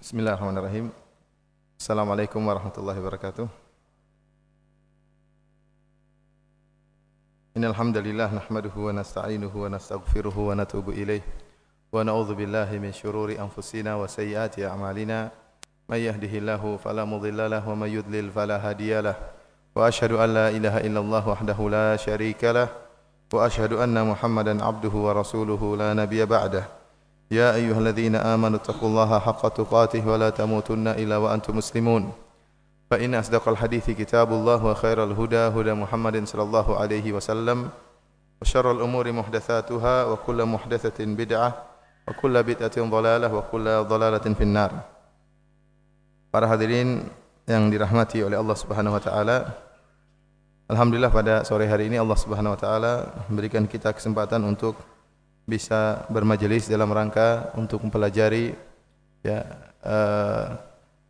Bismillahirrahmanirrahim. Assalamualaikum warahmatullahi wabarakatuh. Innal hamdalillah nahmaduhu wa nasta'inuhu wa nastaghfiruhu wa natubu ilayh. Wa na'udzu billahi min shururi anfusina wa sayyiati a'malina. May yahdihillahu fala mudilla lahu wa may yudlil fala hadiyalah wa ashhadu an la ilaha illallah wahdahu la syarika lah. Wa ashhadu anna muhammadan abduhu wa rasuluhu la nabiyya ba'dahu يا أيها الذين آمنوا اتقوا الله حق تقاته ولا تموتن إلا وأنتم مسلمون فإن أصدق الحديث كتاب الله وخير الهدى هدى محمد صلى الله عليه وسلم وشر الأمور محدثاتها وكل محدثة بدعة وكل بدعة ضلالة وكل ضلالة في النار Para hadirin yang dirahmati oleh Allah Subhanahu wa taala. Alhamdulillah pada sore hari ini Allah Subhanahu wa taala memberikan kita kesempatan untuk bisa bermajelis dalam rangka untuk mempelajari ya uh,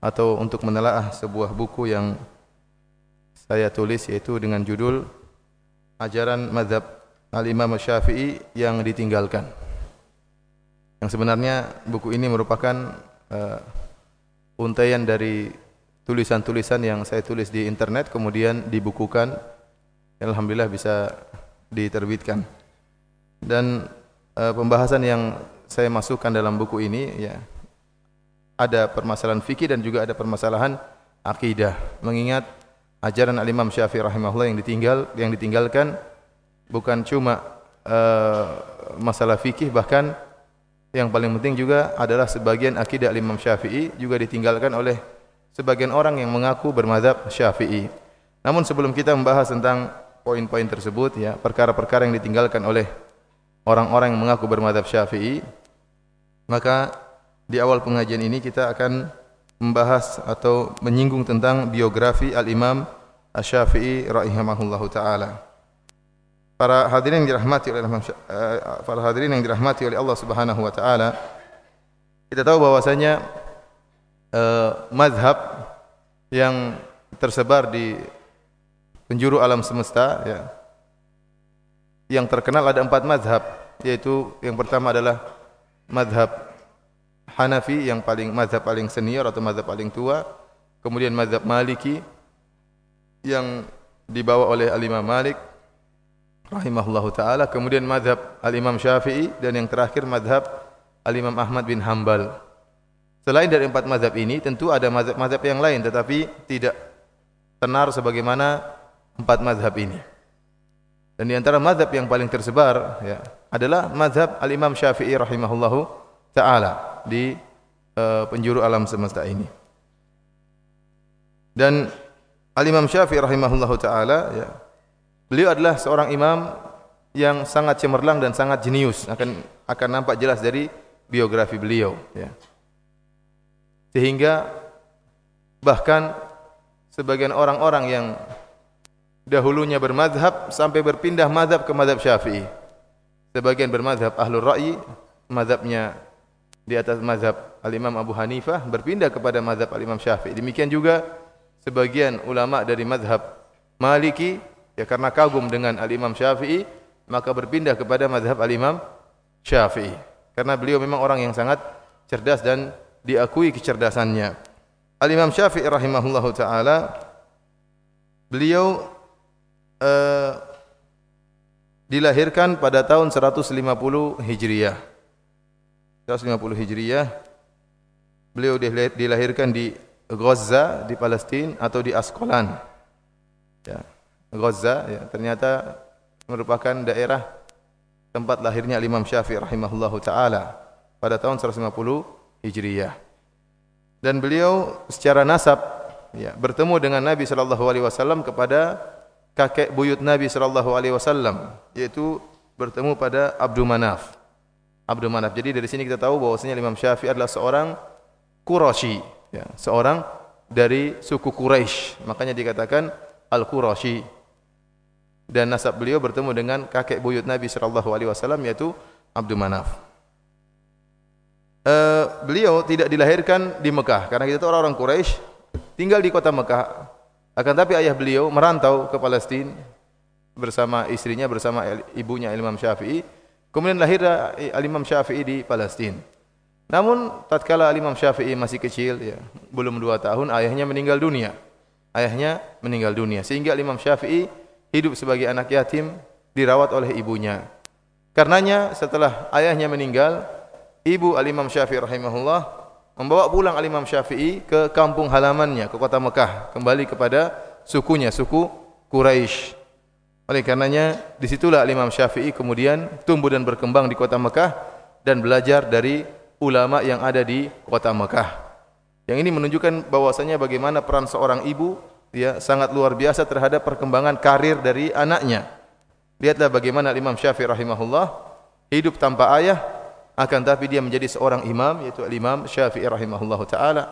atau untuk menelaah sebuah buku yang saya tulis yaitu dengan judul ajaran mazhab al-Imam Syafi'i yang ditinggalkan. Yang sebenarnya buku ini merupakan uh, untaian dari tulisan-tulisan yang saya tulis di internet kemudian dibukukan alhamdulillah bisa diterbitkan. Dan Eh, pembahasan yang saya masukkan dalam buku ini ya ada permasalahan fikih dan juga ada permasalahan akidah mengingat ajaran al-Imam Syafi'i rahimahullah yang ditinggal yang ditinggalkan bukan cuma uh, masalah fikih bahkan yang paling penting juga adalah sebagian akidah al-Imam Syafi'i juga ditinggalkan oleh sebagian orang yang mengaku bermadzhab Syafi'i. Namun sebelum kita membahas tentang poin-poin tersebut ya, perkara-perkara yang ditinggalkan oleh orang-orang yang mengaku bermadhab syafi'i maka di awal pengajian ini kita akan membahas atau menyinggung tentang biografi al-imam syafi'i rahimahullahu ta'ala. Para hadirin yang dirahmati oleh eh, para hadirin yang dirahmati oleh Allah subhanahu wa ta'ala kita tahu bahwasanya uh, madhab yang tersebar di penjuru alam semesta ya, yang terkenal ada empat madhab yaitu yang pertama adalah madhab Hanafi yang paling madhab paling senior atau madhab paling tua. Kemudian madhab Maliki yang dibawa oleh Al-Imam Malik rahimahullah ta'ala. Kemudian madhab Al-Imam Syafi'i dan yang terakhir madhab Al-Imam Ahmad bin Hanbal. Selain dari empat madhab ini tentu ada madhab-madhab yang lain tetapi tidak tenar sebagaimana empat madhab ini dan di antara mazhab yang paling tersebar ya, adalah mazhab Al-Imam Syafi'i rahimahullahu taala di uh, penjuru alam semesta ini. Dan Al-Imam Syafi'i rahimahullahu taala ya, beliau adalah seorang imam yang sangat cemerlang dan sangat jenius akan akan nampak jelas dari biografi beliau ya. Sehingga bahkan sebagian orang-orang yang dahulunya bermadhab sampai berpindah madhab ke madhab syafi'i. Sebagian bermadhab ahlul ra'i, madhabnya di atas madhab al-imam Abu Hanifah, berpindah kepada madhab al-imam syafi'i. Demikian juga sebagian ulama dari madhab maliki, ya karena kagum dengan al-imam syafi'i, maka berpindah kepada madhab al-imam syafi'i. Karena beliau memang orang yang sangat cerdas dan diakui kecerdasannya. Al-imam syafi'i rahimahullahu ta'ala, beliau uh, dilahirkan pada tahun 150 Hijriah. 150 Hijriah. Beliau dilahirkan di Gaza di Palestin atau di Askolan. Ya. Gaza ya, ternyata merupakan daerah tempat lahirnya Imam Syafi'i rahimahullahu taala pada tahun 150 Hijriah. Dan beliau secara nasab ya, bertemu dengan Nabi sallallahu alaihi wasallam kepada kakek buyut Nabi sallallahu alaihi wasallam yaitu bertemu pada Abdul Manaf. Abdul Manaf. Jadi dari sini kita tahu bahwasanya Imam Syafi'i adalah seorang Quraisy, ya, seorang dari suku Quraisy. Makanya dikatakan Al-Quraisy. Dan nasab beliau bertemu dengan kakek buyut Nabi sallallahu alaihi wasallam yaitu Abdul Manaf. Uh, beliau tidak dilahirkan di Mekah karena kita tahu orang-orang Quraisy tinggal di kota Mekah akan tapi ayah beliau merantau ke Palestin bersama istrinya bersama ibunya Imam Syafi'i. Kemudian lahir Imam Syafi'i di Palestin. Namun tatkala Imam Syafi'i masih kecil ya, belum dua tahun ayahnya meninggal dunia. Ayahnya meninggal dunia sehingga Imam Syafi'i hidup sebagai anak yatim dirawat oleh ibunya. Karenanya setelah ayahnya meninggal, ibu Al-Imam Syafi'i rahimahullah membawa pulang Al-Imam Syafi'i ke kampung halamannya ke kota Mekah, kembali kepada sukunya, suku Quraisy. Oleh karenanya disitulah Imam Syafi'i kemudian tumbuh dan berkembang di kota Mekah dan belajar dari ulama yang ada di kota Mekah. Yang ini menunjukkan bahwasanya bagaimana peran seorang ibu ya sangat luar biasa terhadap perkembangan karir dari anaknya. Lihatlah bagaimana Imam Syafi'i rahimahullah hidup tanpa ayah akan tapi dia menjadi seorang imam yaitu Imam Syafi'i rahimahullah taala.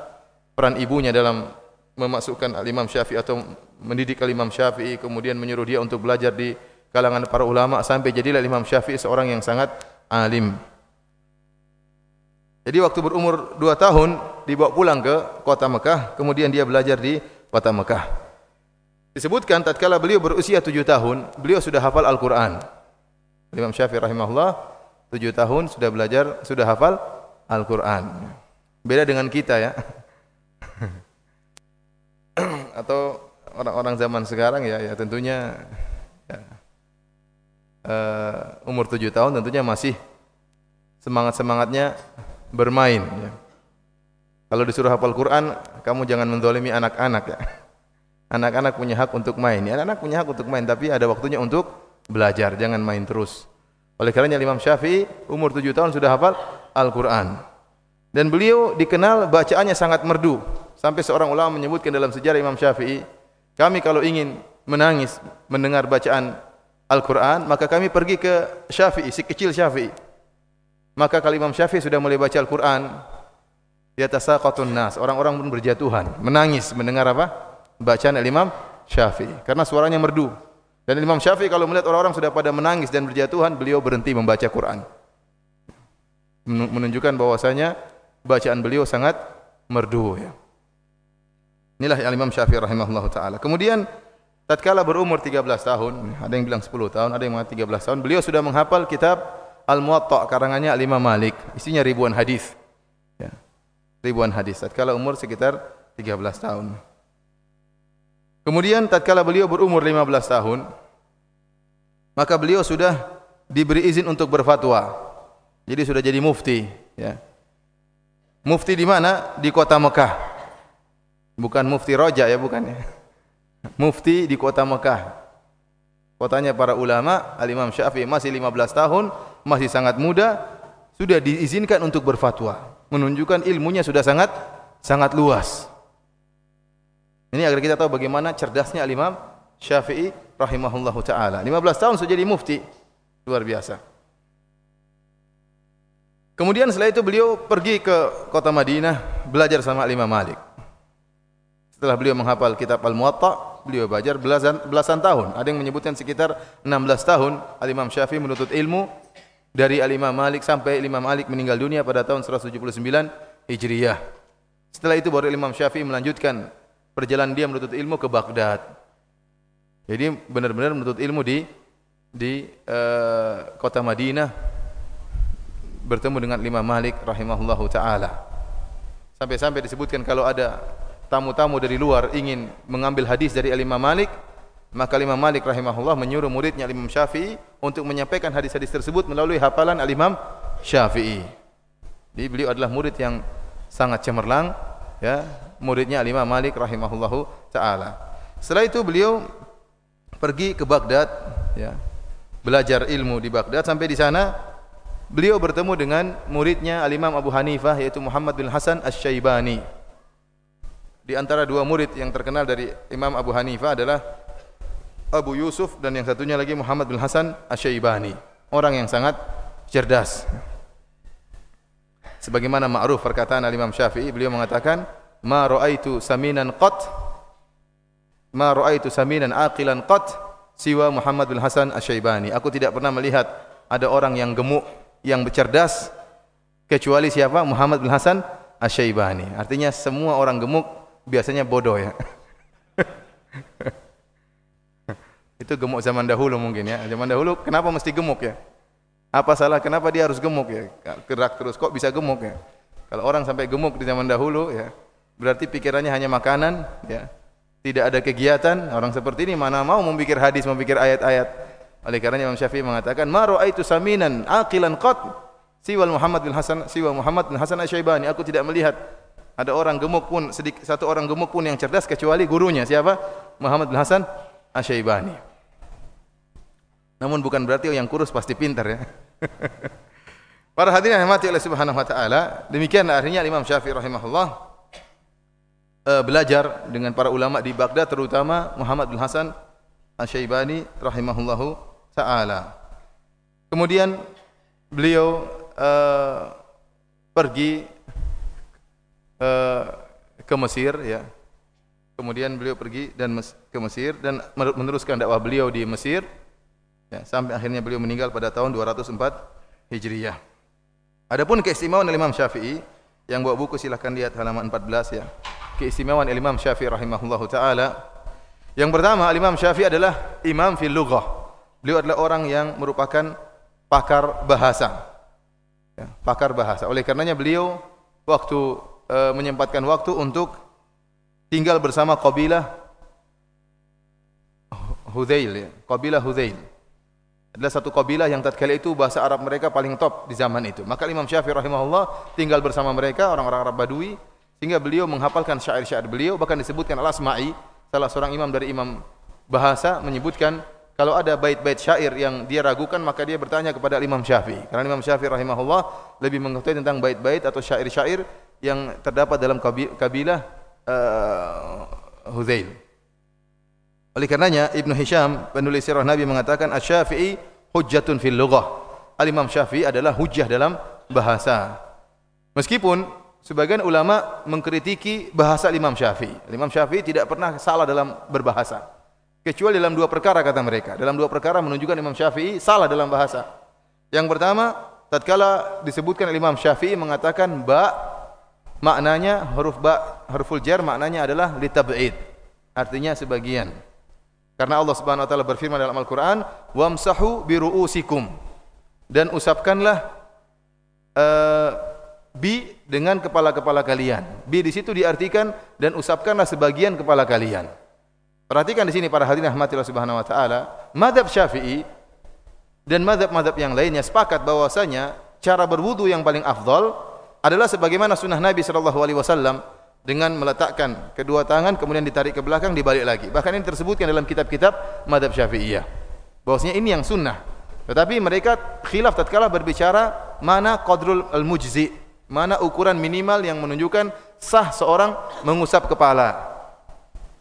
Peran ibunya dalam memasukkan Imam Syafi'i atau mendidik Imam Syafi'i kemudian menyuruh dia untuk belajar di kalangan para ulama sampai jadilah Imam Syafi'i seorang yang sangat alim. Jadi waktu berumur dua tahun dibawa pulang ke kota Mekah, kemudian dia belajar di kota Mekah. Disebutkan tatkala beliau berusia tujuh tahun, beliau sudah hafal Al-Quran. Imam Syafi'i rahimahullah tujuh tahun sudah belajar, sudah hafal Al-Quran. Beda dengan kita ya. Atau orang-orang zaman sekarang ya, ya tentunya ya, uh, umur tujuh tahun tentunya masih semangat semangatnya bermain. Ya. Kalau disuruh hafal Quran, kamu jangan mendolimi anak-anak ya. Anak-anak punya hak untuk main. Ya, anak-anak punya hak untuk main, tapi ada waktunya untuk belajar. Jangan main terus. Oleh kerana Imam Syafi'i umur tujuh tahun sudah hafal Al-Quran. Dan beliau dikenal bacaannya sangat merdu. Sampai seorang ulama menyebutkan dalam sejarah Imam Syafi'i, kami kalau ingin menangis mendengar bacaan Al-Quran, maka kami pergi ke Syafi'i, si kecil Syafi'i. Maka kalau Imam Syafi'i sudah mulai baca Al-Quran, di atas saqatun nas, orang-orang pun berjatuhan, menangis mendengar apa? Bacaan Imam Syafi'i. Karena suaranya merdu. Dan Imam Syafi'i kalau melihat orang-orang sudah pada menangis dan berjatuhan, beliau berhenti membaca Quran. Menunjukkan bahwasanya bacaan beliau sangat merdu. Ya. Inilah Imam Syafi'i rahimahullah ta'ala. Kemudian, tatkala berumur 13 tahun, ada yang bilang 10 tahun, ada yang mengatakan 13 tahun, beliau sudah menghafal kitab Al-Muwatta' karangannya Al-Imam Malik. Isinya ribuan hadis. Ya. Ribuan hadis. Tatkala umur sekitar 13 tahun. Kemudian tatkala beliau berumur 15 tahun, maka beliau sudah diberi izin untuk berfatwa. Jadi sudah jadi mufti. Ya. Mufti di mana? Di kota Mekah. Bukan mufti roja ya bukan ya. Mufti di kota Mekah. Kotanya para ulama, Al-Imam Syafi'i masih 15 tahun, masih sangat muda, sudah diizinkan untuk berfatwa. Menunjukkan ilmunya sudah sangat sangat luas. Ini agar kita tahu bagaimana cerdasnya Al-Imam Syafi'i rahimahullahu taala. 15 tahun sudah jadi mufti. Luar biasa. Kemudian setelah itu beliau pergi ke kota Madinah belajar sama Imam Malik. Setelah beliau menghafal kitab Al-Muwatta, beliau belajar belasan, belasan tahun. Ada yang menyebutkan sekitar 16 tahun Al-Imam Syafi'i menuntut ilmu dari Al-Imam Malik sampai Imam Malik meninggal dunia pada tahun 179 Hijriyah. Setelah itu baru Imam Syafi'i melanjutkan perjalanan dia menuntut ilmu ke Baghdad. Jadi benar-benar menuntut ilmu di di uh, kota Madinah bertemu dengan Imam Malik rahimahullahu taala. Sampai-sampai disebutkan kalau ada tamu-tamu dari luar ingin mengambil hadis dari Imam Malik, maka Imam Malik rahimahullah menyuruh muridnya Imam Syafi'i untuk menyampaikan hadis-hadis tersebut melalui hafalan Imam Syafi'i. Jadi beliau adalah murid yang sangat cemerlang, ya, muridnya Imam Malik rahimahullahu taala. Setelah itu beliau pergi ke Baghdad, ya, belajar ilmu di Baghdad sampai di sana beliau bertemu dengan muridnya Al-Imam Abu Hanifah yaitu Muhammad bin Hasan Asy-Syaibani di antara dua murid yang terkenal dari Imam Abu Hanifah adalah Abu Yusuf dan yang satunya lagi Muhammad bin Hasan Asy-Syaibani. Orang yang sangat cerdas. Sebagaimana ma'ruf perkataan Imam Syafi'i, beliau mengatakan, "Ma ra'aitu saminan qat ma ra'aitu saminan aqilan qat siwa Muhammad bin Hasan Asy-Syaibani." Aku tidak pernah melihat ada orang yang gemuk, yang bercerdas kecuali siapa? Muhammad bin Hasan Asy-Syaibani. Artinya semua orang gemuk biasanya bodoh ya. Itu gemuk zaman dahulu mungkin ya. Zaman dahulu kenapa mesti gemuk ya? Apa salah kenapa dia harus gemuk ya? Gerak terus kok bisa gemuk ya? Kalau orang sampai gemuk di zaman dahulu ya, berarti pikirannya hanya makanan ya. Tidak ada kegiatan, orang seperti ini mana mau memikir hadis, memikir ayat-ayat. Oleh kerana Imam Syafi'i mengatakan, "Ma ra'aitu saminan aqilan qat siwa Muhammad bin Hasan siwa Muhammad bin Hasan Asy-Syaibani." Aku tidak melihat ada orang gemuk pun sedikit satu orang gemuk pun yang cerdas kecuali gurunya siapa? Muhammad bin Hasan Asy-Syaibani. Namun bukan berarti yang kurus pasti pintar ya. Para hadirin yang mati oleh Subhanahu wa taala, demikian akhirnya Imam Syafi'i rahimahullah uh, belajar dengan para ulama di Baghdad terutama Muhammad bin Hasan Asy-Syaibani rahimahullahu taala. Kemudian beliau uh, pergi uh, ke Mesir ya. Kemudian beliau pergi dan ke Mesir dan meneruskan dakwah beliau di Mesir ya, sampai akhirnya beliau meninggal pada tahun 204 Hijriah. Adapun keistimewaan Imam Syafi'i yang bawa buku silahkan lihat halaman 14 ya. Keistimewaan Imam Syafi'i rahimahullahu taala. Yang pertama Imam Syafi'i adalah imam fil lughah. Beliau adalah orang yang merupakan pakar bahasa. Ya, pakar bahasa. Oleh karenanya beliau waktu e, menyempatkan waktu untuk tinggal bersama kabilah Hudzail ya. Kabilah Hudzail adalah satu kabilah yang tatkala itu bahasa Arab mereka paling top di zaman itu. Maka Imam Syafi'i rahimahullah tinggal bersama mereka orang-orang Arab Badui sehingga beliau menghafalkan syair-syair beliau bahkan disebutkan Al-Asma'i salah seorang imam dari imam bahasa menyebutkan kalau ada bait-bait syair yang dia ragukan maka dia bertanya kepada Imam Syafi'i. Karena Imam Syafi'i rahimahullah lebih mengetahui tentang bait-bait atau syair-syair yang terdapat dalam kabilah uh, Hudzail. Oleh karenanya Ibn Hisham penulis sirah Nabi mengatakan Asy-Syafi'i hujjatun fil lughah. Al-Imam Syafi'i adalah hujjah dalam bahasa. Meskipun sebagian ulama mengkritiki bahasa Imam Syafi'i. Imam Syafi'i tidak pernah salah dalam berbahasa. Kecuali dalam dua perkara kata mereka. Dalam dua perkara menunjukkan Imam Syafi'i salah dalam bahasa. Yang pertama, tatkala disebutkan Imam Syafi'i mengatakan ba maknanya huruf ba huruful jar maknanya adalah litab'id. Artinya sebagian. Karena Allah Subhanahu wa taala berfirman dalam Al-Qur'an, "Wamsahu bi ru'usikum." Dan usapkanlah uh, bi dengan kepala-kepala kalian. Bi di situ diartikan dan usapkanlah sebagian kepala kalian. Perhatikan di sini para hadirin rahmatillah subhanahu wa taala, mazhab Syafi'i dan mazhab-mazhab yang lainnya sepakat bahwasanya cara berwudu yang paling afdal adalah sebagaimana sunnah Nabi sallallahu alaihi wasallam dengan meletakkan kedua tangan kemudian ditarik ke belakang dibalik lagi. Bahkan ini tersebutkan dalam kitab-kitab madhab syafi'iyah. Bahwasanya ini yang sunnah. Tetapi mereka khilaf tatkala berbicara mana qadrul al-mujzi, mana ukuran minimal yang menunjukkan sah seorang mengusap kepala.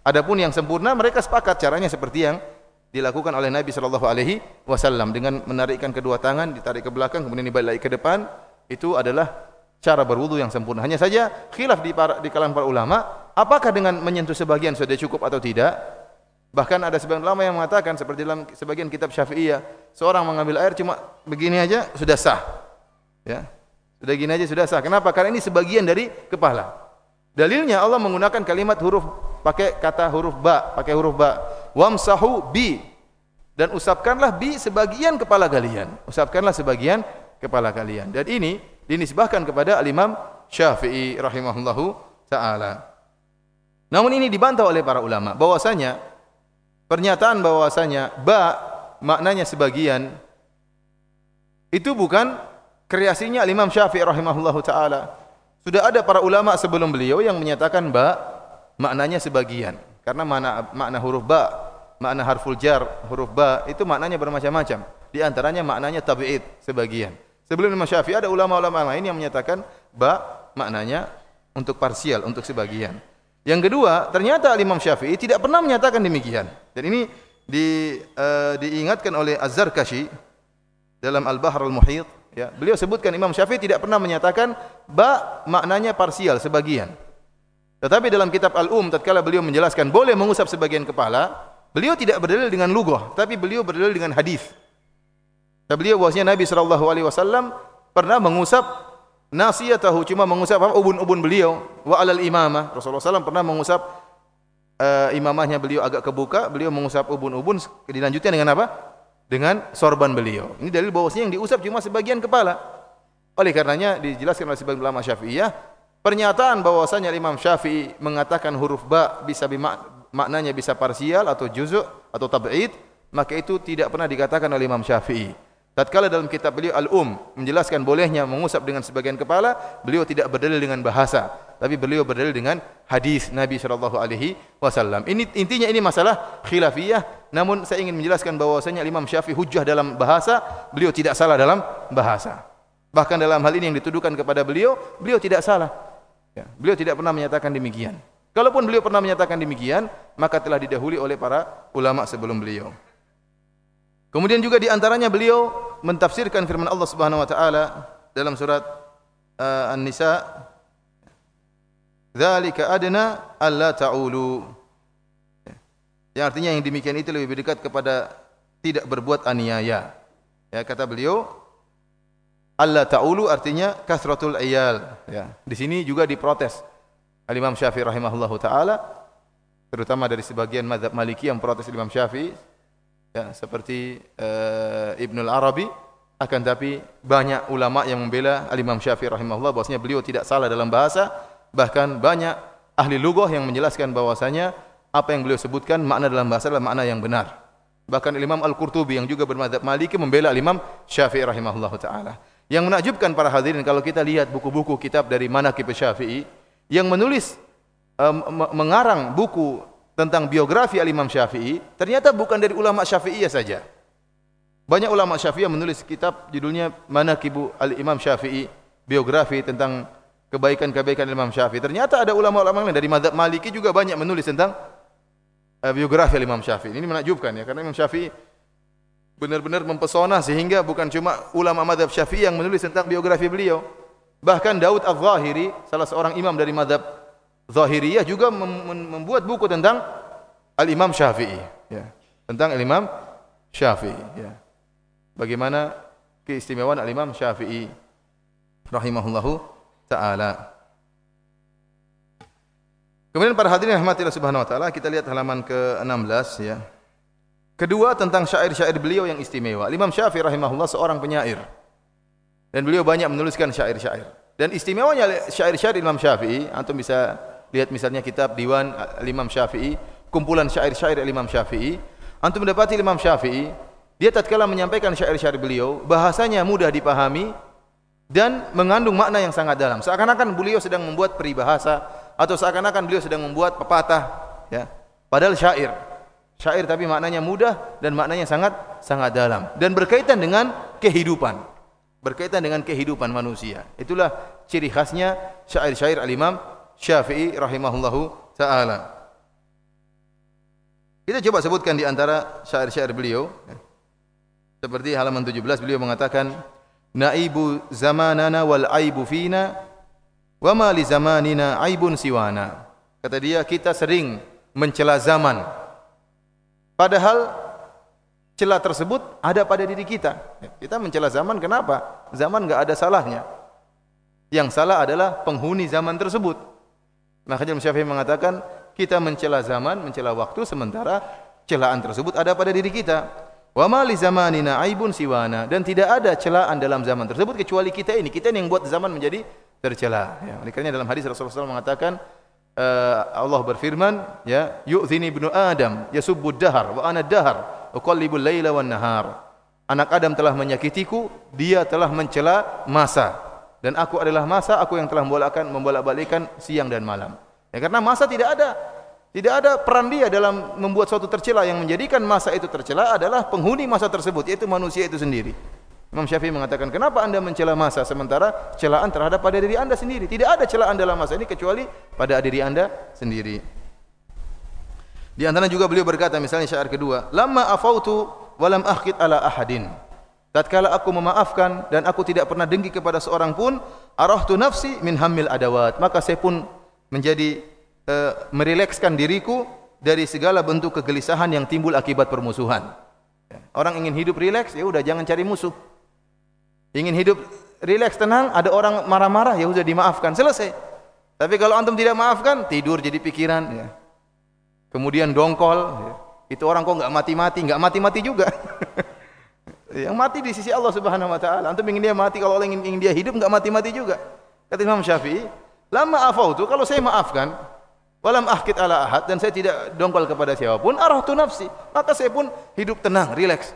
Adapun yang sempurna mereka sepakat caranya seperti yang dilakukan oleh Nabi sallallahu alaihi wasallam dengan menarikkan kedua tangan ditarik ke belakang kemudian dibalik lagi ke depan itu adalah cara berwudu yang sempurna. Hanya saja khilaf di, para, di kalangan para ulama, apakah dengan menyentuh sebagian sudah cukup atau tidak? Bahkan ada sebagian ulama yang mengatakan seperti dalam sebagian kitab Syafi'iyah, seorang mengambil air cuma begini aja sudah sah. Ya. Sudah gini aja sudah sah. Kenapa? Karena ini sebagian dari kepala. Dalilnya Allah menggunakan kalimat huruf pakai kata huruf ba, pakai huruf ba. Wamsahu bi dan usapkanlah bi sebagian kepala kalian. Usapkanlah sebagian kepala kalian. Dan ini dinisbahkan kepada al-Imam Syafi'i rahimahullahu taala. Namun ini dibantah oleh para ulama bahwasanya pernyataan bahwasanya ba maknanya sebagian itu bukan kreasinya al-Imam Syafi'i rahimahullahu taala. Sudah ada para ulama sebelum beliau yang menyatakan ba maknanya sebagian. Karena makna makna huruf ba, makna harful jar, huruf ba itu maknanya bermacam-macam. Di antaranya maknanya tabi'id sebagian. Sebelum Imam Syafi'i ada ulama-ulama lain yang menyatakan ba maknanya untuk parsial, untuk sebagian. Yang kedua, ternyata Imam Syafi'i tidak pernah menyatakan demikian. Dan ini di, uh, diingatkan oleh Az-Zarkashi dalam Al-Bahr Al-Muhit. Ya. Beliau sebutkan Imam Syafi'i tidak pernah menyatakan ba maknanya parsial, sebagian. Tetapi dalam kitab Al-Um, tatkala beliau menjelaskan boleh mengusap sebagian kepala, beliau tidak berdalil dengan lughah, tapi beliau berdalil dengan hadis. Dan beliau bahwasanya Nabi sallallahu alaihi wasallam pernah mengusap nasiyatahu cuma mengusap ubun-ubun beliau wa alal imamah. Rasulullah sallallahu pernah mengusap uh, imamahnya beliau agak kebuka, beliau mengusap ubun-ubun dilanjutkan dengan apa? Dengan sorban beliau. Ini dalil bahwasanya yang diusap cuma sebagian kepala. Oleh karenanya dijelaskan oleh sebagian ulama Syafi'iyah, pernyataan bahwasanya Imam Syafi'i mengatakan huruf ba bisa bimak, maknanya bisa parsial atau juzuk atau tab'id, maka itu tidak pernah dikatakan oleh Imam Syafi'i. Tatkala dalam kitab beliau Al-Um menjelaskan bolehnya mengusap dengan sebagian kepala, beliau tidak berdalil dengan bahasa, tapi beliau berdalil dengan hadis Nabi sallallahu alaihi wasallam. Ini intinya ini masalah khilafiyah, namun saya ingin menjelaskan bahwasanya Imam Syafi'i hujjah dalam bahasa, beliau tidak salah dalam bahasa. Bahkan dalam hal ini yang dituduhkan kepada beliau, beliau tidak salah. Ya, beliau tidak pernah menyatakan demikian. Kalaupun beliau pernah menyatakan demikian, maka telah didahului oleh para ulama sebelum beliau. Kemudian juga di antaranya beliau mentafsirkan firman Allah Subhanahu wa taala dalam surat uh, An-Nisa Dzalika adna alla ta'ulu. Yang artinya yang demikian itu lebih dekat kepada tidak berbuat aniaya. Ya kata beliau Allah ta'ulu artinya kasratul iyal ya. Di sini juga diprotes Al Imam Syafi'i rahimahullahu taala terutama dari sebagian mazhab Maliki yang protes Imam Syafi'i ya seperti uh, Ibnu Arabi akan tapi banyak ulama yang membela Al Imam Syafi'i rahimahullah bahwasanya beliau tidak salah dalam bahasa bahkan banyak ahli lughah yang menjelaskan bahwasanya apa yang beliau sebutkan makna dalam bahasa adalah makna yang benar bahkan Imam Al-Qurtubi yang juga bermadzhab Maliki membela Imam Syafi'i rahimahullah taala yang menakjubkan para hadirin kalau kita lihat buku-buku kitab dari Manaqib Syafi'i yang menulis um, mengarang buku tentang biografi Al-Imam Syafi'i ternyata bukan dari ulama Syafi'iyah saja. Banyak ulama Syafi'iyah menulis kitab judulnya Manaqib Al-Imam Syafi'i biografi tentang kebaikan-kebaikan Imam Syafi'i. Ternyata ada ulama-ulama lain dari mazhab Maliki juga banyak menulis tentang uh, biografi Imam Syafi'i. Ini menakjubkan ya karena Imam Syafi'i benar-benar mempesona sehingga bukan cuma ulama madhab syafi'i yang menulis tentang biografi beliau. Bahkan Daud Al-Zahiri, salah seorang imam dari madhab Zahiriyah juga membuat buku tentang Al-Imam Syafi'i. Ya. Tentang Al-Imam Syafi'i. Ya. Bagaimana keistimewaan Al-Imam Syafi'i. Rahimahullahu ta'ala. Kemudian para hadirin rahmatillah subhanahu wa ta'ala. Kita lihat halaman ke-16 ya. Kedua tentang syair-syair beliau yang istimewa. Imam Syafi'i rahimahullah seorang penyair. Dan beliau banyak menuliskan syair-syair. Dan istimewanya syair-syair Imam Syafi'i, antum bisa lihat misalnya kitab Diwan Imam Syafi'i, kumpulan syair-syair Imam Syafi'i. Antum mendapati Imam Syafi'i, dia tatkala menyampaikan syair-syair beliau, bahasanya mudah dipahami dan mengandung makna yang sangat dalam. Seakan-akan beliau sedang membuat peribahasa atau seakan-akan beliau sedang membuat pepatah, ya. Padahal syair. Syair tapi maknanya mudah dan maknanya sangat sangat dalam. Dan berkaitan dengan kehidupan. Berkaitan dengan kehidupan manusia. Itulah ciri khasnya syair-syair al-Imam Syafi'i rahimahullahu taala. Kita coba sebutkan di antara syair-syair beliau seperti halaman 17 beliau mengatakan naibu zamanana wal aibu fina wa ma li zamanina aibun siwana kata dia kita sering mencela zaman Padahal celah tersebut ada pada diri kita. Kita mencela zaman kenapa? Zaman enggak ada salahnya. Yang salah adalah penghuni zaman tersebut. Makanya Syafi'i mengatakan kita mencela zaman, mencela waktu sementara celaan tersebut ada pada diri kita. Wa ma li zamanina aibun siwana. Dan tidak ada celaan dalam zaman tersebut kecuali kita ini. Kita ini yang buat zaman menjadi tercela. Ya, oleh kerana dalam hadis Rasulullah SAW mengatakan uh, Allah berfirman ya yu'zini ibnu adam yasubbu dahar wa ana dahar uqallibul laila wan nahar. Anak adam telah menyakitiku dia telah mencela masa. Dan aku adalah masa aku yang telah membolakkan membolak-balikkan siang dan malam. Ya karena masa tidak ada tidak ada peran dia dalam membuat suatu tercela yang menjadikan masa itu tercela adalah penghuni masa tersebut yaitu manusia itu sendiri Imam Syafi'i mengatakan, kenapa anda mencela masa sementara celaan terhadap pada diri anda sendiri? Tidak ada celaan dalam masa ini kecuali pada diri anda sendiri. Di antara juga beliau berkata, misalnya syair kedua, Lama afautu walam akhid ala ahadin. Tatkala aku memaafkan dan aku tidak pernah dengki kepada seorang pun, arahtu nafsi min hamil adawat. Maka saya pun menjadi uh, merilekskan diriku dari segala bentuk kegelisahan yang timbul akibat permusuhan. Orang ingin hidup rileks, ya udah jangan cari musuh. Ingin hidup rileks tenang, ada orang marah-marah, ya sudah dimaafkan, selesai. Tapi kalau antum tidak maafkan, tidur jadi pikiran, ya. Kemudian dongkol, ya. itu orang kok enggak mati-mati, enggak mati-mati juga. Yang mati di sisi Allah Subhanahu wa taala. Antum ingin dia mati kalau orang ingin, ingin dia hidup enggak mati-mati juga. Kata Imam Syafi'i, lama afautu kalau saya maafkan, walam ahkit ala ahad dan saya tidak dongkol kepada siapapun, arahtu nafsi, maka saya pun hidup tenang, rileks.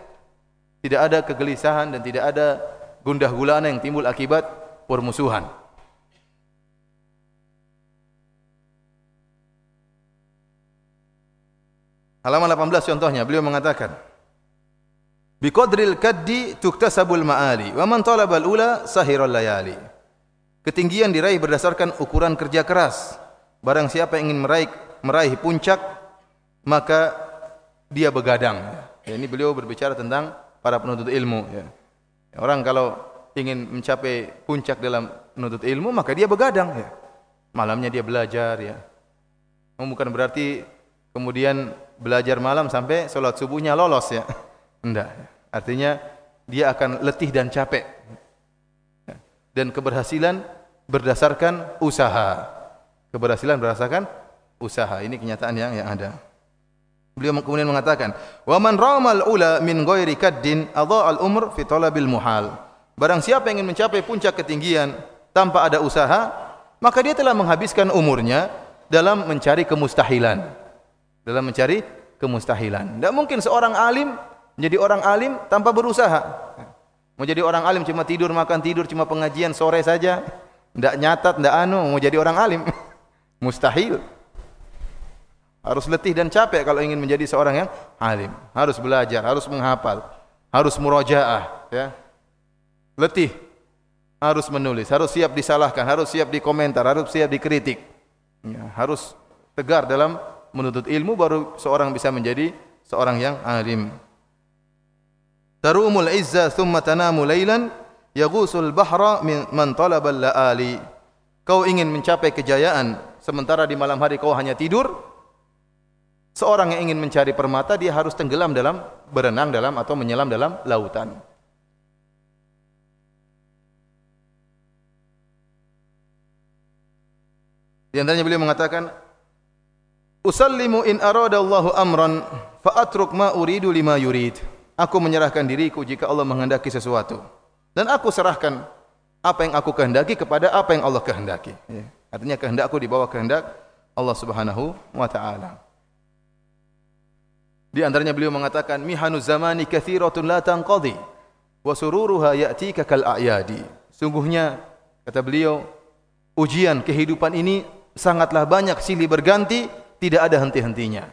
Tidak ada kegelisahan dan tidak ada gundah gulana yang timbul akibat permusuhan. Halaman 18 contohnya beliau mengatakan Biqadril kaddi tuktasabul ma'ali wa man talaba al-ula sahiral layali. Ketinggian diraih berdasarkan ukuran kerja keras. Barang siapa yang ingin meraih meraih puncak maka dia begadang. Ya, ini beliau berbicara tentang para penuntut ilmu ya. Orang kalau ingin mencapai puncak dalam menuntut ilmu maka dia begadang ya. Malamnya dia belajar ya. Bukan berarti kemudian belajar malam sampai sholat subuhnya lolos ya. Tidak. Artinya dia akan letih dan capek. Dan keberhasilan berdasarkan usaha. Keberhasilan berdasarkan usaha. Ini kenyataan yang yang ada. Beliau kemudian mengatakan, "Wa man ramal ula min ghairi kaddin adha al umr fi talabil muhal." Barang siapa yang ingin mencapai puncak ketinggian tanpa ada usaha, maka dia telah menghabiskan umurnya dalam mencari kemustahilan dalam mencari kemustahilan. Tidak mungkin seorang alim menjadi orang alim tanpa berusaha. Mau jadi orang alim cuma tidur makan tidur cuma pengajian sore saja, tidak nyatat, tidak anu mau jadi orang alim. Mustahil. Harus letih dan capek kalau ingin menjadi seorang yang alim. Harus belajar, harus menghafal, harus murojaah, ya. Letih. Harus menulis, harus siap disalahkan, harus siap dikomentar, harus siap dikritik. Ya, harus tegar dalam menuntut ilmu baru seorang bisa menjadi seorang yang alim. Tarumul izza thumma tanamu laylan yaghusul bahra min man talaba laali. Kau ingin mencapai kejayaan sementara di malam hari kau hanya tidur? Seorang yang ingin mencari permata dia harus tenggelam dalam berenang dalam atau menyelam dalam lautan. Di antaranya beliau mengatakan Usallimu in arada Allahu amran fa atruk ma uridu lima yurid. Aku menyerahkan diriku jika Allah menghendaki sesuatu. Dan aku serahkan apa yang aku kehendaki kepada apa yang Allah kehendaki. Ya. Artinya kehendakku di bawah kehendak Allah Subhanahu wa taala. Di antaranya beliau mengatakan mihanu zamani katsiratun la tanqadi wa sururuha ya'tika kal a'yadi. Sungguhnya kata beliau ujian kehidupan ini sangatlah banyak silih berganti tidak ada henti-hentinya.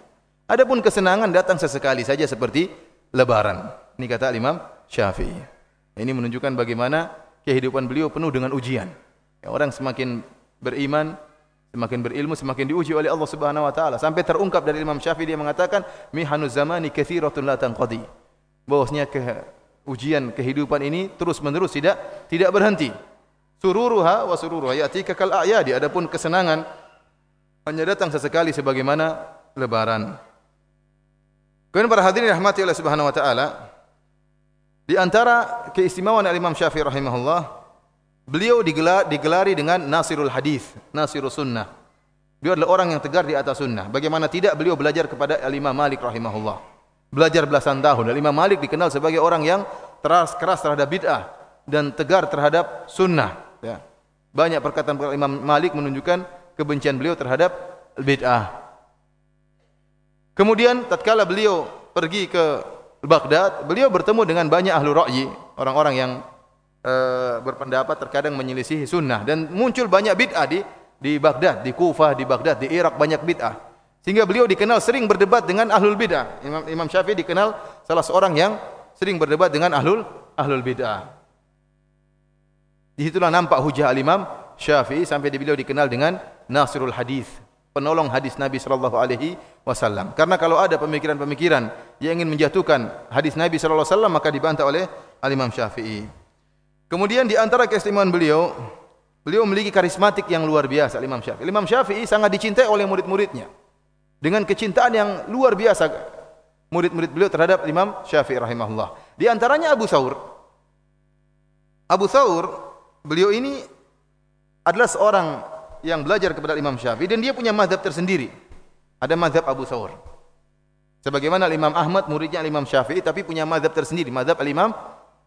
Adapun kesenangan datang sesekali saja seperti lebaran. Ini kata Imam Syafi'i. Ini menunjukkan bagaimana kehidupan beliau penuh dengan ujian. Ya, orang semakin beriman, semakin berilmu, semakin diuji oleh Allah Subhanahu wa taala. Sampai terungkap dari Imam Syafi'i dia mengatakan, "Mihanu zamani katsiratun la tanqadi." Bahwasanya ke ujian kehidupan ini terus-menerus tidak tidak berhenti. Sururuha wa sururuha yatika kal a'yadi. Adapun kesenangan hanya datang sesekali sebagaimana lebaran. Kemudian para hadirin rahmati Allah Subhanahu wa taala, di antara keistimewaan Imam Syafi'i rahimahullah, beliau digelar, digelari dengan Nasirul Hadis, Nasirul Sunnah. Beliau adalah orang yang tegar di atas sunnah. Bagaimana tidak beliau belajar kepada Imam Malik rahimahullah. Belajar belasan tahun. Dan Imam Malik dikenal sebagai orang yang teras keras terhadap bid'ah dan tegar terhadap sunnah. Ya. Banyak perkataan Imam Malik menunjukkan kebencian beliau terhadap bid'ah. Kemudian tatkala beliau pergi ke Baghdad, beliau bertemu dengan banyak ahlu ra'yi, orang-orang yang e, berpendapat terkadang menyelisihi sunnah dan muncul banyak bid'ah di di Baghdad, di Kufah, di Baghdad, di Irak banyak bid'ah. Sehingga beliau dikenal sering berdebat dengan ahlul bid'ah. Imam Imam Syafi'i dikenal salah seorang yang sering berdebat dengan ahlul ahlul bid'ah. Di situlah nampak hujah al-Imam Syafi'i sampai beliau dikenal dengan Nasirul Hadis, penolong hadis Nabi sallallahu alaihi wasallam. Karena kalau ada pemikiran-pemikiran yang ingin menjatuhkan hadis Nabi sallallahu alaihi wasallam maka dibantah oleh Al-Imam Syafi'i. Kemudian di antara keistimewaan beliau, beliau memiliki karismatik yang luar biasa Al-Imam Syafi'i. Imam Syafi'i sangat dicintai oleh murid-muridnya. Dengan kecintaan yang luar biasa murid-murid beliau terhadap Imam Syafi'i rahimahullah. Di antaranya Abu Thawr. Abu Thawr, beliau ini adalah seorang yang belajar kepada Imam Syafi'i dan dia punya mazhab tersendiri. Ada mazhab Abu Thawr. Sebagaimana Imam Ahmad muridnya Imam Syafi'i tapi punya mazhab tersendiri, mazhab Imam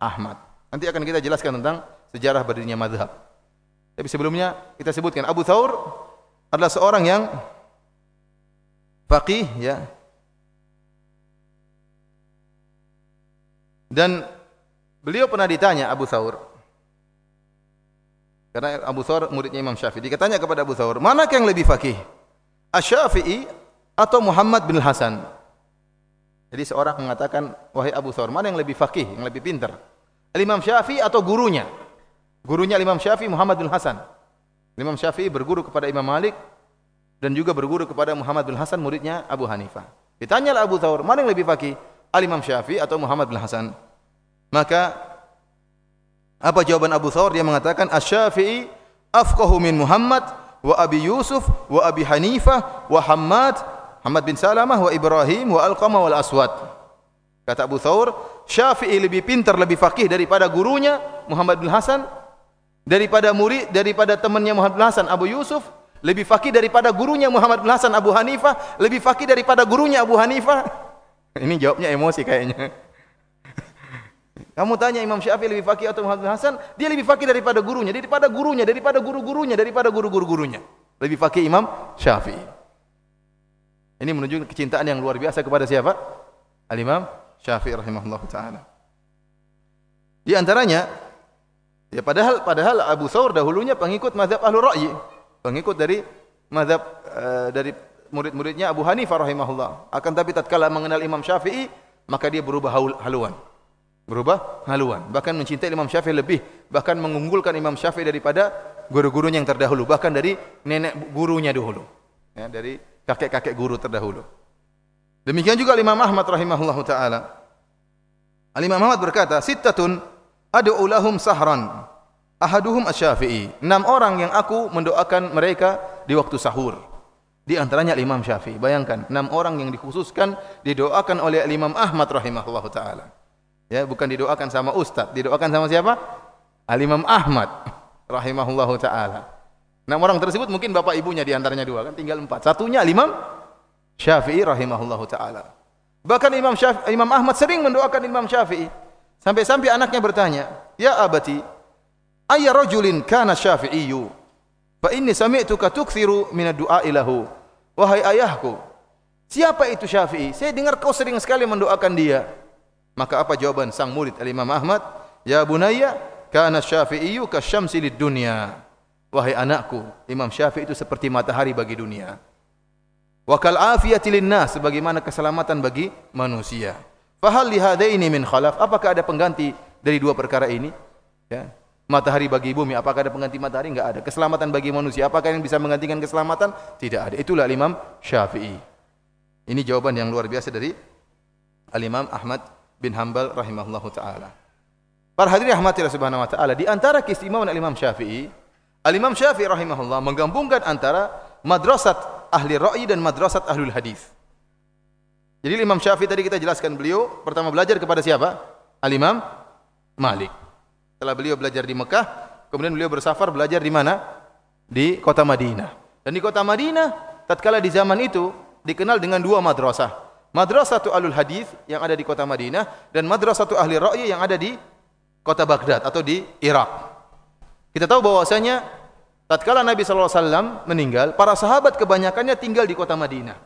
Ahmad. Nanti akan kita jelaskan tentang sejarah berdirinya mazhab. Tapi sebelumnya kita sebutkan Abu Thawr adalah seorang yang faqih ya. Dan beliau pernah ditanya Abu Thawr karena Abu Thawr muridnya Imam Syafi'i dikatanya kepada Abu Thawr, "Mana yang lebih faqih? Asy-Syafi'i atau Muhammad bin Hasan?" Jadi seorang mengatakan, "Wahai Abu Thawr, mana yang lebih faqih, yang lebih pintar? Imam Syafi'i atau gurunya?" Gurunya Imam Syafi'i Muhammad bin Hasan. Imam Syafi'i berguru kepada Imam Malik dan juga berguru kepada Muhammad bin Hasan muridnya Abu Hanifah. Ditanyalah Abu Thawr, mana yang lebih faqih? Al-Imam Syafi'i atau Muhammad bin Hasan? Maka apa jawaban Abu Thawr? Dia mengatakan Asy-Syafi'i afqahu min Muhammad wa Abi Yusuf wa Abi Hanifah wa Hammad Muhammad bin Salamah wa Ibrahim wa Al-Qama wal Aswad. Kata Abu Thawr, Syafi'i lebih pintar, lebih faqih daripada gurunya Muhammad bin Hasan, daripada murid, daripada temannya Muhammad bin Hasan Abu Yusuf, lebih faqih daripada gurunya Muhammad bin Hasan Abu Hanifah, lebih faqih daripada gurunya Abu Hanifah. Ini jawabnya emosi kayaknya. Kamu tanya Imam Syafi'i lebih faqih atau Muhammad bin Hasan, dia lebih faqih daripada gurunya, daripada gurunya, daripada guru-gurunya, daripada guru-guru gurunya. Lebih faqih Imam Syafi'i. Ini menunjukkan kecintaan yang luar biasa kepada siapa? Al-Imam Syafi'i rahimahullah ta'ala. Di antaranya, ya padahal padahal Abu Thawr dahulunya pengikut mazhab Ahlul Ra'yi. Pengikut dari mazhab uh, dari murid-muridnya Abu Hanifah rahimahullah. Akan tapi tatkala mengenal Imam Syafi'i, maka dia berubah haluan. Berubah haluan. Bahkan mencintai Imam Syafi'i lebih. Bahkan mengunggulkan Imam Syafi'i daripada guru-gurunya yang terdahulu. Bahkan dari nenek gurunya dahulu. Ya, dari kakek-kakek guru terdahulu. Demikian juga Imam Ahmad rahimahullah ta'ala. Al-Imam Ahmad berkata, Sittatun adu'u lahum sahran. Ahaduhum asyafi'i. Enam orang yang aku mendoakan mereka di waktu sahur. Di antaranya Imam Syafi'i. Bayangkan, enam orang yang dikhususkan didoakan oleh Imam Ahmad rahimahullah ta'ala. Ya, bukan didoakan sama ustaz, didoakan sama siapa? Al-Imam Ahmad rahimahullah ta'ala. Enam orang tersebut mungkin bapak ibunya di antaranya dua kan, tinggal empat. Satunya Imam Syafi'i rahimahullahu taala. Bahkan Imam Syafi'i, Imam Ahmad sering mendoakan Imam Syafi'i. Sampai-sampai anaknya bertanya, "Ya abati, ayya rajulin kana Syafi'iyyu? Fa inni sami'tuka tukthiru min ad-du'a ilahu." Wahai ayahku, siapa itu Syafi'i? Saya dengar kau sering sekali mendoakan dia. Maka apa jawaban sang murid Al-Imam Ahmad? Ya bunayya, kana Syafi'iyyu kasyamsi lid-dunya. Wahai anakku, Imam Syafi'i itu seperti matahari bagi dunia. Wakal afiyati linnas sebagaimana keselamatan bagi manusia. Fahal li hadaini min khalaf? Apakah ada pengganti dari dua perkara ini? Ya. Matahari bagi bumi, apakah ada pengganti matahari? Enggak ada. Keselamatan bagi manusia, apakah yang bisa menggantikan keselamatan? Tidak ada. Itulah Imam Syafi'i. Ini jawaban yang luar biasa dari Al-Imam Ahmad bin Hanbal rahimahullahu taala. Para hadirin rahmatillah subhanahu wa taala, di antara keistimewaan Al-Imam Syafi'i, Al-Imam Syafi'i rahimahullah menggabungkan antara madrasah ahli ra'i dan madrasat ahlul hadis. Jadi Imam Syafi'i tadi kita jelaskan beliau pertama belajar kepada siapa? Al-Imam Malik. Setelah beliau belajar di Mekah, kemudian beliau bersafar belajar di mana? Di kota Madinah. Dan di kota Madinah, tatkala di zaman itu dikenal dengan dua madrasah. Madrasah tu Ahlul Hadis yang ada di kota Madinah dan madrasah tu Ahli Ra'yi yang ada di kota Baghdad atau di Irak. Kita tahu bahwasanya Tatkala Nabi wasallam meninggal, para sahabat kebanyakannya tinggal di kota Madinah.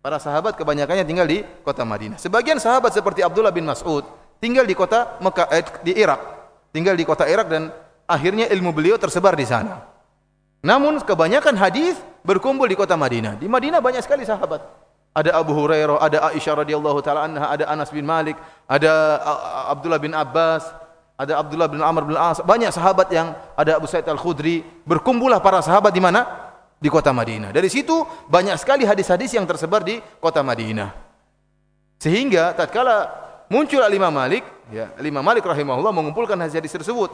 Para sahabat kebanyakannya tinggal di kota Madinah. Sebagian sahabat seperti Abdullah bin Mas'ud tinggal di kota Mekah eh, di Irak. Tinggal di kota Irak dan akhirnya ilmu beliau tersebar di sana. Namun kebanyakan hadis berkumpul di kota Madinah. Di Madinah banyak sekali sahabat. Ada Abu Hurairah, ada Aisyah radhiyallahu taala anha, ada Anas bin Malik, ada Abdullah bin Abbas, ada Abdullah bin Amr bin As, banyak sahabat yang ada Abu Sa'id Al-Khudri, berkumpullah para sahabat di mana? Di kota Madinah. Dari situ banyak sekali hadis-hadis yang tersebar di kota Madinah. Sehingga tatkala muncul Al-Imam Malik, ya, Al-Imam Malik rahimahullah mengumpulkan hadis-hadis tersebut.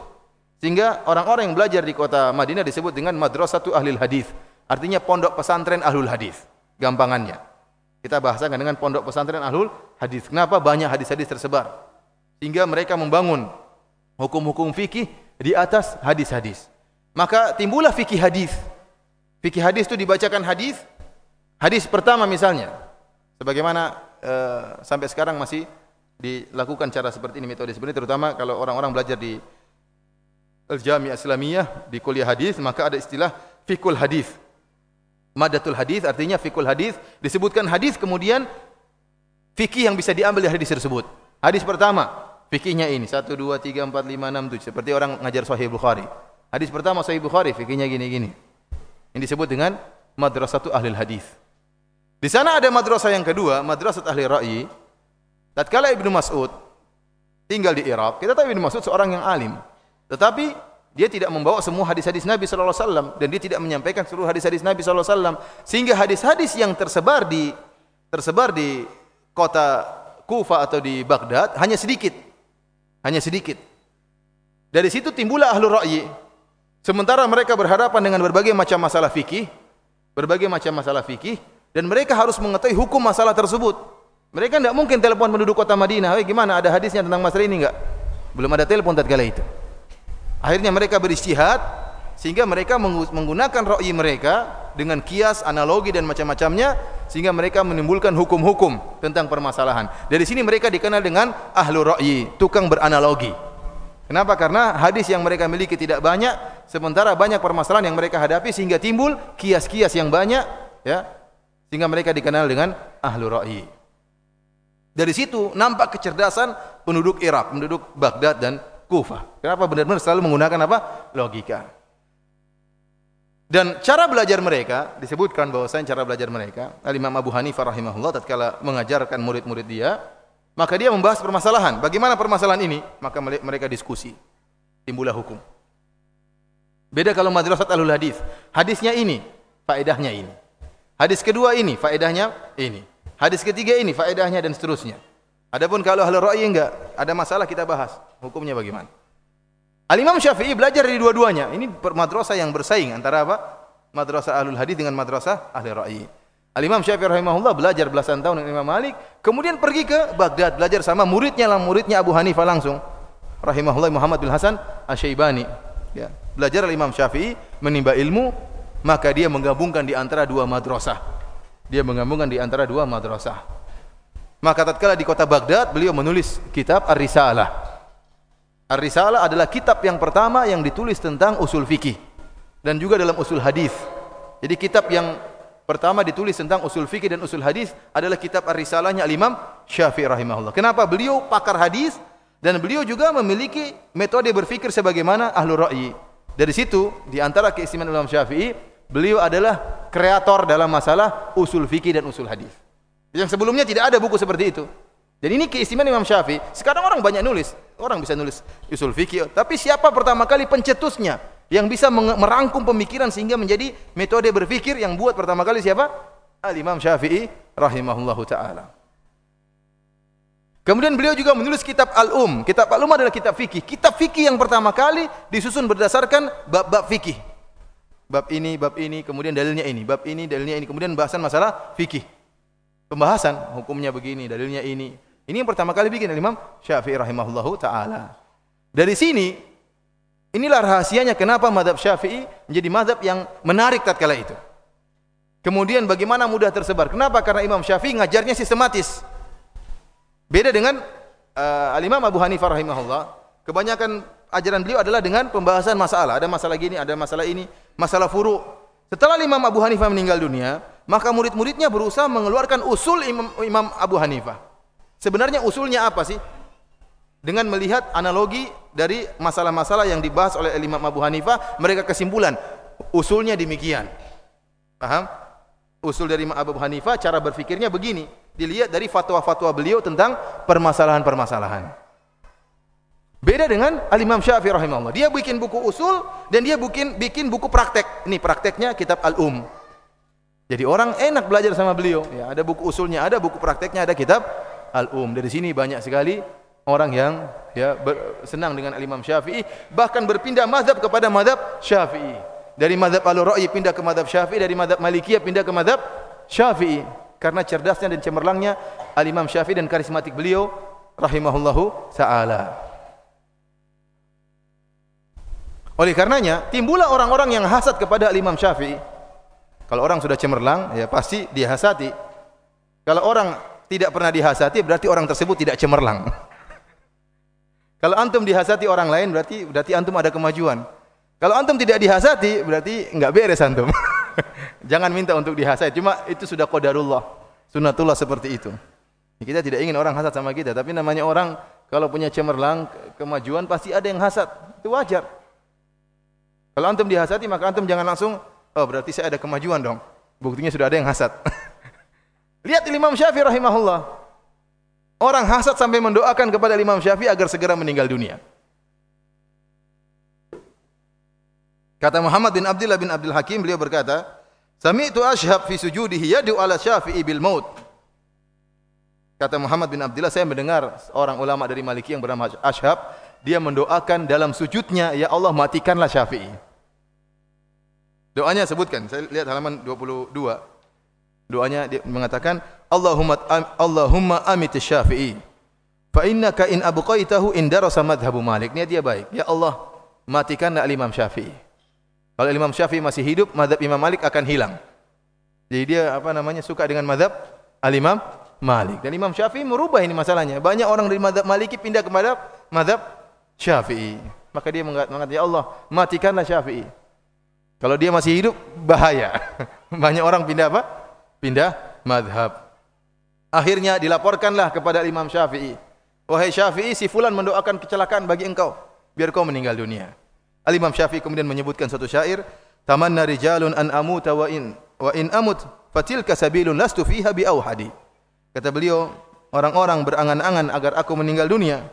Sehingga orang-orang yang belajar di kota Madinah disebut dengan Madrasatu Ahlul Hadis. Artinya pondok pesantren Ahlul Hadis. Gampangannya. Kita bahasakan dengan pondok pesantren Ahlul Hadis. Kenapa banyak hadis-hadis tersebar? Sehingga mereka membangun hukum-hukum fikih di atas hadis-hadis. Maka timbullah fikih hadis. Fikih hadis itu dibacakan hadis. Hadis pertama misalnya, sebagaimana uh, sampai sekarang masih dilakukan cara seperti ini metode seperti ini terutama kalau orang-orang belajar di Al-Jami' Islamiyah di kuliah hadis maka ada istilah fikul hadis. Madatul hadis artinya fikul hadis disebutkan hadis kemudian fikih yang bisa diambil dari hadis tersebut. Hadis pertama fikihnya ini 1 2 3 4 5 6 7 seperti orang ngajar Sahih Bukhari. Hadis pertama Sahih Bukhari fikihnya gini-gini. Ini disebut dengan madrasatu ahli hadis. Di sana ada madrasah yang kedua, madrasah ahli ra'yi. Tatkala Ibnu Mas'ud tinggal di Irak, kita tahu Ibnu Mas'ud seorang yang alim. Tetapi dia tidak membawa semua hadis-hadis Nabi sallallahu alaihi wasallam dan dia tidak menyampaikan seluruh hadis-hadis Nabi sallallahu alaihi wasallam sehingga hadis-hadis yang tersebar di tersebar di kota Kufa atau di Baghdad hanya sedikit. Hanya sedikit. Dari situ timbullah ahlu ra'yi. Sementara mereka berhadapan dengan berbagai macam masalah fikih, berbagai macam masalah fikih dan mereka harus mengetahui hukum masalah tersebut. Mereka tidak mungkin telepon penduduk kota Madinah, "Hei, gimana ada hadisnya tentang masalah ini enggak?" Belum ada telepon tatkala itu. Akhirnya mereka beristihad sehingga mereka menggunakan ra'yi mereka dengan kias, analogi dan macam-macamnya sehingga mereka menimbulkan hukum-hukum tentang permasalahan. Dari sini mereka dikenal dengan ahlu ra'yi, tukang beranalogi. Kenapa? Karena hadis yang mereka miliki tidak banyak, sementara banyak permasalahan yang mereka hadapi sehingga timbul kias-kias yang banyak, ya, sehingga mereka dikenal dengan ahlu ra'yi. Dari situ nampak kecerdasan penduduk Irak, penduduk Baghdad dan Kufah. Kenapa benar-benar selalu menggunakan apa? Logika. Dan cara belajar mereka disebutkan bahwasanya cara belajar mereka Al-Imam Abu Hanifah rahimahullah tatkala mengajarkan murid-murid dia, maka dia membahas permasalahan. Bagaimana permasalahan ini? Maka mereka diskusi. Timbullah hukum. Beda kalau madrasah Ahlul Hadis. Hadisnya ini, faedahnya ini. Hadis kedua ini, faedahnya ini. Hadis ketiga ini, faedahnya dan seterusnya. Adapun kalau ahli ra'yi enggak, ada masalah kita bahas. Hukumnya bagaimana? Al-Imam Syafi'i belajar dari dua-duanya. Ini madrasah yang bersaing antara apa? Madrasah Ahlul Hadis dengan madrasah Ahli Ra'yi. Al-Imam Syafi'i rahimahullah belajar belasan tahun dengan Imam Malik, kemudian pergi ke Baghdad belajar sama muridnya lah muridnya Abu Hanifah langsung. Rahimahullah Muhammad bin Hasan Asy-Syaibani. Ya. Belajar Al-Imam Syafi'i menimba ilmu, maka dia menggabungkan di antara dua madrasah. Dia menggabungkan di antara dua madrasah. Maka tatkala di kota Baghdad beliau menulis kitab Ar-Risalah. Ar-Risalah adalah kitab yang pertama yang ditulis tentang usul fikih dan juga dalam usul hadis. Jadi kitab yang pertama ditulis tentang usul fikih dan usul hadis adalah kitab Ar-Risalahnya Al-Imam Syafi'i rahimahullah. Kenapa? Beliau pakar hadis dan beliau juga memiliki metode berfikir sebagaimana ahlu ra'yi. Dari situ, di antara keistimewaan Imam Syafi'i, beliau adalah kreator dalam masalah usul fikih dan usul hadis. Yang sebelumnya tidak ada buku seperti itu. Dan ini keistimewaan Imam Syafi'i. Sekarang orang banyak nulis. Orang bisa nulis usul fikih. Tapi siapa pertama kali pencetusnya? Yang bisa merangkum pemikiran sehingga menjadi metode berfikir yang buat pertama kali siapa? Al-Imam Syafi'i rahimahullahu ta'ala. Kemudian beliau juga menulis kitab Al-Um. Kitab Al-Um adalah kitab fikih. Kitab fikih yang pertama kali disusun berdasarkan bab-bab fikih. Bab ini, bab ini, kemudian dalilnya ini. Bab ini, dalilnya ini. Kemudian bahasan masalah fikih. Pembahasan hukumnya begini, dalilnya ini. Ini yang pertama kali bikin Imam Syafi'i rahimahullahu taala. Dari sini inilah rahasianya kenapa mazhab Syafi'i menjadi mazhab yang menarik tatkala itu. Kemudian bagaimana mudah tersebar? Kenapa? Karena Imam Syafi'i ngajarnya sistematis. Beda dengan uh, Al-Imam Abu Hanifah rahimahullah. Kebanyakan ajaran beliau adalah dengan pembahasan masalah. Ada masalah gini, ada masalah ini, masalah furu. Setelah Imam Abu Hanifah meninggal dunia, maka murid-muridnya berusaha mengeluarkan usul Imam, Imam Abu Hanifah. Sebenarnya usulnya apa sih? Dengan melihat analogi dari masalah-masalah yang dibahas oleh Imam Abu Hanifah, mereka kesimpulan usulnya demikian. Paham? Usul dari Imam Abu Hanifah cara berfikirnya begini. Dilihat dari fatwa-fatwa beliau tentang permasalahan-permasalahan. Beda dengan Al-Imam Syafi'i rahimahullah. Dia bikin buku usul dan dia bikin bikin buku praktek. Ini prakteknya kitab Al-Um. Jadi orang enak belajar sama beliau. Ya, ada buku usulnya, ada buku prakteknya, ada kitab al-um. Dari sini banyak sekali orang yang ya senang dengan al-Imam Syafi'i bahkan berpindah mazhab kepada mazhab Syafi'i. Dari mazhab Al-Ra'yi pindah ke mazhab Syafi'i, dari mazhab Malikiyah pindah ke mazhab Syafi'i karena cerdasnya dan cemerlangnya al-Imam Syafi'i dan karismatik beliau rahimahullahu taala. Oleh karenanya, timbullah orang-orang yang hasad kepada al-Imam Syafi'i. Kalau orang sudah cemerlang, ya pasti dia hasati. Kalau orang tidak pernah dihasati berarti orang tersebut tidak cemerlang. Kalau antum dihasati orang lain berarti berarti antum ada kemajuan. Kalau antum tidak dihasati berarti enggak beres antum. Jangan minta untuk dihasati, cuma itu sudah qadarullah. Sunatullah seperti itu. Kita tidak ingin orang hasad sama kita, tapi namanya orang kalau punya cemerlang kemajuan pasti ada yang hasad. Itu wajar. Kalau antum dihasati maka antum jangan langsung oh berarti saya ada kemajuan dong. Buktinya sudah ada yang hasad. Lihat Imam Syafi'i rahimahullah. Orang hasad sampai mendoakan kepada Imam Syafi'i agar segera meninggal dunia. Kata Muhammad bin Abdullah bin Abdul Hakim beliau berkata, "Sami'tu Ashhab fi sujudihi yad'u ala Syafi'i bil maut." Kata Muhammad bin Abdullah, saya mendengar seorang ulama dari Maliki yang bernama Ashhab, dia mendoakan dalam sujudnya, "Ya Allah, matikanlah Syafi'i." Doanya sebutkan, saya lihat halaman 22. Doanya dia mengatakan, Allahumma Allahumma amit Syafi'i. Fa innaka in abqaitahu in darasa madhhabu Malik. Ini dia baik. Ya Allah, matikanlah Imam Syafi'i. Kalau Imam Syafi'i masih hidup, madhab Imam Malik akan hilang. Jadi dia apa namanya suka dengan madhab Al-Imam Malik. Dan Imam Syafi'i merubah ini masalahnya. Banyak orang dari madhab Maliki pindah ke madhab, madhab Syafi'i. Maka dia mengatakan, Ya Allah, matikanlah Syafi'i. Kalau dia masih hidup, bahaya. Banyak orang pindah apa? Pindah madhab. Akhirnya dilaporkanlah kepada Imam Syafi'i. Wahai Syafi'i, si fulan mendoakan kecelakaan bagi engkau. Biar kau meninggal dunia. Al-Imam Syafi'i kemudian menyebutkan satu syair. Tamanna rijalun an amuta wa in, wa in amut fatilka sabilun lastu fiha bi awhadi. Kata beliau, orang-orang berangan-angan agar aku meninggal dunia.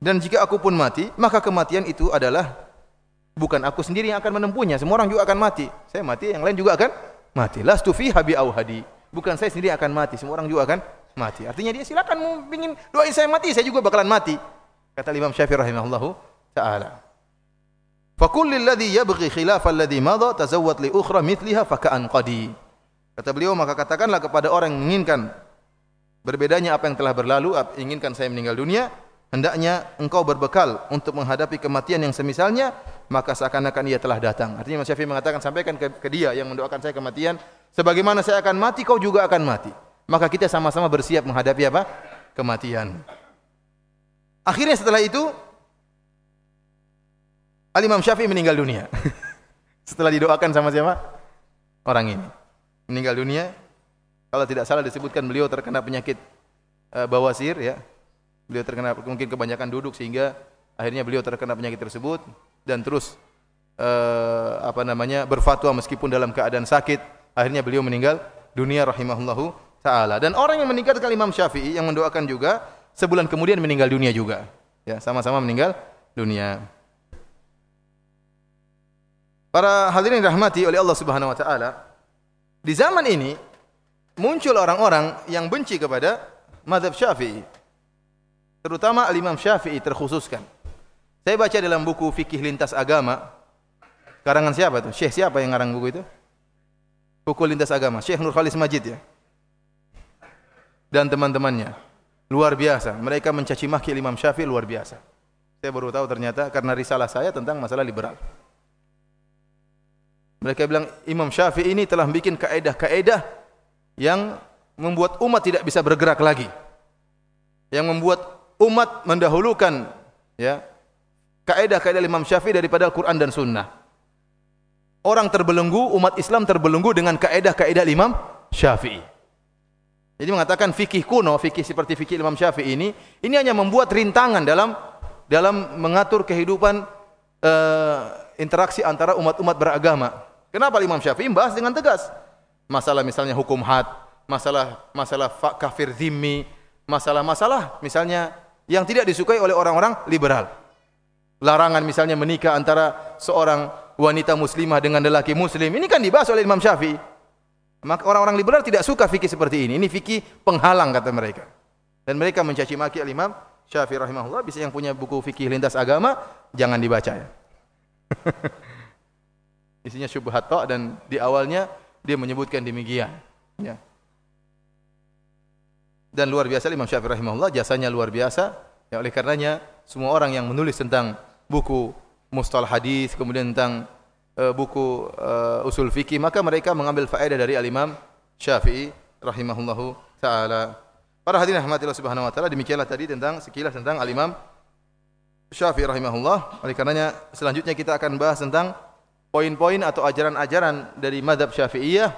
Dan jika aku pun mati, maka kematian itu adalah bukan aku sendiri yang akan menempuhnya. Semua orang juga akan mati. Saya mati, yang lain juga akan mati. Lastu fi habi au. Bukan saya sendiri akan mati, semua orang juga akan mati. Artinya dia silakan mau ingin doain saya mati, saya juga bakalan mati. Kata Imam Syafi'i rahimahullahu taala. Fa kullil ladzi yabghi khilafa alladhi madha tazawwad li ukhra mithliha fa ka'an qadi. Kata beliau maka katakanlah kepada orang yang menginginkan berbedanya apa yang telah berlalu, inginkan saya meninggal dunia, hendaknya engkau berbekal untuk menghadapi kematian yang semisalnya maka seakan-akan ia telah datang. Artinya Mas Syafi'i mengatakan sampaikan ke, ke dia yang mendoakan saya kematian, sebagaimana saya akan mati kau juga akan mati. Maka kita sama-sama bersiap menghadapi apa? Kematian. Akhirnya setelah itu Al Imam Syafi'i meninggal dunia. setelah didoakan sama siapa? Orang ini. Meninggal dunia. Kalau tidak salah disebutkan beliau terkena penyakit uh, bawasir ya. Beliau terkena mungkin kebanyakan duduk sehingga akhirnya beliau terkena penyakit tersebut dan terus uh, apa namanya berfatwa meskipun dalam keadaan sakit akhirnya beliau meninggal dunia rahimahullahu taala. Dan orang yang meninggal kali Imam Syafi'i yang mendoakan juga sebulan kemudian meninggal dunia juga. Ya sama-sama meninggal dunia. Para hadirin rahmati oleh Allah Subhanahu wa taala di zaman ini muncul orang-orang yang benci kepada mazhab Syafi'i. Terutama al-Imam Syafi'i terkhususkan saya baca dalam buku fikih lintas agama. Karangan siapa itu? Syekh siapa yang ngarang buku itu? Buku lintas agama. Syekh Nur Khalis Majid ya. Dan teman-temannya. Luar biasa. Mereka mencaci maki Imam Syafi'i luar biasa. Saya baru tahu ternyata karena risalah saya tentang masalah liberal. Mereka bilang Imam Syafi'i ini telah bikin kaedah-kaedah yang membuat umat tidak bisa bergerak lagi. Yang membuat umat mendahulukan ya, kaedah-kaedah Imam Syafi'i daripada Al-Quran dan Sunnah. Orang terbelenggu, umat Islam terbelenggu dengan kaedah-kaedah Imam Syafi'i. Jadi mengatakan fikih kuno, fikih seperti fikih Imam Syafi'i ini, ini hanya membuat rintangan dalam dalam mengatur kehidupan uh, interaksi antara umat-umat beragama. Kenapa Imam Syafi'i membahas dengan tegas? Masalah misalnya hukum had, masalah masalah kafir zimmi, masalah-masalah misalnya yang tidak disukai oleh orang-orang liberal larangan misalnya menikah antara seorang wanita muslimah dengan lelaki muslim. Ini kan dibahas oleh Imam Syafi'i. Maka orang-orang liberal tidak suka fikih seperti ini. Ini fikih penghalang kata mereka. Dan mereka mencaci maki Imam Syafi'i rahimahullah. Bisa yang punya buku fikih lintas agama jangan dibaca ya. Isinya syubhat tok dan di awalnya dia menyebutkan demikian ya. Dan luar biasa Imam Syafi'i rahimahullah jasanya luar biasa. Ya oleh karenanya semua orang yang menulis tentang buku mustalah hadis kemudian tentang uh, buku uh, usul fikih maka mereka mengambil faedah dari al-Imam Syafi'i rahimahullahu taala Para hadirin rahmatillah subhanahu wa taala, demikianlah tadi tentang sekilas tentang al-Imam Syafi'i rahimahullah. Oleh karenanya selanjutnya kita akan bahas tentang poin-poin atau ajaran-ajaran dari madhab Syafi'iyah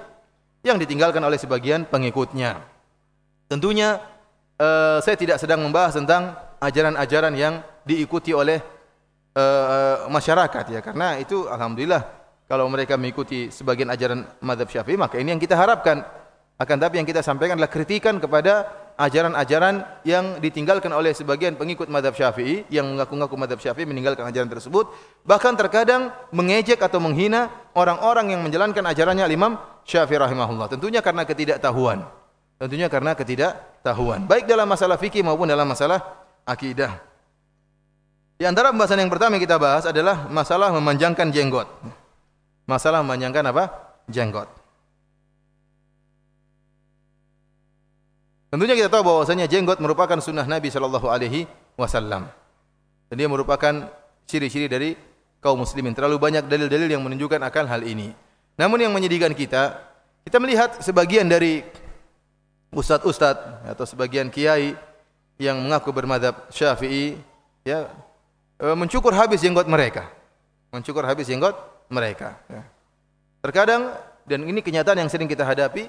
yang ditinggalkan oleh sebagian pengikutnya. Tentunya uh, saya tidak sedang membahas tentang ajaran-ajaran yang diikuti oleh uh, masyarakat ya. Karena itu alhamdulillah kalau mereka mengikuti sebagian ajaran madhab Syafi'i maka ini yang kita harapkan. Akan tapi yang kita sampaikan adalah kritikan kepada ajaran-ajaran yang ditinggalkan oleh sebagian pengikut madhab syafi'i yang mengaku-ngaku madhab syafi'i meninggalkan ajaran tersebut. Bahkan terkadang mengejek atau menghina orang-orang yang menjalankan ajarannya imam syafi'i rahimahullah. Tentunya karena ketidaktahuan. Tentunya karena ketidaktahuan. Baik dalam masalah fikih maupun dalam masalah akidah di antara pembahasan yang pertama yang kita bahas adalah masalah memanjangkan jenggot masalah memanjangkan apa? jenggot Tentunya kita tahu bahwasanya jenggot merupakan sunnah Nabi Shallallahu Alaihi Wasallam. Dan dia merupakan ciri-ciri dari kaum muslimin. Terlalu banyak dalil-dalil yang menunjukkan akan hal ini. Namun yang menyedihkan kita, kita melihat sebagian dari ustadz-ustadz atau sebagian kiai yang mengaku bermadhab syafi'i, ya, e, mencukur habis jenggot mereka. Mencukur habis jenggot mereka. Ya. Terkadang, dan ini kenyataan yang sering kita hadapi,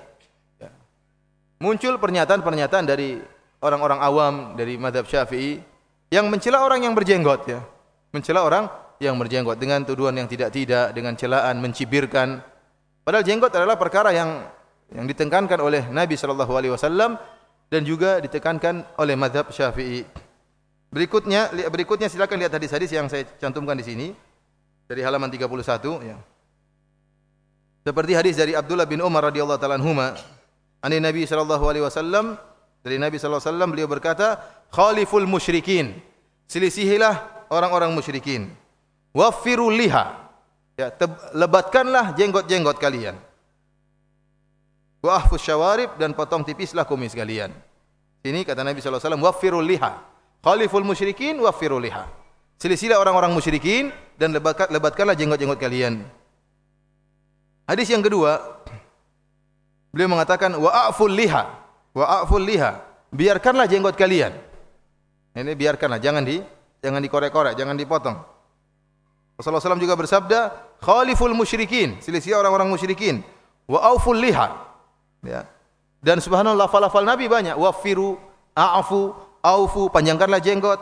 muncul pernyataan-pernyataan dari orang-orang awam dari madhab syafi'i yang mencela orang yang berjenggot ya. Mencela orang yang berjenggot dengan tuduhan yang tidak-tidak, dengan celaan, mencibirkan. Padahal jenggot adalah perkara yang yang ditekankan oleh Nabi wasallam dan juga ditekankan oleh madhab Syafi'i. Berikutnya berikutnya silakan lihat hadis-hadis yang saya cantumkan di sini dari halaman 31 ya. Seperti hadis dari Abdullah bin Umar radhiyallahu taala anhuma Ani Nabi sallallahu alaihi wasallam dari Nabi sallallahu alaihi wasallam beliau berkata, "Khaliful musyrikin." Selisihilah orang-orang musyrikin. Waffiru liha. Ya, lebatkanlah jenggot-jenggot kalian. Wa ahfus syawarib dan potong tipislah kumis kalian. Ini kata Nabi wasallam, "Waffiru liha." Khaliful musyrikin waffiru liha. Selisihilah orang-orang musyrikin dan lebatkanlah jenggot-jenggot kalian. Hadis yang kedua, Beliau mengatakan wa'aful liha, wa'aful liha. Biarkanlah jenggot kalian. Ini biarkanlah, jangan di jangan dikorek-korek, jangan dipotong. Rasulullah SAW juga bersabda, khaliful musyrikin, selisih orang-orang musyrikin. Wa'aful liha. Ya. Dan subhanallah lafal-lafal Nabi banyak. Wafiru, a'afu, aufu, panjangkanlah jenggot.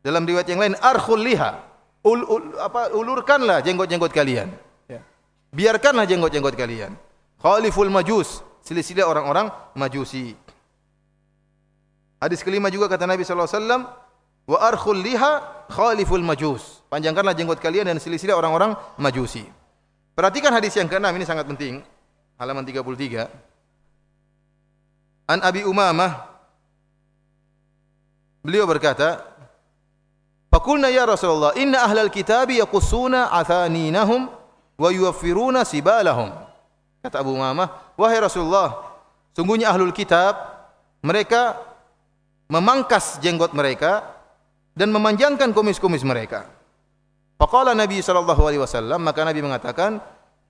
Dalam riwayat yang lain, arkhul liha. Ul, ul, apa, ulurkanlah jenggot-jenggot kalian. Ya. Biarkanlah jenggot-jenggot kalian khaliful majus silsilah orang-orang majusi hadis kelima juga kata Nabi wasallam wa arkhul liha khaliful majus panjangkanlah jenggot kalian dan silsilah orang-orang majusi perhatikan hadis yang keenam ini sangat penting halaman 33 an abi umamah beliau berkata Fakulna ya Rasulullah, inna ahlal kitabi yaqussuna athaninahum wa yuwaffiruna sibalahum. Kata Abu Umamah, wahai Rasulullah, sungguhnya ahlul kitab mereka memangkas jenggot mereka dan memanjangkan kumis-kumis mereka. Faqala Nabi sallallahu alaihi wasallam, maka Nabi mengatakan,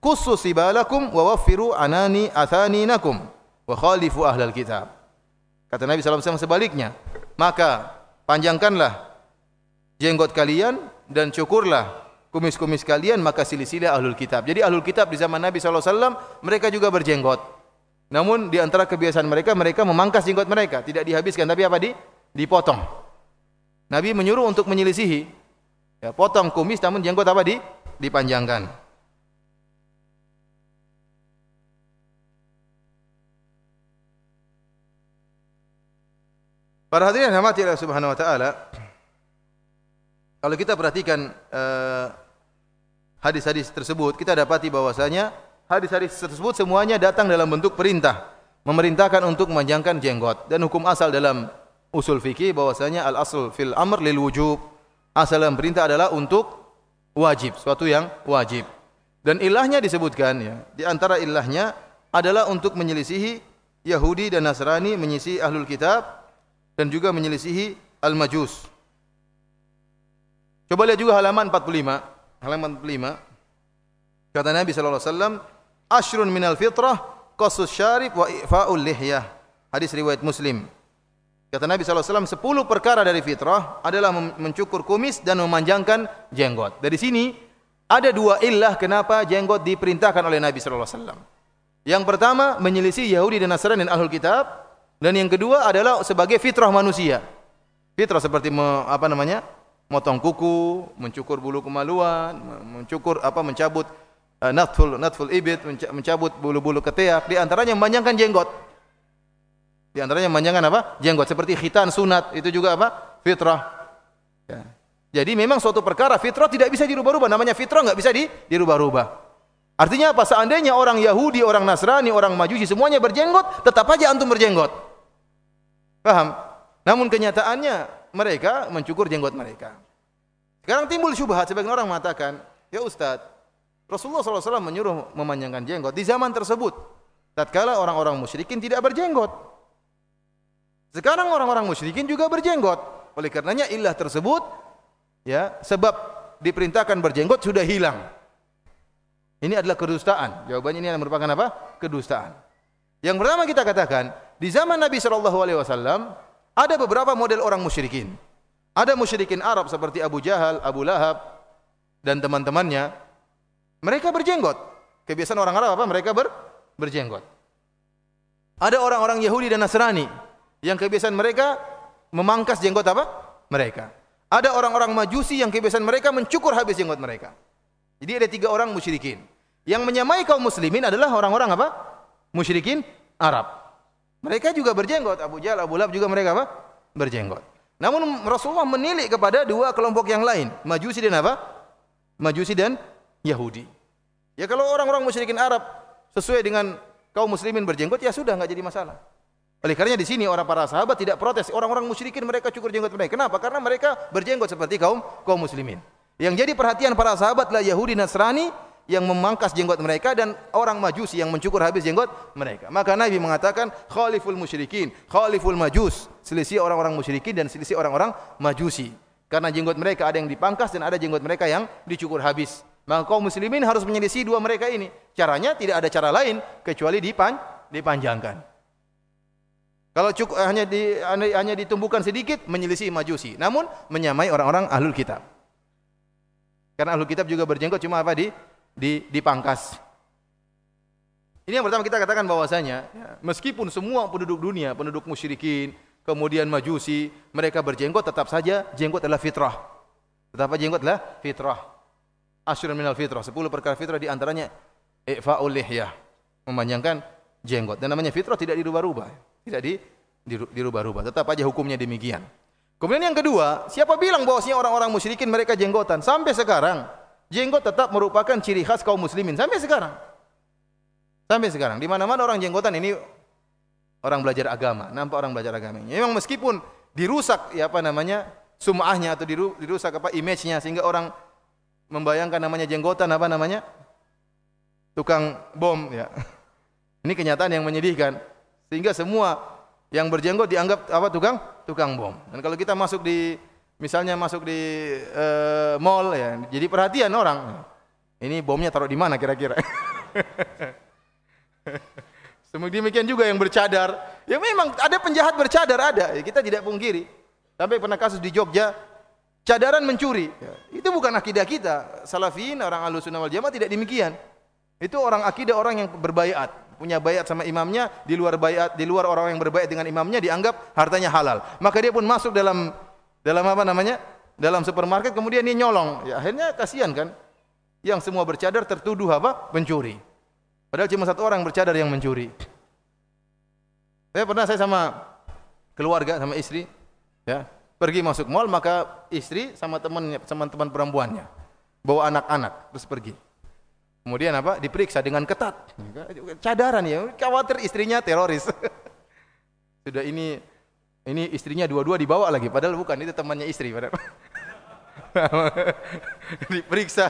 "Qussu sibalakum wa waffiru anani athaninakum wa khalifu ahlal kitab." Kata Nabi wasallam sebaliknya, maka panjangkanlah jenggot kalian dan cukurlah kumis-kumis kalian maka silsilah ahlul kitab. Jadi ahlul kitab di zaman Nabi wasallam mereka juga berjenggot. Namun di antara kebiasaan mereka mereka memangkas jenggot mereka, tidak dihabiskan tapi apa di dipotong. Nabi menyuruh untuk menyelisihi. Ya, potong kumis namun jenggot apa di dipanjangkan. Para hadirin yang dirahmati Allah Subhanahu wa taala, kalau kita perhatikan uh, hadis-hadis tersebut kita dapati bahwasanya hadis-hadis tersebut semuanya datang dalam bentuk perintah memerintahkan untuk memanjangkan jenggot dan hukum asal dalam usul fikih bahwasanya al asl fil amr lil wujub. Asal dalam perintah adalah untuk wajib suatu yang wajib. Dan ilahnya disebutkan ya di antara ilahnya adalah untuk menyelisihi Yahudi dan Nasrani menyisi ahlul kitab dan juga menyelisihi al majus coba lihat juga halaman 45 halaman 45 kata Nabi wasallam ashrun minal fitrah qasus syarib wa ifa'ul lihyah Hadis riwayat Muslim. Kata Nabi SAW, sepuluh perkara dari fitrah adalah mencukur kumis dan memanjangkan jenggot. Dari sini, ada dua illah kenapa jenggot diperintahkan oleh Nabi SAW. Yang pertama, menyelisih Yahudi dan Nasrani dan Ahlul Kitab. Dan yang kedua adalah sebagai fitrah manusia. Fitrah seperti me, apa namanya? Motong kuku, mencukur bulu kemaluan, mencukur apa mencabut uh, natful natful ibit, mencabut bulu-bulu ketiak, di antaranya memanjangkan jenggot. Di antaranya memanjangkan apa? Jenggot seperti khitan sunat itu juga apa? Fitrah. Ya. Jadi memang suatu perkara fitrah tidak bisa dirubah-rubah. Namanya fitrah enggak bisa dirubah-rubah. Artinya apa? Seandainya orang Yahudi, orang Nasrani, orang Majusi semuanya berjenggot, tetap aja antum berjenggot. Paham? Namun kenyataannya mereka mencukur jenggot mereka. Sekarang timbul syubhat sebagian orang mengatakan, "Ya Ustaz, Rasulullah SAW menyuruh memanjangkan jenggot di zaman tersebut. Tatkala orang-orang musyrikin tidak berjenggot. Sekarang orang-orang musyrikin juga berjenggot. Oleh karenanya ilah tersebut ya, sebab diperintahkan berjenggot sudah hilang. Ini adalah kedustaan. Jawabannya ini merupakan apa? Kedustaan. Yang pertama kita katakan, di zaman Nabi sallallahu alaihi wasallam ada beberapa model orang musyrikin. Ada musyrikin Arab seperti Abu Jahal, Abu Lahab dan teman-temannya. Mereka berjenggot. Kebiasaan orang Arab apa? Mereka ber berjenggot. Ada orang-orang Yahudi dan Nasrani yang kebiasaan mereka memangkas jenggot apa? Mereka. Ada orang-orang majusi yang kebiasaan mereka mencukur habis jenggot mereka. Jadi ada tiga orang musyrikin. Yang menyamai kaum muslimin adalah orang-orang apa? Musyrikin Arab. Mereka juga berjenggot. Abu Jahal, Abu Lab juga mereka apa? Berjenggot. Namun Rasulullah menilik kepada dua kelompok yang lain. Majusi dan apa? Majusi dan Yahudi. Ya kalau orang-orang musyrikin Arab sesuai dengan kaum muslimin berjenggot, ya sudah, enggak jadi masalah. Oleh karenanya di sini orang para sahabat tidak protes. Orang-orang musyrikin mereka cukur jenggot mereka. Kenapa? Karena mereka berjenggot seperti kaum kaum muslimin. Yang jadi perhatian para sahabat adalah Yahudi Nasrani yang memangkas jenggot mereka dan orang majusi yang mencukur habis jenggot mereka. Maka Nabi mengatakan khaliful musyrikin, khaliful majus, selisih orang-orang musyrikin dan selisih orang-orang majusi. Karena jenggot mereka ada yang dipangkas dan ada jenggot mereka yang dicukur habis. Maka kaum muslimin harus menyelisih dua mereka ini. Caranya tidak ada cara lain kecuali dipan dipanjangkan. Kalau cukup hanya di hanya ditumbuhkan sedikit menyelisih majusi. Namun menyamai orang-orang ahlul kitab. Karena ahlul kitab juga berjenggot cuma apa di dipangkas. Ini yang pertama kita katakan bahwasanya ya, meskipun semua penduduk dunia, penduduk musyrikin, kemudian majusi, mereka berjenggot tetap saja jenggot adalah fitrah. Tetap saja jenggot adalah fitrah. Asyurun minal fitrah. Sepuluh perkara fitrah di antaranya i'fa'ul lihyah. Memanjangkan jenggot. Dan namanya fitrah tidak dirubah-rubah tidak di dirubah-rubah. Tetap aja hukumnya demikian. Kemudian yang kedua, siapa bilang bahwasanya orang-orang musyrikin mereka jenggotan? Sampai sekarang, jenggot tetap merupakan ciri khas kaum muslimin sampai sekarang. Sampai sekarang, di mana-mana orang jenggotan ini orang belajar agama, nampak orang belajar agama. Memang meskipun dirusak ya apa namanya sumahnya atau dirusak apa image-nya sehingga orang membayangkan namanya jenggotan apa namanya tukang bom ya. Ini kenyataan yang menyedihkan. Sehingga semua yang berjenggot dianggap apa tukang tukang bom. Dan kalau kita masuk di misalnya masuk di uh, mall ya, jadi perhatian orang. Ini bomnya taruh di mana kira-kira? Semua demikian juga yang bercadar. Ya memang ada penjahat bercadar ada. Ya, kita tidak pungkiri. Sampai pernah kasus di Jogja, cadaran mencuri. Ya, itu bukan akidah kita. Salafin, orang Ahlussunnah wal Jamaah tidak demikian. Itu orang akidah orang yang berbaiat punya bayat sama imamnya di luar bayat di luar orang yang berbayat dengan imamnya dianggap hartanya halal maka dia pun masuk dalam dalam apa namanya? Dalam supermarket kemudian dia nyolong. Ya akhirnya kasihan kan? Yang semua bercadar tertuduh apa? Pencuri padahal cuma satu orang bercadar yang mencuri. Saya pernah saya sama keluarga sama istri ya pergi masuk mall maka istri sama teman teman-teman perempuannya bawa anak-anak terus pergi. Kemudian apa? Diperiksa dengan ketat. Cadaran ya, khawatir istrinya teroris. Sudah ini ini istrinya dua-dua dibawa lagi padahal bukan itu temannya istri. Diperiksa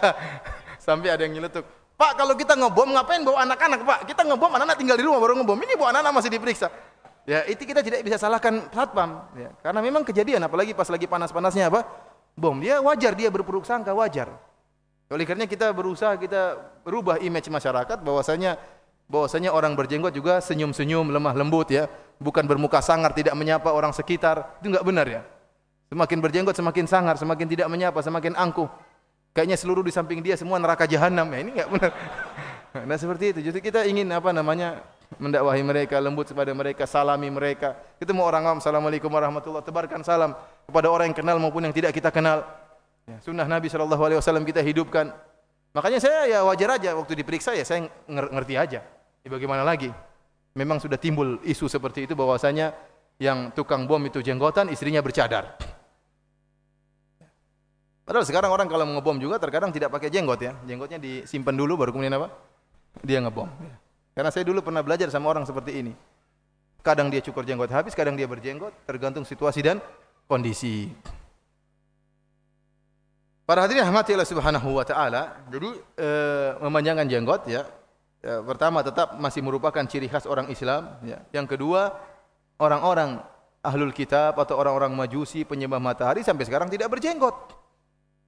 sampai ada yang nyeletuk. Pak, kalau kita ngebom ngapain bawa anak-anak, Pak? Kita ngebom anak-anak tinggal di rumah baru ngebom. Ini bawa anak-anak masih diperiksa. Ya, itu kita tidak bisa salahkan satpam, ya. Karena memang kejadian apalagi pas lagi panas-panasnya apa? Bom. Dia wajar dia berpuruk sangka, wajar. Oleh karena kita berusaha kita berubah image masyarakat bahwasanya bahwasanya orang berjenggot juga senyum-senyum, lemah lembut ya, bukan bermuka sangar, tidak menyapa orang sekitar. Itu enggak benar ya. Semakin berjenggot semakin sangar, semakin tidak menyapa, semakin angkuh. Kayaknya seluruh di samping dia semua neraka jahanam ya. Ini enggak benar. Nah seperti itu. Jadi kita ingin apa namanya mendakwahi mereka, lembut kepada mereka, salami mereka. Ketemu orang awam, Assalamualaikum warahmatullahi tebarkan salam kepada orang yang kenal maupun yang tidak kita kenal. Ya, sunnah Nabi Wasallam kita hidupkan. Makanya saya ya wajar aja waktu diperiksa ya saya ngerti aja. Ya, bagaimana lagi? Memang sudah timbul isu seperti itu bahwasanya yang tukang bom itu jenggotan, istrinya bercadar. Padahal sekarang orang kalau ngebom juga terkadang tidak pakai jenggot ya. Jenggotnya disimpan dulu baru kemudian apa? Dia ngebom. Karena saya dulu pernah belajar sama orang seperti ini. Kadang dia cukur jenggot habis, kadang dia berjenggot, tergantung situasi dan kondisi. Para hadirin rahmati Allah Subhanahu wa taala, jadi e, memanjangkan jenggot ya. E, pertama tetap masih merupakan ciri khas orang Islam ya. Yang kedua, orang-orang ahlul kitab atau orang-orang majusi penyembah matahari sampai sekarang tidak berjenggot.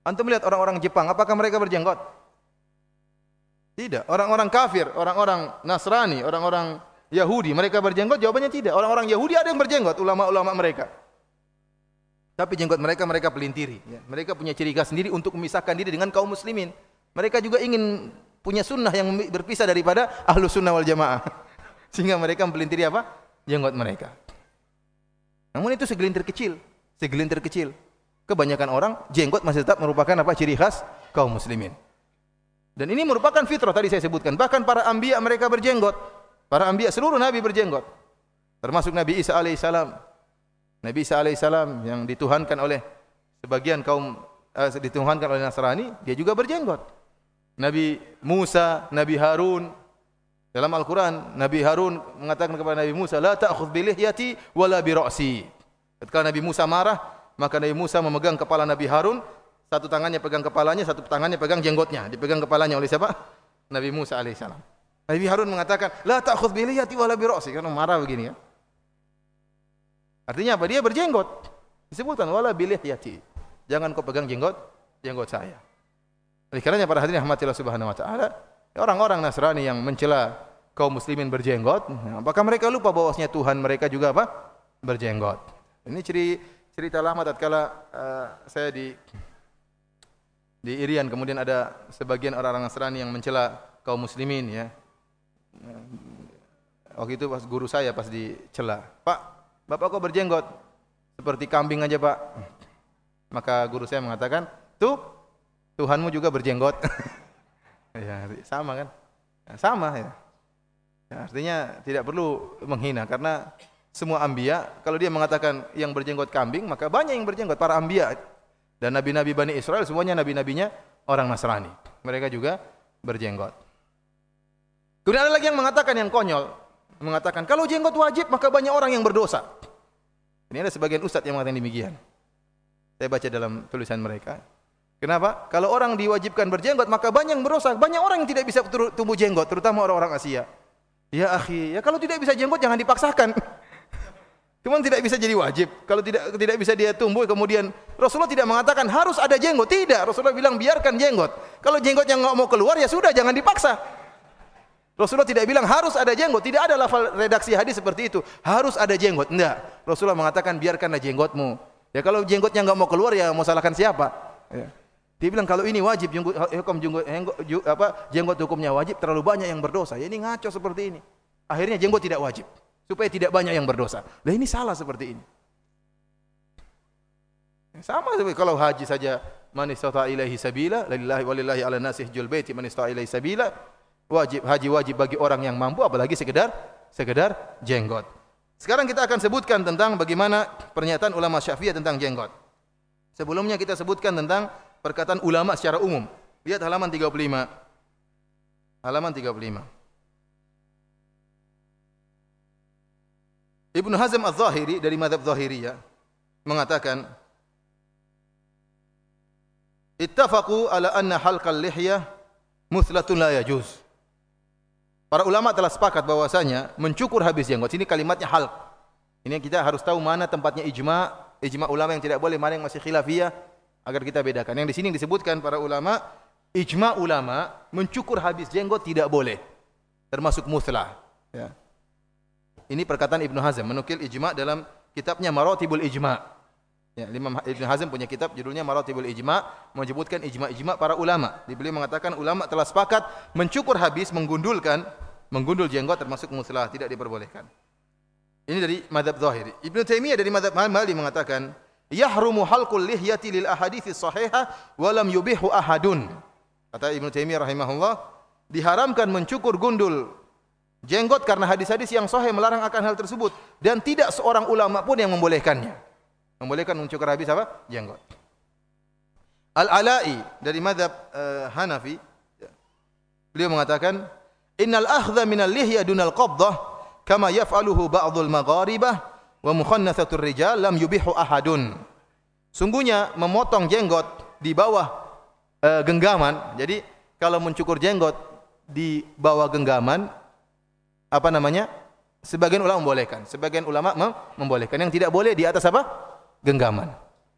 Antum melihat orang-orang Jepang, apakah mereka berjenggot? Tidak. Orang-orang kafir, orang-orang Nasrani, orang-orang Yahudi, mereka berjenggot? Jawabannya tidak. Orang-orang Yahudi ada yang berjenggot, ulama-ulama mereka. Tapi jenggot mereka, mereka pelintiri. Ya. Mereka punya ciri khas sendiri untuk memisahkan diri dengan kaum muslimin. Mereka juga ingin punya sunnah yang berpisah daripada ahlu sunnah wal jamaah. Sehingga mereka pelintiri apa? Jenggot mereka. Namun itu segelintir kecil. Segelintir kecil kebanyakan orang jenggot masih tetap merupakan apa ciri khas kaum muslimin. Dan ini merupakan fitrah tadi saya sebutkan. Bahkan para anbiya mereka berjenggot. Para anbiya seluruh nabi berjenggot. Termasuk Nabi Isa alaihissalam. Nabi Isa alaihissalam yang dituhankan oleh sebagian kaum uh, dituhankan oleh Nasrani, dia juga berjenggot. Nabi Musa, Nabi Harun dalam Al-Quran, Nabi Harun mengatakan kepada Nabi Musa, "La ta'khudh bi lihyati wala bi ra'si." Ketika Nabi Musa marah, Maka Nabi Musa memegang kepala Nabi Harun, satu tangannya pegang kepalanya, satu tangannya pegang jenggotnya. Dipegang kepalanya oleh siapa? Nabi Musa alaihissalam. Nabi Harun mengatakan, La ta'khudh biliyati wala bira'si. Karena marah begini ya. Artinya apa? Dia berjenggot. Disebutkan, wala biliyati. Jangan kau pegang jenggot, jenggot saya. Oleh kerana para hadirin rahmatillah subhanahu wa ta'ala, orang-orang Nasrani yang mencela kaum muslimin berjenggot, apakah mereka lupa bahwasanya Tuhan mereka juga apa? Berjenggot. Ini ciri cerita lama tatkala uh, saya di di Irian kemudian ada sebagian orang-orang Nasrani yang mencela kaum muslimin ya. Waktu itu pas guru saya pas dicela, "Pak, Bapak kok berjenggot? Seperti kambing aja, Pak." Maka guru saya mengatakan, "Tuh, Tuhanmu juga berjenggot." ya, sama kan? Ya, sama ya. ya. Artinya tidak perlu menghina karena semua ambia kalau dia mengatakan yang berjenggot kambing maka banyak yang berjenggot para ambia dan nabi-nabi Bani Israel semuanya nabi-nabinya orang Nasrani mereka juga berjenggot kemudian ada lagi yang mengatakan yang konyol mengatakan kalau jenggot wajib maka banyak orang yang berdosa ini ada sebagian ustaz yang mengatakan demikian saya baca dalam tulisan mereka kenapa kalau orang diwajibkan berjenggot maka banyak yang berdosa banyak orang yang tidak bisa tumbuh jenggot terutama orang-orang Asia ya akhi ya kalau tidak bisa jenggot jangan dipaksakan Cuma tidak bisa jadi wajib. Kalau tidak tidak bisa dia tumbuh kemudian Rasulullah tidak mengatakan harus ada jenggot. Tidak. Rasulullah bilang biarkan jenggot. Kalau jenggotnya enggak mau keluar ya sudah jangan dipaksa. Rasulullah tidak bilang harus ada jenggot. Tidak ada lafal redaksi hadis seperti itu. Harus ada jenggot. Tidak. Rasulullah mengatakan biarkanlah jenggotmu. Ya kalau jenggotnya enggak mau keluar ya mau salahkan siapa? Ya. Dia bilang kalau ini wajib jenggot hukum jenggot, jenggot apa jenggot hukumnya wajib terlalu banyak yang berdosa. Ya ini ngaco seperti ini. Akhirnya jenggot tidak wajib supaya tidak banyak yang berdosa. Lah ini salah seperti ini. Sama seperti kalau haji saja man istata ilaihi sabila lillahi walillahi ala nasi hajjul baiti man istata ilaihi sabila wajib haji wajib bagi orang yang mampu apalagi sekedar sekedar jenggot. Sekarang kita akan sebutkan tentang bagaimana pernyataan ulama Syafi'iyah tentang jenggot. Sebelumnya kita sebutkan tentang perkataan ulama secara umum. Lihat halaman 35. Halaman 35. Ibn Hazm al-Zahiri dari madhab Zahiriyah mengatakan Ittafaqu ala anna halqal lihya muthlatun la yajuz. Para ulama telah sepakat bahwasanya mencukur habis jenggot. Ini kalimatnya halq. Ini kita harus tahu mana tempatnya ijma, ijma ulama yang tidak boleh, mana yang masih khilafiyah agar kita bedakan. Yang di sini disebutkan para ulama ijma ulama mencukur habis jenggot tidak boleh. termasuk muslah. Ya. Ini perkataan Ibnu Hazm menukil ijma dalam kitabnya Maratibul Ijma. Ya, Imam Ibnu Hazm punya kitab judulnya Maratibul Ijma menyebutkan ijma-ijma para ulama. Di beliau mengatakan ulama telah sepakat mencukur habis menggundulkan menggundul jenggot termasuk muslah tidak diperbolehkan. Ini dari mazhab Zahiri. Ibnu Taimiyah dari mazhab Maliki mengatakan yahrumu halqul lihyati lil ahadithi sahihah wa lam yubihu ahadun. Kata Ibnu Taimiyah rahimahullah diharamkan mencukur gundul jenggot karena hadis-hadis yang sahih melarang akan hal tersebut dan tidak seorang ulama pun yang membolehkannya. Membolehkan mencukur habis apa? Jenggot. Al-Ala'i dari mazhab uh, Hanafi beliau mengatakan innal akhdha min al-lihya dunal qabdah kama yaf'aluhu ba'dul magharibah wa mukhannathatur rijal lam yubihu ahadun. Sungguhnya memotong jenggot di bawah uh, genggaman. Jadi kalau mencukur jenggot di bawah genggaman apa namanya? Sebagian ulama membolehkan, sebagian ulama mem membolehkan. Yang tidak boleh di atas apa? Genggaman.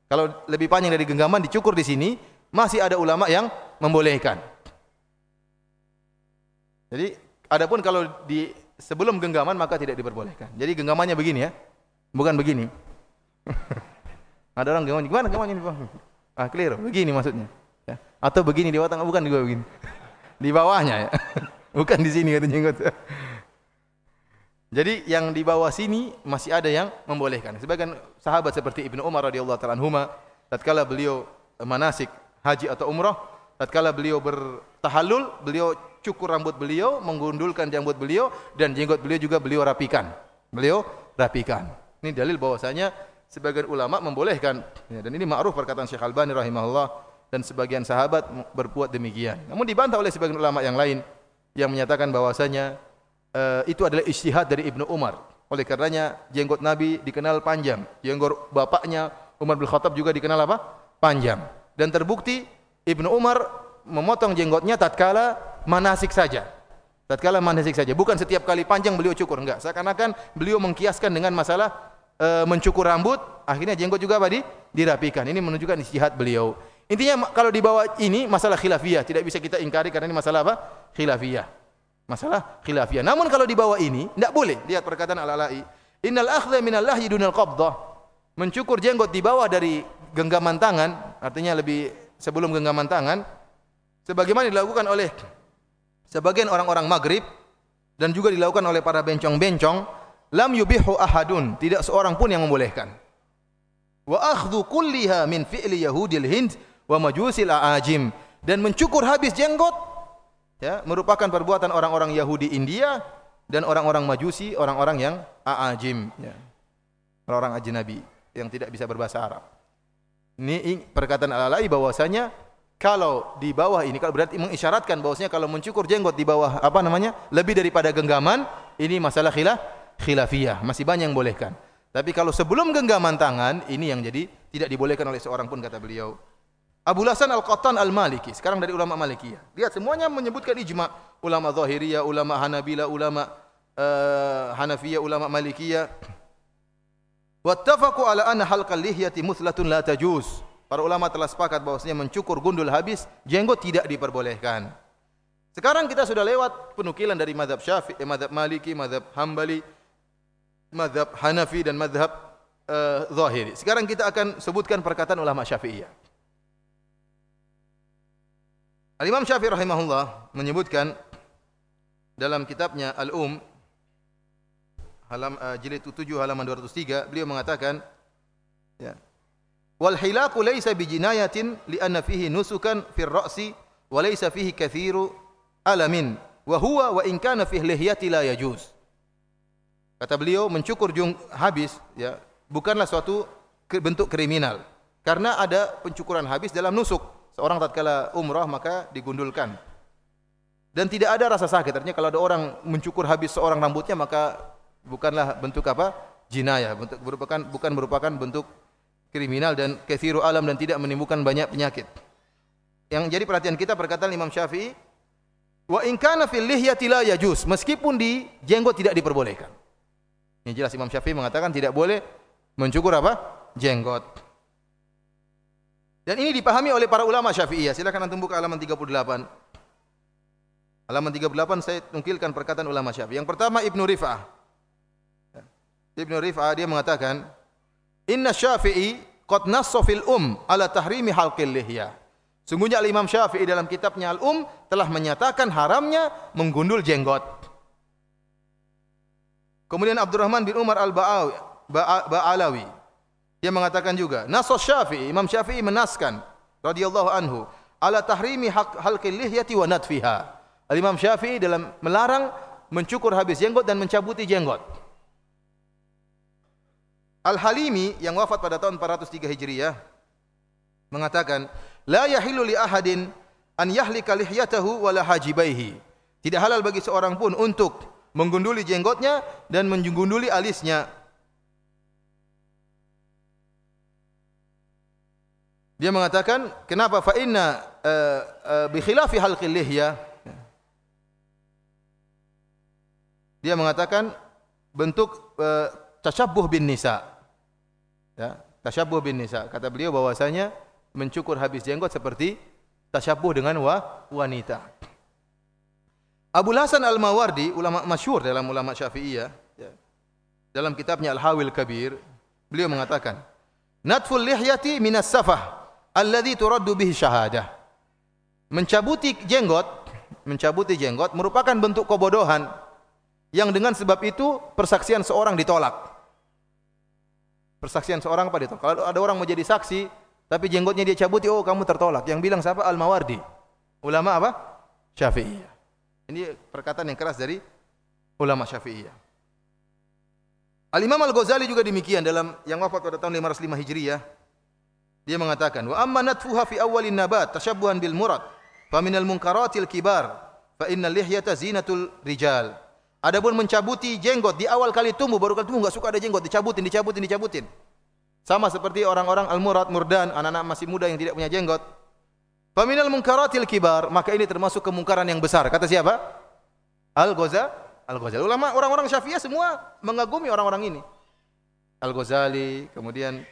Kalau lebih panjang dari genggaman dicukur di sini, masih ada ulama yang membolehkan. Jadi, adapun kalau di sebelum genggaman maka tidak diperbolehkan. Jadi genggamannya begini ya. Bukan begini. ada orang genggaman gimana genggamannya ini? Ah, clear. Begini maksudnya. Ya. Atau begini di batang bukan juga begini. Di bawahnya ya. Bukan di sini katanya jenggot. Jadi yang di bawah sini masih ada yang membolehkan. Sebagian sahabat seperti Ibnu Umar radhiyallahu taala anhuma tatkala beliau manasik haji atau umrah, tatkala beliau bertahallul, beliau cukur rambut beliau, menggundulkan janggut beliau dan jenggot beliau juga beliau rapikan. Beliau rapikan. Ini dalil bahwasanya sebagian ulama membolehkan ya, dan ini ma'ruf perkataan Syekh Albani rahimahullah dan sebagian sahabat berbuat demikian. Namun dibantah oleh sebagian ulama yang lain yang menyatakan bahwasanya uh, itu adalah istihad dari Ibnu Umar. Oleh karenanya jenggot Nabi dikenal panjang. Jenggot bapaknya Umar bin Khattab juga dikenal apa? Panjang. Dan terbukti Ibnu Umar memotong jenggotnya tatkala manasik saja. Tatkala manasik saja. Bukan setiap kali panjang beliau cukur. Enggak. Seakan-akan beliau mengkiaskan dengan masalah e, mencukur rambut. Akhirnya jenggot juga apa? Di, dirapikan. Ini menunjukkan istihad beliau. Intinya kalau di bawah ini masalah khilafiyah. Tidak bisa kita ingkari karena ini masalah apa? Khilafiyah masalah khilafiyah. Namun kalau di bawah ini tidak boleh. Lihat perkataan Al-Ala'i. Innal akhdha minal lahyi dunal qabdah. Mencukur jenggot di bawah dari genggaman tangan, artinya lebih sebelum genggaman tangan, sebagaimana dilakukan oleh sebagian orang-orang Maghrib dan juga dilakukan oleh para bencong-bencong, lam yubihu ahadun, tidak seorang pun yang membolehkan. Wa akhdhu kulliha min fi'li yahudil hind wa majusil a'ajim dan mencukur habis jenggot ya merupakan perbuatan orang-orang Yahudi India dan orang-orang Majusi, orang-orang yang aajim, ya. orang-orang ajnabi yang tidak bisa berbahasa Arab. Ini perkataan Al-Alai bahwasanya kalau di bawah ini kalau berarti mengisyaratkan bahwasanya kalau mencukur jenggot di bawah apa namanya lebih daripada genggaman ini masalah khilaf khilafiyah masih banyak yang bolehkan. Tapi kalau sebelum genggaman tangan ini yang jadi tidak dibolehkan oleh seorang pun kata beliau. Abu Hasan Al-Qattan Al-Maliki, sekarang dari ulama Malikiyah. Lihat semuanya menyebutkan ijma. Ulama Zahiriyah, ulama Hanabila, ulama uh, Hanafiyah, ulama Malikiyah. Wattafaqu ala anna halqal lihyati muthlatun la tajuz. Para ulama telah sepakat bahwasanya mencukur gundul habis jenggot tidak diperbolehkan. Sekarang kita sudah lewat penukilan dari mazhab Syafi'i, eh, mazhab Maliki, mazhab Hambali, mazhab Hanafi dan mazhab uh, Zahiri. Sekarang kita akan sebutkan perkataan ulama Syafi'iyah. Al-Imam Syafi'i rahimahullah menyebutkan dalam kitabnya Al-Um halam uh, jilid 7 halaman 203 beliau mengatakan ya wal hilaku laysa bi jinayatin li anna fihi nusukan fi ar-ra'si wa laysa fihi kathiru alamin wa huwa wa in kana fihi lihyati la yajuz kata beliau mencukur jung habis ya bukanlah suatu bentuk kriminal karena ada pencukuran habis dalam nusuk seorang tatkala umrah maka digundulkan. Dan tidak ada rasa sakit. Artinya kalau ada orang mencukur habis seorang rambutnya maka bukanlah bentuk apa? Jinayah. Bentuk merupakan bukan merupakan bentuk kriminal dan kathiru alam dan tidak menimbulkan banyak penyakit. Yang jadi perhatian kita perkataan Imam Syafi'i, wa in kana fil lihyati la yajuz, meskipun di jenggot tidak diperbolehkan. Ini jelas Imam Syafi'i mengatakan tidak boleh mencukur apa? Jenggot. Dan ini dipahami oleh para ulama Syafi'iyah. Silakan antum buka halaman 38. Halaman 38 saya tungkilkan perkataan ulama Syafi'i. Yang pertama Ibnu Rif'ah. Ibnu Rif'ah dia mengatakan, "Inna Syafi'i qad nassa fil um ala tahrimi halqil lihya." Sungguhnya Imam Syafi'i dalam kitabnya Al-Um telah menyatakan haramnya menggundul jenggot. Kemudian Abdurrahman bin Umar Al-Ba'alawi dia mengatakan juga, Nasos Syafi'i, Imam Syafi'i menaskan radhiyallahu anhu ala tahrimi halqil lihyati wa natfiha. Al-Imam Syafi'i dalam melarang mencukur habis jenggot dan mencabuti jenggot. Al-Halimi yang wafat pada tahun 403 Hijriah mengatakan, "La yahillu li ahadin an yahlika lihyatahu wa la hajibaihi." Tidak halal bagi seorang pun untuk menggunduli jenggotnya dan menggunduli alisnya. Dia mengatakan, "Kenapa fa inna uh, uh, bi khilafi halqil lihyah?" dia mengatakan bentuk uh, tashabbuh bin nisa. Ya, tashabbuh bin nisa. Kata beliau bahwasanya mencukur habis jenggot seperti tashabbuh dengan wa, wanita. Abu Hasan Al-Mawardi, ulama masyhur dalam ulama Syafi'iyah, ya. dalam kitabnya Al-Hawil Kabir, beliau mengatakan, "Natful lihyati minas safah alladhi turaddu bihi syahadah." Mencabuti jenggot, mencabuti jenggot merupakan bentuk kebodohan yang dengan sebab itu persaksian seorang ditolak. Persaksian seorang apa ditolak? Kalau ada orang mau jadi saksi, tapi jenggotnya dia cabut, oh kamu tertolak. Yang bilang siapa? Al-Mawardi. Ulama apa? Syafi'iyah. Ini perkataan yang keras dari ulama Syafi'iyah. Al-Imam Al-Ghazali juga demikian dalam yang wafat pada tahun 505 Hijriah. Dia mengatakan, "Wa amma natfuha fi awwalin nabat tashabbuhan bil murad, fa minal munkaratil kibar, fa innal lihyata zinatul rijal." Adapun mencabuti jenggot di awal kali tumbuh baru kali tumbuh enggak suka ada jenggot dicabutin dicabutin dicabutin. Sama seperti orang-orang al-murad murdan anak-anak masih muda yang tidak punya jenggot. Faminal munkaratil kibar maka ini termasuk kemungkaran yang besar. Kata siapa? Al-Ghazali. Al-Ghazali. Ulama orang-orang Syafi'iyah semua mengagumi orang-orang ini. Al-Ghazali, kemudian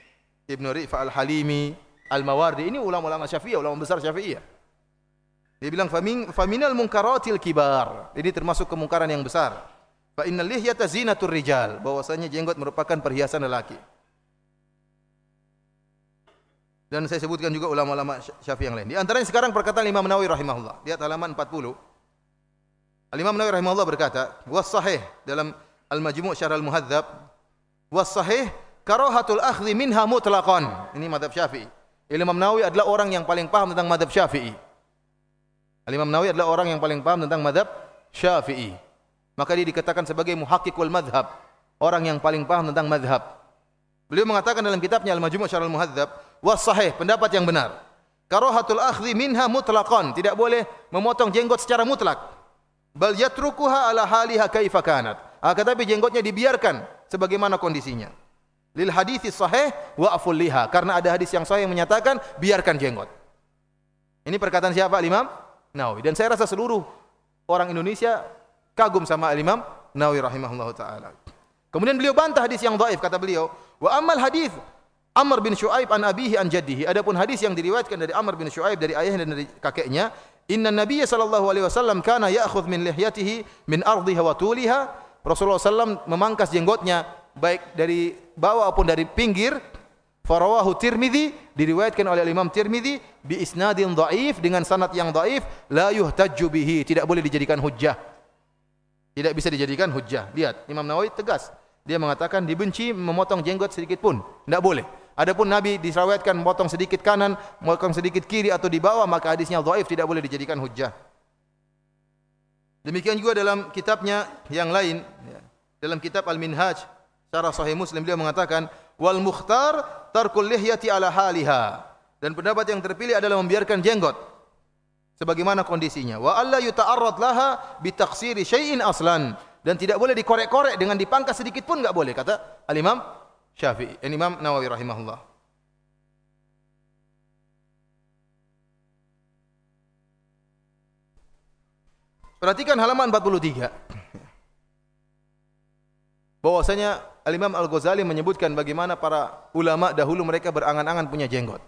Ibnu Rifa Al-Halimi, Al-Mawardi. Ini ulama-ulama Syafi'iyah, ulama besar Syafi'iyah. Dia bilang famin faminal munkaratil kibar. Ini termasuk kemungkaran yang besar. Fa innal lihyata zinatur rijal. Bahwasanya jenggot merupakan perhiasan lelaki. Dan saya sebutkan juga ulama-ulama Syafi'i yang lain. Di antaranya sekarang perkataan Imam Nawawi rahimahullah. Lihat halaman 40. Al-Imam Nawawi rahimahullah berkata, "Was sahih dalam Al-Majmu' Syarah Al-Muhadzab, was sahih karahatul akhdhi minha mutlaqan." Ini mazhab Syafi'i. Imam Nawawi adalah orang yang paling paham tentang mazhab Syafi'i. Al-Imam Nawawi adalah orang yang paling paham tentang madhab Syafi'i. Maka dia dikatakan sebagai muhakkikul madhab. Orang yang paling paham tentang madhab. Beliau mengatakan dalam kitabnya Al-Majmu' Syarah Al-Muhadzab, was sahih, pendapat yang benar. Karahatul akhdhi minha mutlaqan, tidak boleh memotong jenggot secara mutlak. Bal yatrukuha ala haliha kaifa kanat. Akan ah, tapi jenggotnya dibiarkan sebagaimana kondisinya. Lil hadithi sahih wa liha. Karena ada hadis yang sahih yang menyatakan biarkan jenggot. Ini perkataan siapa Imam Nawawi dan saya rasa seluruh orang Indonesia kagum sama Imam Nawawi rahimahullahu taala. Kemudian beliau bantah hadis yang dhaif kata beliau, wa amal hadis Amr bin Shu'aib an abihi an jaddihi. Adapun hadis yang diriwayatkan dari Amr bin Shu'aib dari ayahnya dan dari kakeknya, inna Nabiy sallallahu alaihi wasallam kana ya'khudh min lihyatihi min ardhiha wa tuliha. Rasulullah sallam memangkas jenggotnya baik dari bawah maupun dari pinggir Farawahu Tirmidzi diriwayatkan oleh Imam Tirmidzi bi isnadin dhaif dengan sanad yang dhaif la yuhtajju bihi tidak boleh dijadikan hujjah. Tidak bisa dijadikan hujjah. Lihat Imam Nawawi tegas. Dia mengatakan dibenci memotong jenggot sedikit pun. Tidak boleh. Adapun Nabi disrawatkan memotong sedikit kanan, memotong sedikit kiri atau di bawah maka hadisnya dhaif tidak boleh dijadikan hujjah. Demikian juga dalam kitabnya yang lain ya. dalam kitab Al-Minhaj Syarah Sahih Muslim beliau mengatakan wal mukhtar tarkul lihyati ala haliha dan pendapat yang terpilih adalah membiarkan jenggot sebagaimana kondisinya wa alla yuta'arrad laha bi taqsiri syai'in aslan dan tidak boleh dikorek-korek dengan dipangkas sedikit pun enggak boleh kata al imam Syafi'i al imam Nawawi rahimahullah Perhatikan halaman 43 bahwasanya Al-Imam Al-Ghazali menyebutkan bagaimana para ulama dahulu mereka berangan-angan punya jenggot.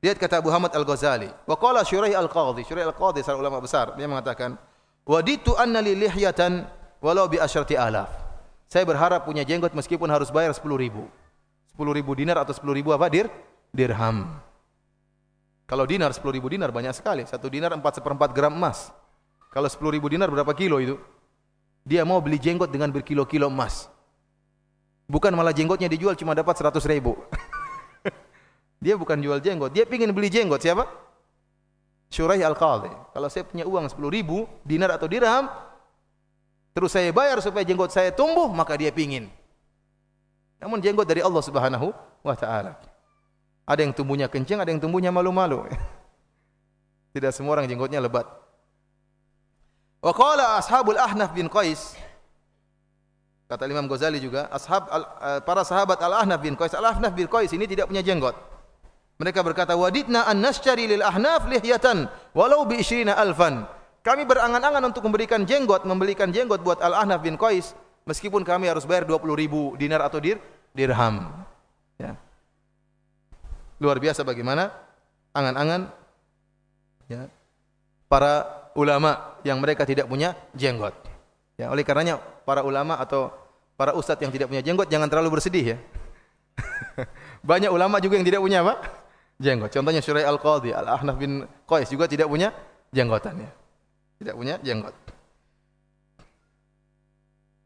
Lihat kata Abu Hamad Al-Ghazali. Wa qala Syuraih Al-Qadhi. Syuraih Al-Qadhi seorang ulama besar. Dia mengatakan, Waditu anna li lihyatan walau bi asyrati alaf. Saya berharap punya jenggot meskipun harus bayar 10 ribu. 10 ribu dinar atau 10 ribu apa? Dir? Dirham. Kalau dinar 10 ribu dinar banyak sekali. Satu dinar 4 seperempat gram emas. Kalau 10 ribu dinar berapa kilo itu? Dia mau beli jenggot dengan berkilo-kilo emas. Bukan malah jenggotnya dijual cuma dapat 100 ribu. dia bukan jual jenggot. Dia ingin beli jenggot. Siapa? Syuraih Al-Qadhi. Kalau saya punya uang 10 ribu dinar atau dirham, terus saya bayar supaya jenggot saya tumbuh, maka dia pingin. Namun jenggot dari Allah Subhanahu wa taala. Ada yang tumbuhnya kencing, ada yang tumbuhnya malu-malu. Tidak semua orang jenggotnya lebat. Wa qala ashabul Ahnaf bin Qais kata Imam Ghazali juga ashab al, uh, para sahabat Al-Ahnaf bin Qais Al-Ahnaf bin Qais ini tidak punya jenggot. Mereka berkata wadidna an nasyari lil ahnaf lihyatan walau bi 20 alfan. Kami berangan-angan untuk memberikan jenggot, membelikan jenggot buat Al-Ahnaf bin Qais meskipun kami harus bayar 20 ribu dinar atau dir, dirham. Ya. Luar biasa bagaimana angan-angan ya, para ulama yang mereka tidak punya jenggot. Ya, oleh karenanya para ulama atau para ustadz yang tidak punya jenggot jangan terlalu bersedih ya. Banyak ulama juga yang tidak punya apa? Jenggot. Contohnya Syurai Al-Qadhi, Al-Ahnaf bin Qais juga tidak punya jenggotan ya. Tidak punya jenggot.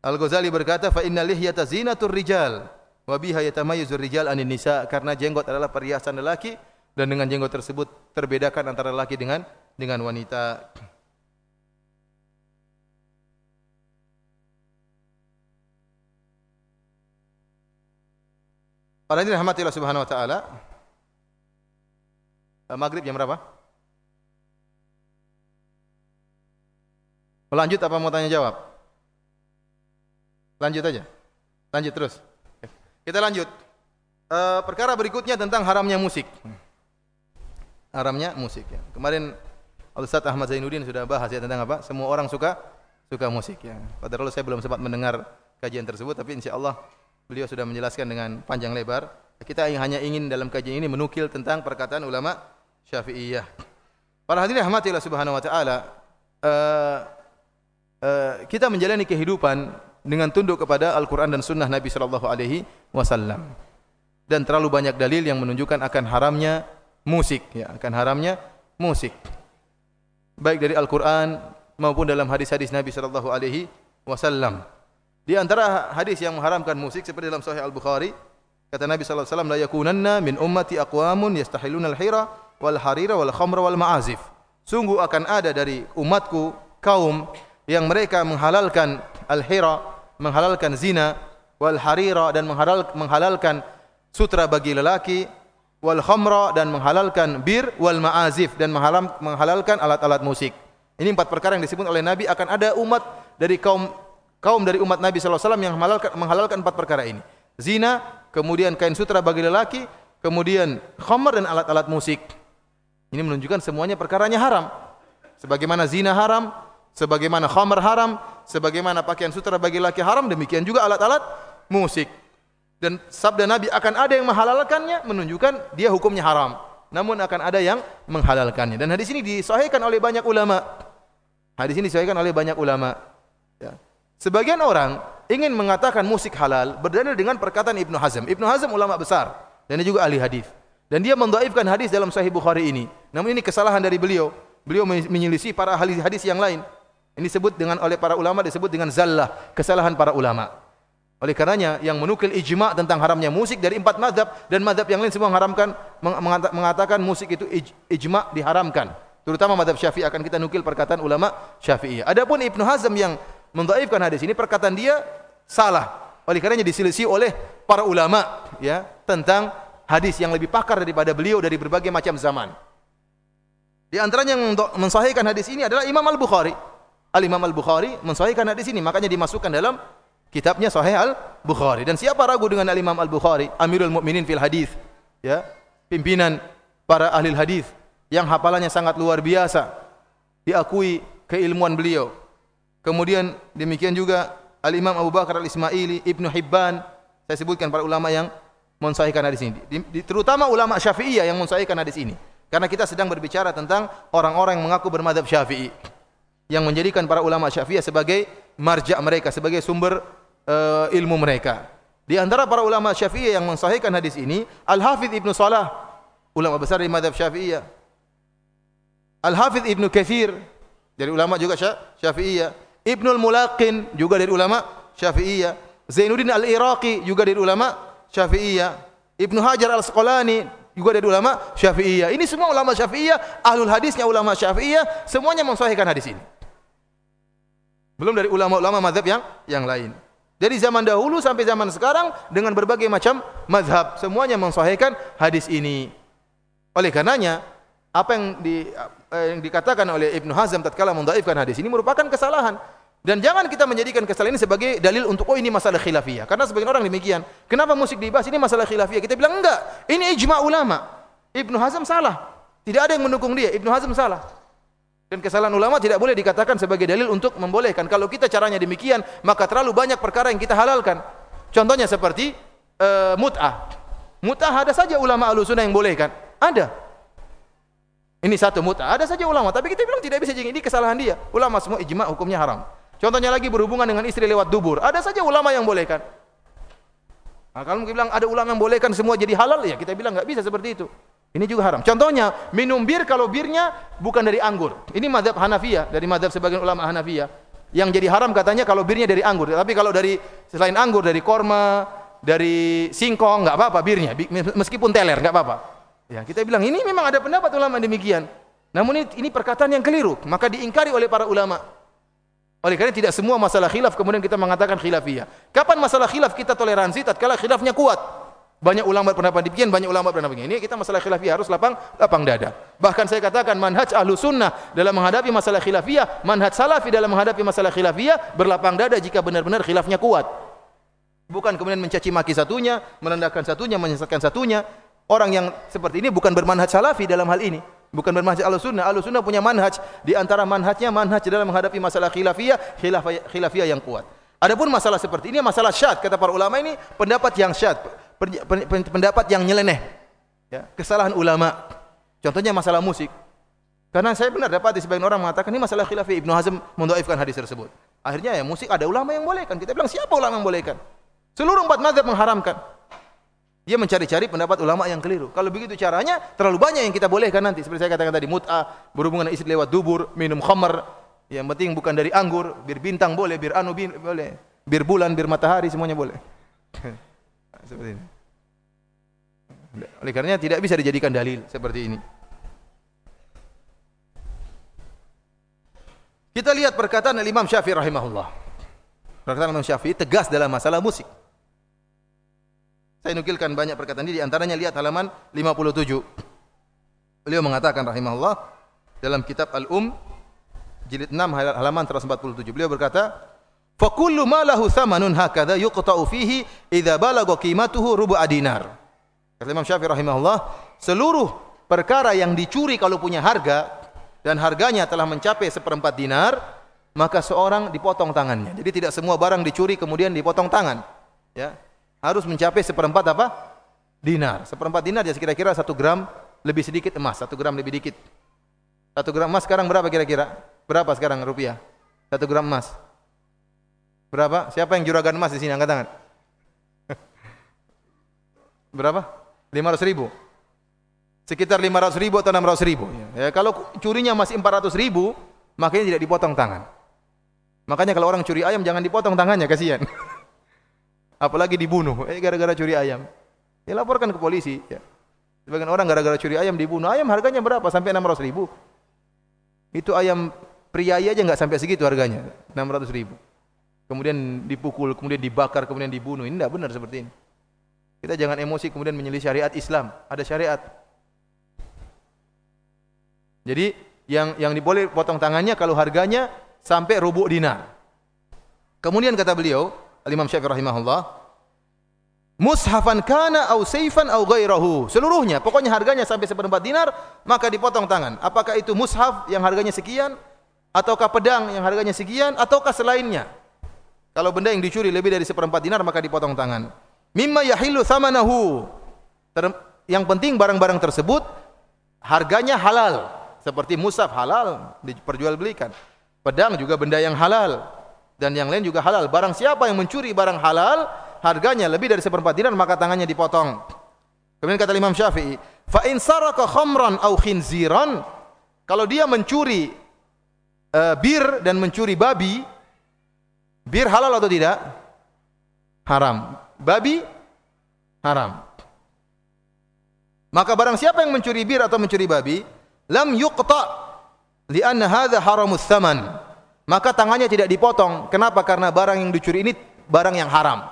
Al-Ghazali berkata, "Fa inna lihyata zinatur rijal wa biha yatamayyazur rijal anin nisa." Karena jenggot adalah perhiasan lelaki dan dengan jenggot tersebut terbedakan antara lelaki dengan dengan wanita. Para hadirin rahmatillah subhanahu wa ta'ala. Maghrib jam berapa? Lanjut apa mau tanya jawab? Lanjut aja. Lanjut terus. Kita lanjut. E, perkara berikutnya tentang haramnya musik. Haramnya musik. Ya. Kemarin Al-Ustaz Ahmad Zainuddin sudah bahas ya tentang apa? Semua orang suka suka musik. Ya. Padahal saya belum sempat mendengar kajian tersebut, tapi insya Allah beliau sudah menjelaskan dengan panjang lebar. Kita hanya ingin dalam kajian ini menukil tentang perkataan ulama Syafi'iyah. Para hadirin rahmatillah subhanahu wa ta'ala, uh, Eh, kita menjalani kehidupan dengan tunduk kepada Al-Quran dan Sunnah Nabi Sallallahu Alaihi Wasallam dan terlalu banyak dalil yang menunjukkan akan haramnya musik, ya, akan haramnya musik, baik dari Al-Quran maupun dalam hadis-hadis Nabi Sallallahu Alaihi Wasallam. Di antara hadis yang mengharamkan musik seperti dalam Sahih Al Bukhari, kata Nabi Sallallahu Alaihi Wasallam, "La yakunanna min ummati aqwamun yastahiluna al-hira wal harira wal khamra wal ma'azif." Sungguh akan ada dari umatku kaum yang mereka menghalalkan al-hira, menghalalkan zina, wal harira dan menghalal, menghalalkan sutra bagi lelaki, wal khamra dan menghalalkan bir, wal ma'azif dan menghalalkan alat-alat musik. Ini empat perkara yang disebut oleh Nabi akan ada umat dari kaum kaum dari umat Nabi sallallahu alaihi wasallam yang menghalalkan, menghalalkan empat perkara ini. Zina, kemudian kain sutra bagi lelaki, kemudian khamr dan alat-alat musik. Ini menunjukkan semuanya perkaranya haram. Sebagaimana zina haram, sebagaimana khamar haram, sebagaimana pakaian sutra bagi laki haram, demikian juga alat-alat musik. Dan sabda Nabi akan ada yang menghalalkannya menunjukkan dia hukumnya haram. Namun akan ada yang menghalalkannya. Dan hadis ini disahihkan oleh banyak ulama. Hadis ini disahihkan oleh banyak ulama. Ya. Sebagian orang ingin mengatakan musik halal berdalil dengan perkataan Ibnu Hazm. Ibnu Hazm ulama besar dan dia juga ahli hadis. Dan dia mendaifkan hadis dalam Sahih Bukhari ini. Namun ini kesalahan dari beliau. Beliau menyelisih para ahli hadis yang lain. Ini disebut dengan oleh para ulama disebut dengan zallah, kesalahan para ulama. Oleh karenanya yang menukil ijma' tentang haramnya musik dari empat madhab dan madhab yang lain semua mengharamkan mengatakan musik itu ijma' diharamkan. Terutama madhab syafi'i akan kita nukil perkataan ulama syafi'i. Adapun Ibn Hazm yang mendaifkan hadis ini perkataan dia salah. Oleh karenanya diselisih oleh para ulama ya tentang hadis yang lebih pakar daripada beliau dari berbagai macam zaman. Di antaranya yang mensahihkan hadis ini adalah Imam Al-Bukhari. Al-Imam Al-Bukhari mensahihkan hadis ini makanya dimasukkan dalam kitabnya Sahih Al-Bukhari. Dan siapa ragu dengan Al-Imam Al-Bukhari Amirul Mukminin fil hadis ya pimpinan para ahli hadis yang hafalannya sangat luar biasa diakui keilmuan beliau. Kemudian demikian juga Al-Imam Abu Bakar Al-Ismaili Ibnu Hibban saya sebutkan para ulama yang mensahihkan hadis ini. Terutama ulama Syafi'iyah yang mensahihkan hadis ini. Karena kita sedang berbicara tentang orang-orang yang mengaku bermadhab Syafi'i yang menjadikan para ulama Syafi'iyah sebagai marja' mereka, sebagai sumber uh, ilmu mereka. Di antara para ulama Syafi'iyah yang mensahihkan hadis ini, Al-Hafidh Ibn Salah, ulama besar di madhab Syafi'iyah. Al-Hafidh Ibn Kathir, dari ulama juga Syafi'iyah. Ibn Al-Mulaqin, juga dari ulama Syafi'iyah. Zainuddin Al-Iraqi, juga dari ulama Syafi'iyah. Ibn Hajar Al-Sekolani, juga dari ulama Syafi'iyah. Ini semua ulama Syafi'iyah, ahlul hadisnya ulama Syafi'iyah, semuanya mensahihkan hadis ini. Belum dari ulama-ulama madhab yang yang lain. Dari zaman dahulu sampai zaman sekarang dengan berbagai macam mazhab semuanya mensahihkan hadis ini. Oleh karenanya apa yang di eh, yang dikatakan oleh Ibnu Hazm tatkala mendhaifkan hadis ini merupakan kesalahan. Dan jangan kita menjadikan kesalahan ini sebagai dalil untuk oh ini masalah khilafiyah. Karena sebagian orang demikian. Kenapa musik dibahas ini masalah khilafiyah? Kita bilang enggak. Ini ijma ulama. Ibnu Hazm salah. Tidak ada yang mendukung dia. Ibnu Hazm salah. Dan kesalahan ulama tidak boleh dikatakan sebagai dalil untuk membolehkan. Kalau kita caranya demikian, maka terlalu banyak perkara yang kita halalkan. Contohnya seperti uh, mut'ah. Mut'ah ada saja ulama alusuna yang bolehkan. Ada. Ini satu mut'ah. Ada saja ulama. Tapi kita bilang tidak bisa jadi. Ini kesalahan dia. Ulama semua ijma' hukumnya haram. Contohnya lagi berhubungan dengan istri lewat dubur. Ada saja ulama yang bolehkan. Nah, kalau mungkin bilang ada ulama yang bolehkan semua jadi halal, ya kita bilang enggak bisa seperti itu. Ini juga haram. Contohnya, minum bir kalau birnya bukan dari anggur. Ini madhab Hanafiyah, dari madhab sebagian ulama Hanafiyah. Yang jadi haram katanya kalau birnya dari anggur. Tapi kalau dari selain anggur, dari korma, dari singkong, enggak apa-apa birnya. Meskipun teler, enggak apa-apa. Ya, kita bilang ini memang ada pendapat ulama demikian. Namun ini, ini perkataan yang keliru. Maka diingkari oleh para ulama. Oleh karena tidak semua masalah khilaf kemudian kita mengatakan khilafiyah. Kapan masalah khilaf kita toleransi? Tatkala khilafnya kuat. Banyak ulama berpendapat demikian, banyak ulama berpendapat begini. Ini kita masalah khilafiyah harus lapang lapang dada. Bahkan saya katakan manhaj ahlu sunnah dalam menghadapi masalah khilafiyah, manhaj salafi dalam menghadapi masalah khilafiyah berlapang dada jika benar-benar khilafnya kuat. Bukan kemudian mencaci maki satunya, merendahkan satunya, menyesatkan satunya. Orang yang seperti ini bukan bermanhaj salafi dalam hal ini. Bukan bermanhaj ahlu sunnah. Ahlu sunnah punya manhaj. Di antara manhajnya, manhaj dalam menghadapi masalah khilafiyah, khilafiyah, khilafiyah yang kuat. Adapun masalah seperti ini, masalah syad. Kata para ulama ini, pendapat yang syad pendapat yang nyeleneh. Ya, kesalahan ulama. Contohnya masalah musik. Karena saya benar dapat sebagian orang mengatakan ini masalah khilafi Ibnu Hazm mendhaifkan hadis tersebut. Akhirnya ya musik ada ulama yang bolehkan. Kita bilang siapa ulama yang bolehkan? Seluruh empat mazhab mengharamkan. Dia mencari-cari pendapat ulama yang keliru. Kalau begitu caranya, terlalu banyak yang kita bolehkan nanti. Seperti saya katakan tadi, mut'ah, berhubungan istri lewat dubur, minum khamar. Yang penting bukan dari anggur, bir bintang boleh, bir anu bin, boleh. Bir bulan, bir matahari, semuanya boleh. seperti ini. Oleh karenanya tidak bisa dijadikan dalil seperti ini. Kita lihat perkataan Imam Syafi'i rahimahullah. Perkataan Imam Syafi'i tegas dalam masalah musik. Saya nukilkan banyak perkataan ini di antaranya lihat halaman 57. Beliau mengatakan rahimahullah dalam kitab Al-Um jilid 6 halaman 147. Beliau berkata, fa kullu ma lahu thamanun hakadha yuqta'u fihi idza balagha qimatuhu rubu dinar kata Imam Syafi'i rahimahullah seluruh perkara yang dicuri kalau punya harga dan harganya telah mencapai seperempat dinar maka seorang dipotong tangannya jadi tidak semua barang dicuri kemudian dipotong tangan ya harus mencapai seperempat apa dinar seperempat dinar ya kira-kira satu gram lebih sedikit emas satu gram lebih dikit satu gram emas sekarang berapa kira-kira berapa sekarang rupiah satu gram emas Berapa? Siapa yang juragan emas di sini? Angkat tangan. Berapa? 500 ribu. Sekitar 500 ribu atau 600 ribu. Ya, kalau curinya masih 400 ribu, makanya tidak dipotong tangan. Makanya kalau orang curi ayam jangan dipotong tangannya, kasihan. Apalagi dibunuh, eh gara-gara curi ayam. Ya laporkan ke polisi. Ya. Sebagian orang gara-gara curi ayam dibunuh. Ayam harganya berapa? Sampai 600 ribu. Itu ayam pria aja nggak sampai segitu harganya, 600 ribu kemudian dipukul, kemudian dibakar, kemudian dibunuh. Ini tidak benar seperti ini. Kita jangan emosi kemudian menyelisih syariat Islam. Ada syariat. Jadi yang yang diboleh potong tangannya kalau harganya sampai rubuk dinar. Kemudian kata beliau, Al-Imam Syafi'i rahimahullah, mushafan kana au saifan au ghairahu. Seluruhnya, pokoknya harganya sampai seperempat dinar, maka dipotong tangan. Apakah itu mushaf yang harganya sekian ataukah pedang yang harganya sekian ataukah selainnya? Kalau benda yang dicuri lebih dari seperempat dinar maka dipotong tangan. Mimma yahilu thamanahu. Yang penting barang-barang tersebut harganya halal. Seperti musaf halal diperjualbelikan. Pedang juga benda yang halal dan yang lain juga halal. Barang siapa yang mencuri barang halal, harganya lebih dari seperempat dinar maka tangannya dipotong. Kemudian kata Imam Syafi'i, fa in saraka khamran aw khinziran, kalau dia mencuri uh, bir dan mencuri babi, bir halal atau tidak? Haram. Babi haram. Maka barang siapa yang mencuri bir atau mencuri babi, lam yuqta li'anna hadha haramus thaman maka tangannya tidak dipotong. Kenapa? Karena barang yang dicuri ini barang yang haram.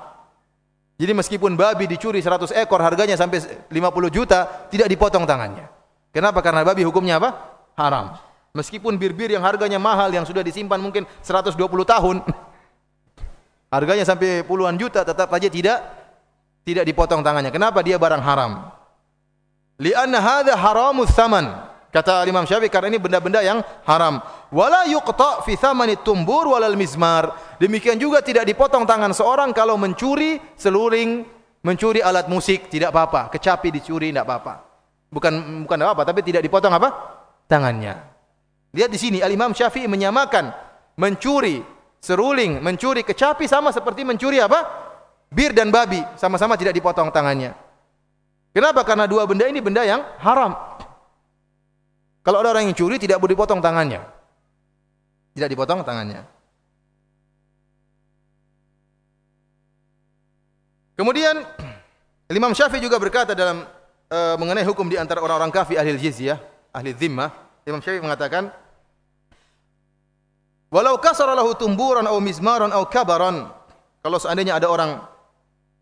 Jadi meskipun babi dicuri 100 ekor harganya sampai 50 juta tidak dipotong tangannya. Kenapa? Karena babi hukumnya apa? Haram. Meskipun bir-bir yang harganya mahal yang sudah disimpan mungkin 120 tahun harganya sampai puluhan juta tetap saja tidak tidak dipotong tangannya. Kenapa? Dia barang haram. Li'anna hadha haramus thaman Kata Imam Syafi'i karena ini benda-benda yang haram. Wala yuqta fi thamani tumbur walal mizmar. Demikian juga tidak dipotong tangan seorang kalau mencuri seluring, mencuri alat musik tidak apa-apa. Kecapi dicuri tidak apa-apa. Bukan bukan apa-apa tapi tidak dipotong apa? Tangannya. Lihat di sini Al Imam Syafi'i menyamakan mencuri seruling, mencuri kecapi sama seperti mencuri apa? Bir dan babi sama-sama tidak dipotong tangannya. Kenapa? Karena dua benda ini benda yang haram. Kalau ada orang yang curi tidak boleh dipotong tangannya. Tidak dipotong tangannya. Kemudian Imam Syafi'i juga berkata dalam uh, mengenai hukum di antara orang-orang kafir ahli jizyah, ahli zimmah, Imam Syafi'i mengatakan Walau kasara lahu tumburan atau mizmaran atau kabaran kalau seandainya ada orang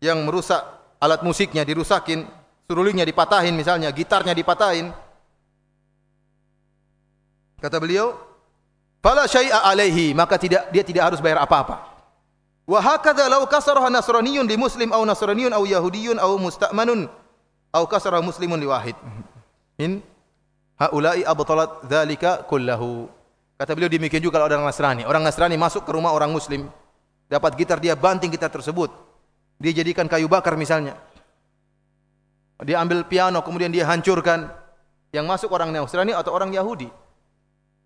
yang merusak alat musiknya dirusakin, surulingnya dipatahin misalnya, gitarnya dipatahin, Kata beliau, "Fala syai'a alaihi," maka tidak dia tidak harus bayar apa-apa. Wa hakadha law kasaraha nasraniyun li muslim aw nasraniyun aw yahudiyyun aw musta'manun aw kasara muslimun li wahid. In haula'i abtalat dzalika kullahu. Kata beliau demikian juga kalau orang Nasrani. Orang Nasrani masuk ke rumah orang Muslim, dapat gitar dia banting gitar tersebut. Dia jadikan kayu bakar misalnya. Dia ambil piano kemudian dia hancurkan. Yang masuk orang Nasrani atau orang Yahudi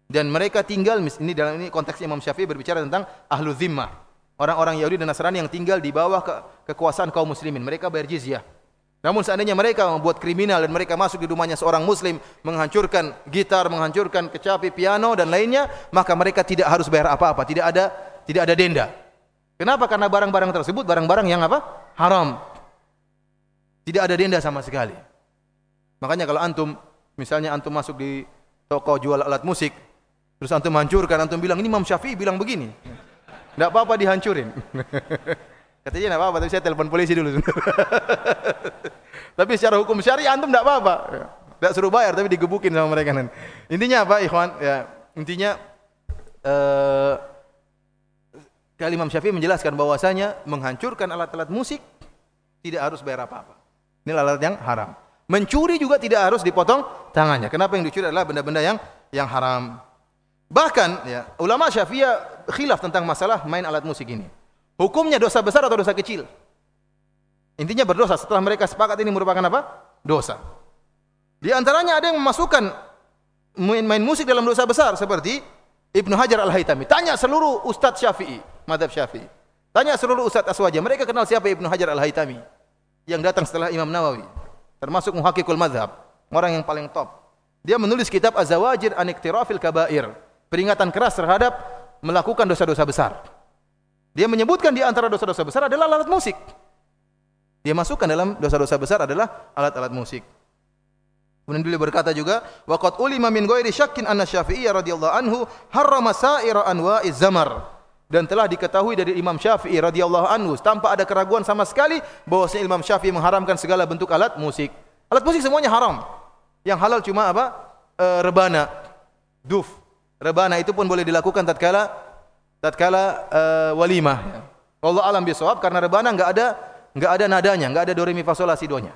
dan mereka tinggal ini dalam ini konteks Imam Syafi'i berbicara tentang ahlu zimmah. Orang-orang Yahudi dan Nasrani yang tinggal di bawah ke, kekuasaan kaum muslimin. Mereka bayar jizyah namun seandainya mereka membuat kriminal dan mereka masuk di rumahnya seorang muslim menghancurkan gitar menghancurkan kecapi piano dan lainnya maka mereka tidak harus bayar apa-apa. Tidak ada tidak ada denda. Kenapa? Karena barang-barang tersebut barang-barang yang apa? Haram. Tidak ada denda sama sekali. Makanya kalau antum misalnya antum masuk di toko jual alat musik Terus antum hancurkan, antum bilang ini Imam Syafi'i bilang begini. Tidak apa-apa dihancurin. Katanya tidak apa-apa, tapi saya telepon polisi dulu. tapi secara hukum syariah antum tidak apa-apa. Tidak suruh bayar, tapi digebukin sama mereka. Intinya apa, ikhwan? Ya, intinya uh, Imam Syafi'i menjelaskan bahwasanya menghancurkan alat-alat musik tidak harus bayar apa-apa. Ini alat yang haram. Mencuri juga tidak harus dipotong tangannya. Kenapa yang dicuri adalah benda-benda yang yang haram. Bahkan ya, ulama Syafi'iyah khilaf tentang masalah main alat musik ini. Hukumnya dosa besar atau dosa kecil? Intinya berdosa setelah mereka sepakat ini merupakan apa? Dosa. Di antaranya ada yang memasukkan main, main musik dalam dosa besar seperti Ibnu Hajar Al-Haytami. Tanya seluruh ustaz Syafi'i, madhab Syafi'i. Tanya seluruh ustaz Aswaja. Mereka kenal siapa Ibnu Hajar Al-Haytami yang datang setelah Imam Nawawi. Termasuk muhakikul madhab. Orang yang paling top. Dia menulis kitab Az-Zawajir Aniktirafil Kabair peringatan keras terhadap melakukan dosa-dosa besar. Dia menyebutkan di antara dosa-dosa besar adalah alat musik. Dia masukkan dalam dosa-dosa besar adalah alat-alat musik. Kemudian beliau berkata juga, waqad ulima min ghairi syakkin anna Syafi'i radhiyallahu anhu harrama sa'ira anwa'iz zamar. Dan telah diketahui dari Imam Syafi'i radhiyallahu anhu tanpa ada keraguan sama sekali bahawa Imam Syafi'i mengharamkan segala bentuk alat musik. Alat musik semuanya haram. Yang halal cuma apa? E, rebana, duf, rebana itu pun boleh dilakukan tatkala tatkala uh, walimah. Allah alam bisawab karena rebana enggak ada enggak ada nadanya, enggak ada do re mi fa sol la si do nya.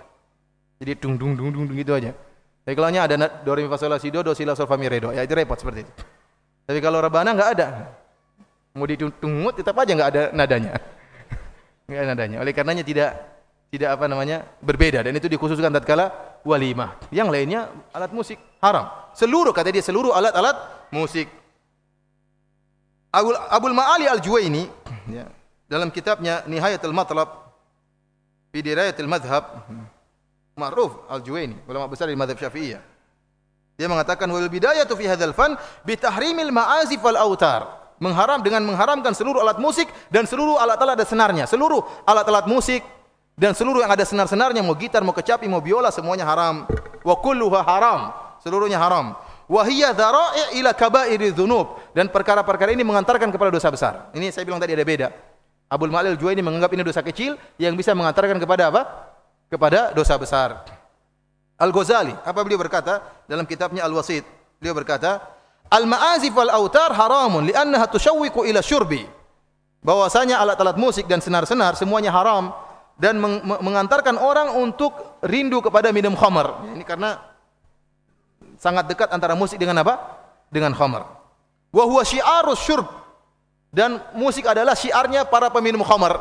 Jadi dung dung dung dung gitu aja. Tapi kalau ada do re mi fa sol la si do do si la sol fa mi re do, ya itu repot seperti itu. Tapi kalau rebana enggak ada. Mau ditungut tetap aja enggak ada nadanya. Enggak ada nadanya. Oleh karenanya tidak tidak apa namanya berbeda dan itu dikhususkan tatkala walimah. Yang lainnya alat musik haram. Seluruh kata dia seluruh alat-alat musik. Abul, Abul Ma'ali Al-Juwaini ya, dalam kitabnya Nihayatul Matlab fi Dirayatul Madhab Ma'ruf Al-Juwaini ulama besar di mazhab Syafi'iyah dia mengatakan wal bidayatu fi hadzal fan bi tahrimil ma'azif wal autar mengharam dengan mengharamkan seluruh alat musik dan seluruh alat-alat ada senarnya seluruh alat-alat musik dan seluruh yang ada senar-senarnya mau gitar mau kecapi mau biola semuanya haram. Wa kulluha haram. Seluruhnya haram. Wa hiya dhara'i ila kaba'iri dzunub dan perkara-perkara ini mengantarkan kepada dosa besar. Ini saya bilang tadi ada beda. Abdul Malil Juwaini menganggap ini dosa kecil yang bisa mengantarkan kepada apa? Kepada dosa besar. Al-Ghazali apa beliau berkata? Dalam kitabnya Al-Wasit beliau berkata Al-ma'azif wal autar haramun li'annaha tushawwiqu ila syurbi. Bahwasanya alat-alat musik dan senar-senar semuanya haram dan meng mengantarkan orang untuk rindu kepada minum khamar. Ini karena sangat dekat antara musik dengan apa? Dengan khamar. Wa huwa syiarus syurb. Dan musik adalah syiarnya para peminum khamar.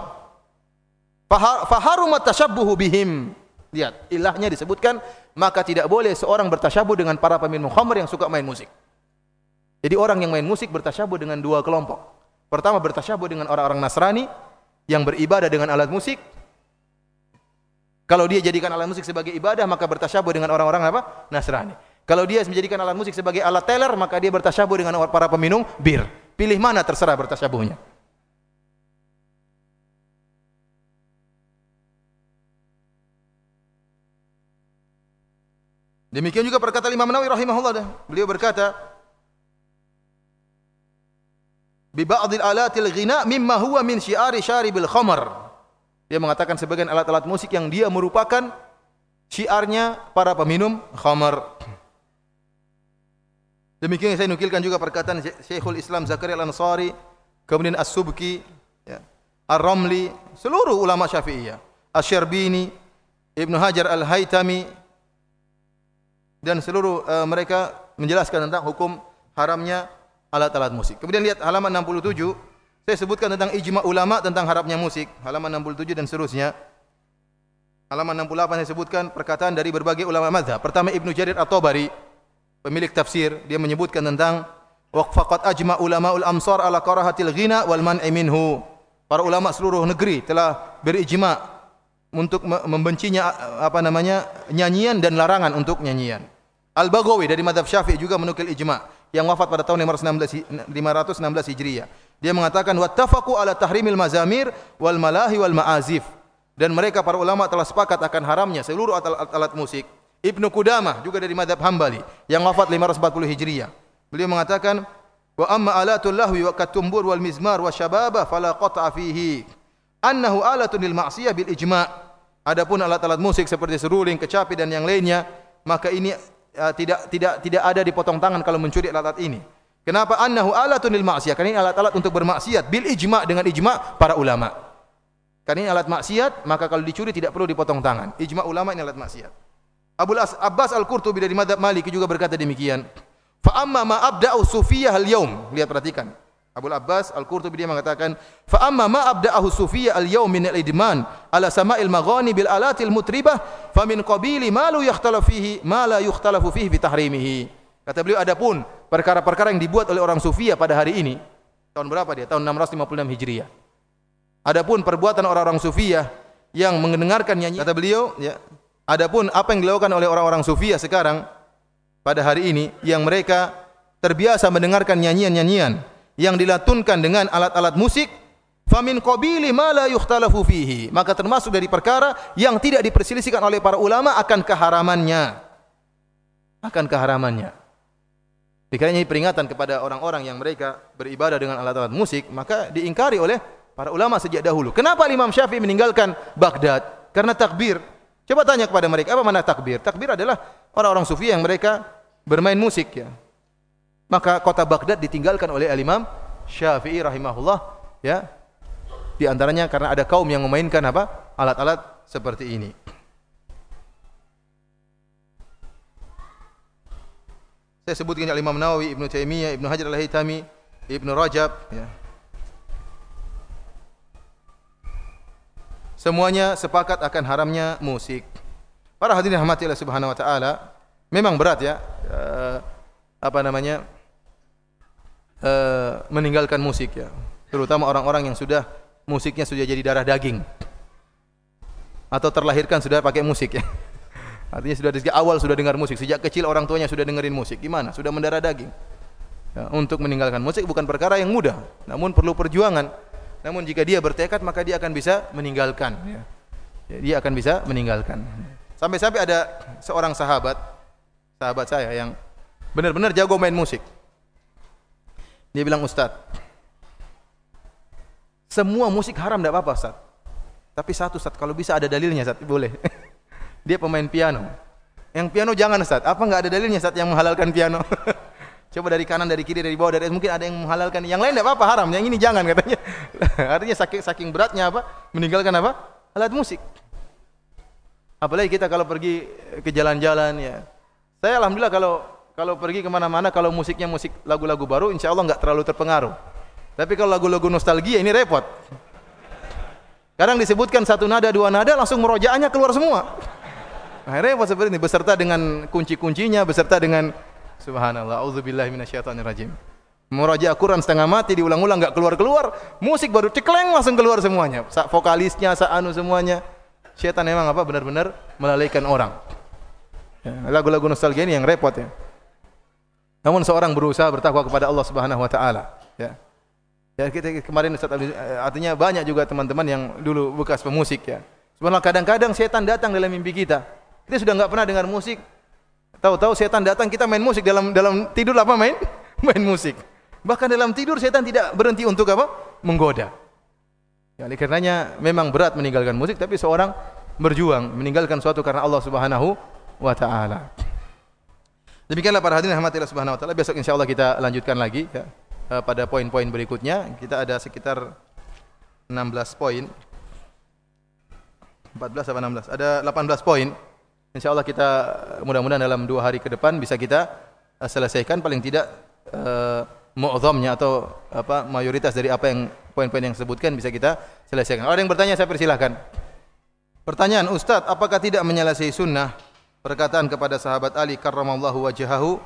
Faharumat tashabbuhu bihim. Lihat, ilahnya disebutkan maka tidak boleh seorang bertasyabuh dengan para peminum khamar yang suka main musik. Jadi orang yang main musik bertasyabuh dengan dua kelompok. Pertama bertasyabuh dengan orang-orang Nasrani yang beribadah dengan alat musik kalau dia jadikan alat musik sebagai ibadah, maka bertasyabuh dengan orang-orang apa? Nasrani. Kalau dia menjadikan alat musik sebagai alat teller, maka dia bertasyabuh dengan para peminum bir. Pilih mana terserah bertasyabuhnya. Demikian juga perkataan Imam Nawawi rahimahullah. Beliau berkata, "Bi ba'dil alatil ghina mimma huwa min syi'ari syaribil khamar." Dia mengatakan sebagian alat-alat musik yang dia merupakan syiarnya para peminum khamar. Demikian saya nukilkan juga perkataan Syekhul Islam Zakaria Al-Ansari, kemudian As-Subki, ya, Ar-Ramli, seluruh ulama Syafi'iyah, Asy-Syarbini, Ibnu Hajar Al-Haytami dan seluruh uh, mereka menjelaskan tentang hukum haramnya alat-alat musik. Kemudian lihat halaman 67 saya sebutkan tentang ijma ulama tentang harapnya musik, halaman 67 dan seterusnya. Halaman 68 saya sebutkan perkataan dari berbagai ulama mazhab. Pertama Ibnu Jarir At-Tabari, pemilik tafsir, dia menyebutkan tentang waqfaqat ajma ulama ul amsar ala karahatil ghina wal man'i minhu. Para ulama seluruh negeri telah berijma untuk membencinya apa namanya nyanyian dan larangan untuk nyanyian. Al-Baghawi dari mazhab Syafi'i juga menukil ijma yang wafat pada tahun 516 516 Hijriah. Dia mengatakan wattafaqu ala tahrimil mazamir wal malahi wal ma'azif dan mereka para ulama telah sepakat akan haramnya seluruh alat-alat musik. Ibnu Qudamah juga dari madhab Hambali yang wafat 540 Hijriah. Beliau mengatakan wa amma alatul lahwi wa katumbur wal mizmar wa syababa fala qat'a fihi annahu alatun lil ma'siyah bil ijma'. Adapun alat-alat musik seperti seruling, kecapi dan yang lainnya, maka ini uh, tidak tidak tidak ada dipotong tangan kalau mencuri alat-alat ini. Kenapa annahu alatun lil ma'siyah? Karena ini alat-alat untuk bermaksiat bil ijma' dengan ijma' para ulama. Karena ini alat maksiat, maka kalau dicuri tidak perlu dipotong tangan. Ijma' ulama ini alat maksiat. Abu Abbas Al-Qurtubi dari madhab Malik juga berkata demikian. Fa amma ma abda'u sufiyah al-yawm. Lihat perhatikan. Abu Abbas Al-Qurtubi dia mengatakan, "Fa amma ma abda'ahu sufiyah al-yawm min al-idman ala sama'il maghani bil alatil mutribah, fa min qabili ma la yakhtalafu fihi ma la yakhtalafu fihi bi tahrimihi." Kata beliau adapun perkara-perkara yang dibuat oleh orang sufia pada hari ini tahun berapa dia? Tahun 656 Hijriah. Adapun perbuatan orang-orang sufia yang mendengarkan nyanyi kata beliau ya adapun apa yang dilakukan oleh orang-orang sufia sekarang pada hari ini yang mereka terbiasa mendengarkan nyanyian-nyanyian yang dilatunkan dengan alat-alat musik famin qabili ma la yukhtalafu fihi. Maka termasuk dari perkara yang tidak diperselisihkan oleh para ulama akan keharamannya. Akan keharamannya Dikarenakan ini peringatan kepada orang-orang yang mereka beribadah dengan alat-alat musik, maka diingkari oleh para ulama sejak dahulu. Kenapa Imam Syafi'i meninggalkan Baghdad? Karena takbir. Coba tanya kepada mereka, apa mana takbir? Takbir adalah orang-orang sufi yang mereka bermain musik ya. Maka kota Baghdad ditinggalkan oleh Imam Syafi'i rahimahullah ya. Di antaranya karena ada kaum yang memainkan apa? alat-alat seperti ini. Saya sebutkan Imam Nawawi, Ibnu Taimiyah, Ibnu Hajar Al-Haytami, Ibnu Rajab ya. Semuanya sepakat akan haramnya musik. Para hadirin rahmati Allah Subhanahu wa taala, memang berat ya. Uh, apa namanya? uh, meninggalkan musik ya. Terutama orang-orang yang sudah musiknya sudah jadi darah daging. Atau terlahirkan sudah pakai musik ya. Artinya sudah dari awal sudah dengar musik, sejak kecil orang tuanya sudah dengerin musik. Gimana? Sudah mendarah daging. Ya, untuk meninggalkan musik bukan perkara yang mudah, namun perlu perjuangan. Namun jika dia bertekad maka dia akan bisa meninggalkan. Ya. Ya, dia akan bisa meninggalkan. Sampai-sampai ada seorang sahabat, sahabat saya yang benar-benar jago main musik. Dia bilang Ustaz, semua musik haram tidak apa-apa Ustaz. Tapi satu Ustaz, kalau bisa ada dalilnya Ustaz, boleh. dia pemain piano. Yang piano jangan Ustaz. Apa enggak ada dalilnya Ustaz yang menghalalkan piano? Coba dari kanan, dari kiri, dari bawah, dari mungkin ada yang menghalalkan. Yang lain tidak apa-apa haram, yang ini jangan katanya. Artinya saking saking beratnya apa? Meninggalkan apa? Alat musik. Apalagi kita kalau pergi ke jalan-jalan ya. Saya alhamdulillah kalau kalau pergi kemana-mana kalau musiknya musik lagu-lagu baru, insya Allah enggak terlalu terpengaruh. Tapi kalau lagu-lagu nostalgia ini repot. Kadang disebutkan satu nada, dua nada, langsung merojaannya keluar semua. Nah, repot seperti ini, beserta dengan kunci-kuncinya, beserta dengan Subhanallah, auzubillahi minasyaitonirrajim. Meroja Quran setengah mati diulang-ulang enggak keluar-keluar, musik baru cekleng langsung keluar semuanya. Sa vokalisnya, sa anu semuanya. Syaitan memang apa benar-benar melalaikan orang. Ya, lagu-lagu nostalgia ini yang repot ya. Namun seorang berusaha bertakwa kepada Allah Subhanahu wa taala, ya. Ya kita kemarin Ustaz eh, artinya banyak juga teman-teman yang dulu bekas pemusik ya. Sebenarnya kadang-kadang setan datang dalam mimpi kita. Kita sudah enggak pernah dengar musik, Tahu-tahu setan datang kita main musik dalam dalam tidur apa main? main musik. Bahkan dalam tidur setan tidak berhenti untuk apa? Menggoda. Ya, oleh karenanya memang berat meninggalkan musik tapi seorang berjuang meninggalkan suatu karena Allah Subhanahu wa taala. Demikianlah para hadirin rahmatillah subhanahu wa taala. Besok insyaallah kita lanjutkan lagi ya. Eh, pada poin-poin berikutnya. Kita ada sekitar 16 poin. 14 atau 16? Ada 18 poin. InsyaAllah kita mudah-mudahan dalam dua hari ke depan bisa kita uh, selesaikan. Paling tidak uh, mu'zamnya atau apa mayoritas dari apa yang poin-poin yang disebutkan bisa kita selesaikan. Ada yang bertanya saya persilahkan. Pertanyaan Ustaz, apakah tidak menyelesaikan sunnah? Perkataan kepada sahabat Ali karramallahu wajahahu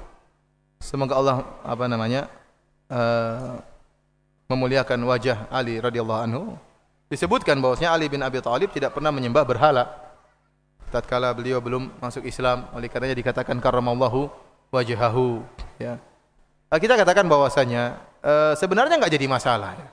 semoga Allah apa namanya uh, memuliakan wajah Ali radhiyallahu anhu. Disebutkan bahwasanya Ali bin Abi Thalib tidak pernah menyembah berhala tatkala beliau belum masuk Islam oleh karenanya dikatakan karramallahu wajhahu ya. Nah, kita katakan bahwasanya uh, sebenarnya enggak jadi masalah ya.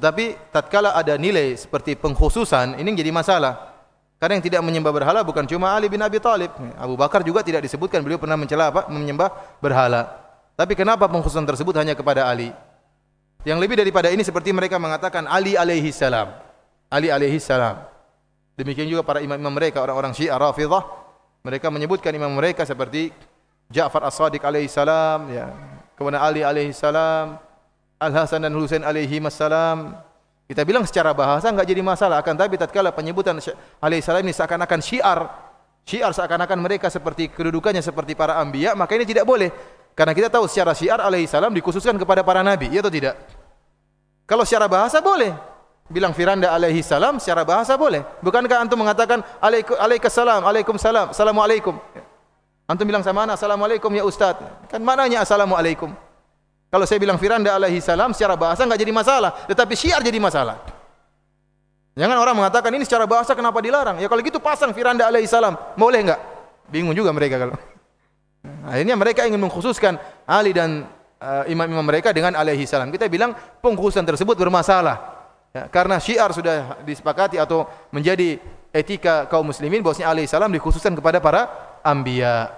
tetapi tatkala ada nilai seperti pengkhususan ini jadi masalah. Karena yang tidak menyembah berhala bukan cuma Ali bin Abi Thalib Abu Bakar juga tidak disebutkan beliau pernah mencela apa menyembah berhala. Tapi kenapa pengkhususan tersebut hanya kepada Ali? Yang lebih daripada ini seperti mereka mengatakan Ali alaihi salam. Ali alaihi salam Demikian juga para imam-imam mereka, orang-orang Syiah Rafidah, mereka menyebutkan imam mereka seperti Ja'far As-Sadiq alaihi salam, ya. Kemudian Ali alaihi salam, Al-Hasan dan Husain alaihi salam. Kita bilang secara bahasa enggak jadi masalah, akan tapi tatkala penyebutan alaihi salam ini seakan-akan syiar, syiar seakan-akan mereka seperti kedudukannya seperti para anbiya, maka ini tidak boleh. Karena kita tahu secara syiar alaihi salam dikhususkan kepada para nabi, ya atau tidak? Kalau secara bahasa boleh, bilang firanda alaihi salam secara bahasa boleh. Bukankah antum mengatakan alaikum alaikassalam, alaikumussalam, assalamualaikum. Antum bilang sama anak assalamualaikum ya ustaz. Kan maknanya assalamualaikum. Kalau saya bilang firanda alaihi salam secara bahasa enggak jadi masalah, tetapi syiar jadi masalah. Jangan orang mengatakan ini secara bahasa kenapa dilarang? Ya kalau gitu pasang firanda alaihi salam, boleh enggak? Bingung juga mereka kalau. Akhirnya mereka ingin mengkhususkan Ali dan uh, imam-imam mereka dengan alaihi salam. Kita bilang pengkhususan tersebut bermasalah. Ya, karena syiar sudah disepakati atau menjadi etika kaum muslimin bahwasanya alaihi salam dikhususkan kepada para anbiya.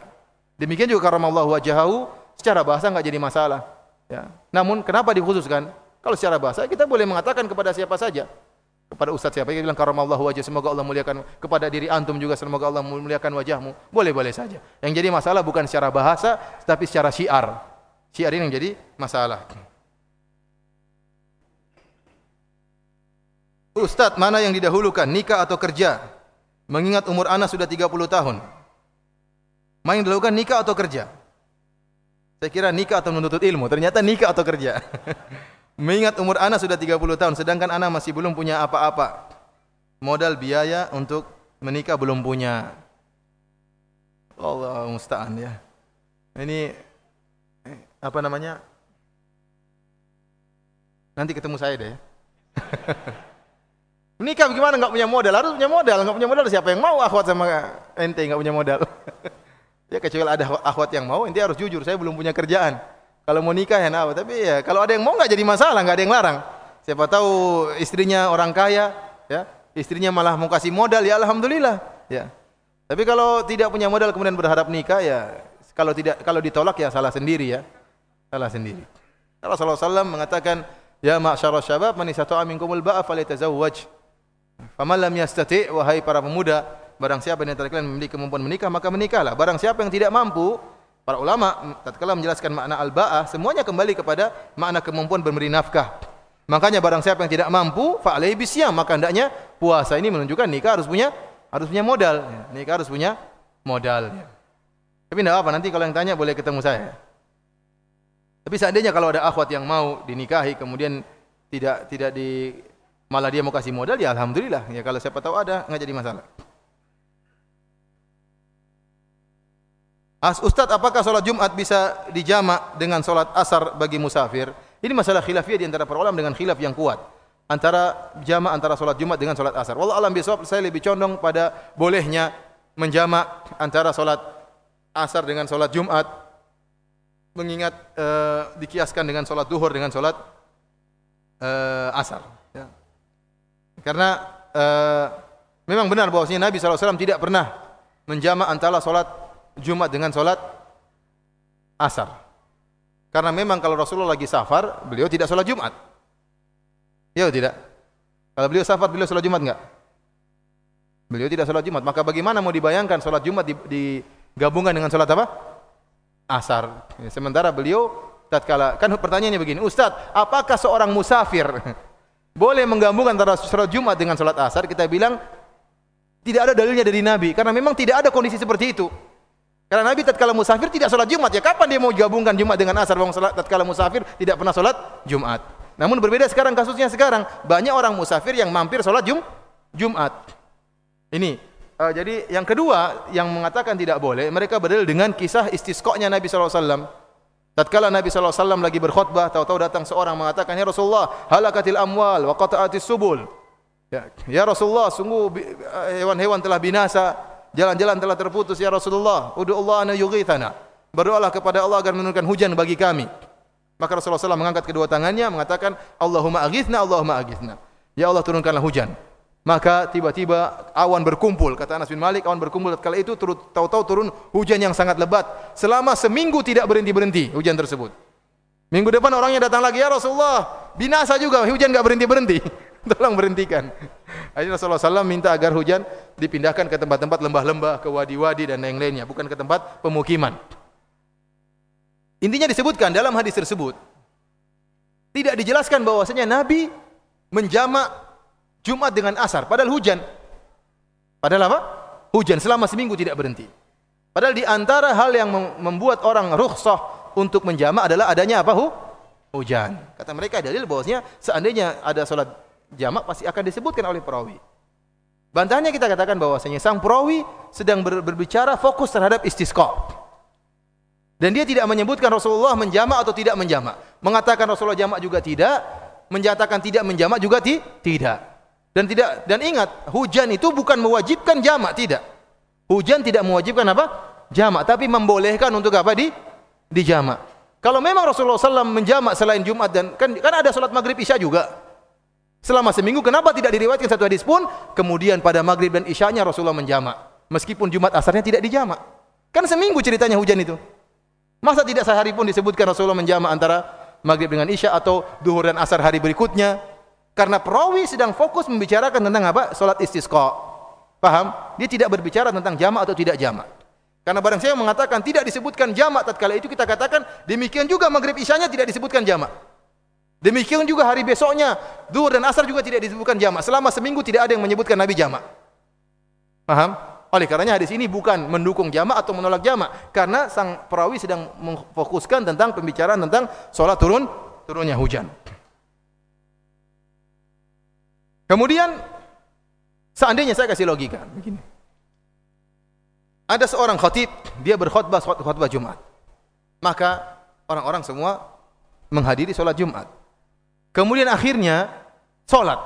Demikian juga karamallahu wajahahu secara bahasa enggak jadi masalah. Ya. Namun kenapa dikhususkan? Kalau secara bahasa kita boleh mengatakan kepada siapa saja. Kepada ustaz siapa yang bilang karamallahu wajah semoga Allah muliakan kepada diri antum juga semoga Allah muliakan wajahmu. Boleh-boleh saja. Yang jadi masalah bukan secara bahasa tetapi secara syiar. Syiar ini yang jadi masalah. Ustaz, mana yang didahulukan, nikah atau kerja? Mengingat umur anak sudah 30 tahun. Mana yang didahulukan, nikah atau kerja? Saya kira nikah atau menuntut ilmu. Ternyata nikah atau kerja. Mengingat umur anak sudah 30 tahun, sedangkan anak masih belum punya apa-apa. Modal biaya untuk menikah belum punya. Allah musta'an ya. Ini, eh, apa namanya? Nanti ketemu saya deh. Menikah bagaimana enggak punya modal? Harus punya modal. Enggak punya modal siapa yang mau akhwat sama ente enggak punya modal? ya kecuali ada akhwat yang mau, ente harus jujur, saya belum punya kerjaan. Kalau mau nikah ya nah, tapi ya kalau ada yang mau enggak jadi masalah, enggak ada yang larang. Siapa tahu istrinya orang kaya, ya. Istrinya malah mau kasih modal, ya alhamdulillah, ya. Tapi kalau tidak punya modal kemudian berharap nikah ya kalau tidak kalau ditolak ya salah sendiri ya. Salah sendiri. Rasulullah SAW mengatakan, Ya ma'asyara syabab, man istata'a minkumul ba'a falyatazawwaj. Faman lam yastati' wahai para pemuda, barang siapa yang antara kalian memiliki kemampuan menikah, maka menikahlah. Barang siapa yang tidak mampu, para ulama tatkala menjelaskan makna al-ba'ah, semuanya kembali kepada makna kemampuan memberi nafkah. Makanya barang siapa yang tidak mampu, fa'alaihi bisyam, maka hendaknya puasa ini menunjukkan nikah harus punya harus punya modal. Nikah harus punya modal. Tapi tidak apa, nanti kalau yang tanya boleh ketemu saya. Tapi seandainya kalau ada akhwat yang mau dinikahi kemudian tidak tidak di malah dia mau kasih modal ya alhamdulillah. Ya kalau siapa tahu ada enggak jadi masalah. As Ustaz, apakah solat Jumat bisa dijamak dengan solat asar bagi musafir? Ini masalah khilafiyah di antara para ulama dengan khilaf yang kuat. Antara jamak antara solat Jumat dengan solat asar. Wallah alam bisawab, saya lebih condong pada bolehnya menjamak antara solat asar dengan solat Jumat mengingat uh, dikiaskan dengan solat duhur dengan solat uh, asar. Karena uh, memang benar bahwasanya Nabi SAW tidak pernah menjama antara solat Jumat dengan solat asar. Karena memang kalau Rasulullah lagi safar, beliau tidak solat Jumat. Ya tidak? Kalau beliau safar, beliau solat Jumat enggak? Beliau tidak solat Jumat. Maka bagaimana mau dibayangkan solat Jumat digabungkan dengan solat apa? asar. Sementara beliau tatkala kan pertanyaannya begini, Ustaz, apakah seorang musafir boleh menggabungkan antara salat Jumat dengan salat asar? Kita bilang tidak ada dalilnya dari Nabi karena memang tidak ada kondisi seperti itu. Karena Nabi tatkala musafir tidak salat Jumat, ya kapan dia mau gabungkan Jumat dengan asar? Wong salat tatkala musafir tidak pernah salat Jumat. Namun berbeda sekarang kasusnya sekarang, banyak orang musafir yang mampir salat Jum Jumat. Ini Uh, jadi yang kedua yang mengatakan tidak boleh mereka berdalil dengan kisah istisqanya Nabi wasallam. Tatkala Nabi wasallam lagi berkhutbah, tahu-tahu datang seorang mengatakan, "Ya Rasulullah, halakatil amwal wa qata'atis subul." Ya, ya Rasulullah, sungguh hewan-hewan telah binasa, jalan-jalan telah terputus ya Rasulullah. Ud'u Allah an yughithana. Berdoalah kepada Allah agar menurunkan hujan bagi kami. Maka Rasulullah SAW mengangkat kedua tangannya mengatakan, "Allahumma aghithna, Allahumma aghithna." Ya Allah turunkanlah hujan. Maka tiba-tiba awan berkumpul. Kata Anas bin Malik, awan berkumpul. Kala itu tahu-tahu turun hujan yang sangat lebat. Selama seminggu tidak berhenti-berhenti hujan tersebut. Minggu depan orangnya datang lagi, Ya Rasulullah, binasa juga, hujan tidak berhenti-berhenti. Tolong berhentikan. Akhirnya Rasulullah SAW minta agar hujan dipindahkan ke tempat-tempat lembah-lembah, ke wadi-wadi dan yang lainnya. Bukan ke tempat pemukiman. Intinya disebutkan dalam hadis tersebut. Tidak dijelaskan bahwasanya Nabi menjamak Jumat dengan asar, padahal hujan. Padahal apa? Hujan selama seminggu tidak berhenti. Padahal di antara hal yang membuat orang rukhsah untuk menjamak adalah adanya apa? Hujan. Kata mereka dalil bahwasanya seandainya ada salat jamak pasti akan disebutkan oleh perawi. Bantahannya kita katakan bahwasanya sang perawi sedang berbicara fokus terhadap istisqa. Dan dia tidak menyebutkan Rasulullah menjamak atau tidak menjamak. Mengatakan Rasulullah jamak juga tidak, menyatakan tidak menjamak juga ti tidak. Dan tidak dan ingat, hujan itu bukan mewajibkan jamak, tidak. Hujan tidak mewajibkan apa? Jamak, tapi membolehkan untuk apa di di jamak. Kalau memang Rasulullah SAW menjamak selain Jumat dan kan kan ada salat Maghrib Isya juga. Selama seminggu kenapa tidak diriwayatkan satu hadis pun kemudian pada Maghrib dan Isyanya Rasulullah menjamak meskipun Jumat asarnya tidak dijamak. Kan seminggu ceritanya hujan itu. Masa tidak sehari pun disebutkan Rasulullah menjamak antara Maghrib dengan Isya atau Duhur dan Asar hari berikutnya karena perawi sedang fokus membicarakan tentang apa? Salat istisqa. Paham? Dia tidak berbicara tentang jamak atau tidak jamak. Karena barang saya mengatakan tidak disebutkan jamak tatkala itu kita katakan demikian juga maghrib isyanya tidak disebutkan jamak. Demikian juga hari besoknya zuhur dan asar juga tidak disebutkan jamak. Selama seminggu tidak ada yang menyebutkan Nabi jamak. Paham? Oleh karenanya hadis ini bukan mendukung jamak atau menolak jamak karena sang perawi sedang memfokuskan tentang pembicaraan tentang solat turun turunnya hujan. Kemudian seandainya saya kasih logika begini. Ada seorang khatib, dia berkhutbah khutbah Jumat. Maka orang-orang semua menghadiri solat Jumat. Kemudian akhirnya solat.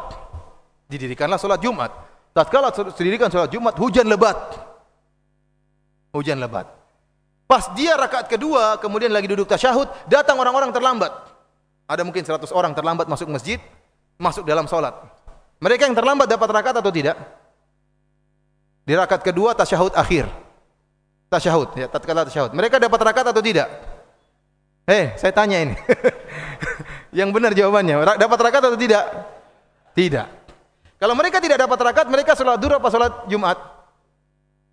Didirikanlah solat Jumat. Tatkala didirikan solat Jumat, hujan lebat. Hujan lebat. Pas dia rakaat kedua, kemudian lagi duduk tasyahud, datang orang-orang terlambat. Ada mungkin 100 orang terlambat masuk masjid, masuk dalam solat. Mereka yang terlambat dapat rakaat atau tidak? Di rakaat kedua tasyahud akhir. Tasyahud, ya, tatkala tasyahud. Mereka dapat rakaat atau tidak? Eh, hey, saya tanya ini. yang benar jawabannya. Dapat rakaat atau tidak? Tidak. Kalau mereka tidak dapat rakaat, mereka salat duhur apa salat Jumat?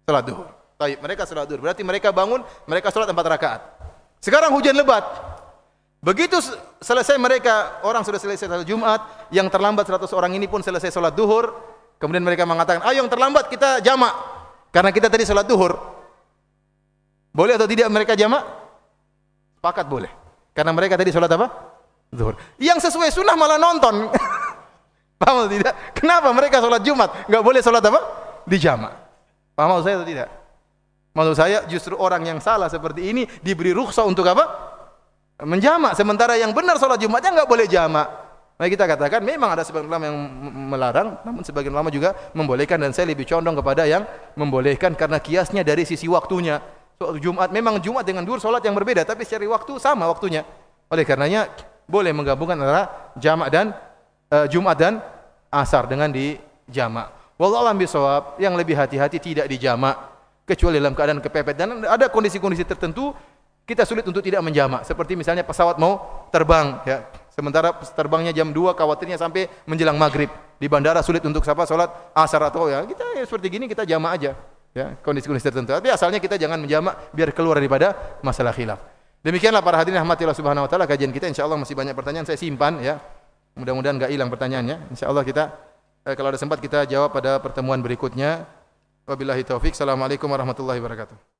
Salat duhur. Baik, mereka salat duhur. Berarti mereka bangun, mereka salat empat rakaat. Sekarang hujan lebat. Begitu selesai mereka, orang sudah selesai salat Jumat, yang terlambat 100 orang ini pun selesai salat duhur, kemudian mereka mengatakan, ayo yang terlambat kita jamak. Karena kita tadi salat duhur. Boleh atau tidak mereka jamak? Pakat boleh. Karena mereka tadi salat apa? Duhur. Yang sesuai sunnah malah nonton. Paham atau tidak? Kenapa mereka salat Jumat? Enggak boleh salat apa? Di jamak. Paham saya atau tidak? Maksud saya justru orang yang salah seperti ini diberi rukhsah untuk apa? Menjamak. Sementara yang benar salat Jumatnya enggak boleh jamak. Mari kita katakan memang ada sebagian ulama yang melarang, namun sebagian ulama juga membolehkan dan saya lebih condong kepada yang membolehkan karena kiasnya dari sisi waktunya. So, Jumat memang Jumat dengan dua salat yang berbeda tapi secara waktu sama waktunya. Oleh karenanya boleh menggabungkan antara jamak dan uh, Jumat dan Asar dengan di jamak. Wallahu a'lam bishawab, yang lebih hati-hati tidak di jamak kecuali dalam keadaan kepepet dan ada kondisi-kondisi tertentu kita sulit untuk tidak menjamak. Seperti misalnya pesawat mau terbang ya. Sementara terbangnya jam 2 khawatirnya sampai menjelang maghrib. Di bandara sulit untuk siapa? Salat asar atau ya kita ya, seperti gini kita jamak aja ya kondisi-kondisi tertentu. Tapi asalnya kita jangan menjamak biar keluar daripada masalah khilaf. Demikianlah para hadirin rahmatillah subhanahu wa taala. Kajian kita insyaallah masih banyak pertanyaan. Saya simpan ya. Mudah-mudahan enggak hilang pertanyaannya. Insyaallah kita eh, kalau ada sempat kita jawab pada pertemuan berikutnya. Wabillahi taufik. Assalamualaikum warahmatullahi wabarakatuh.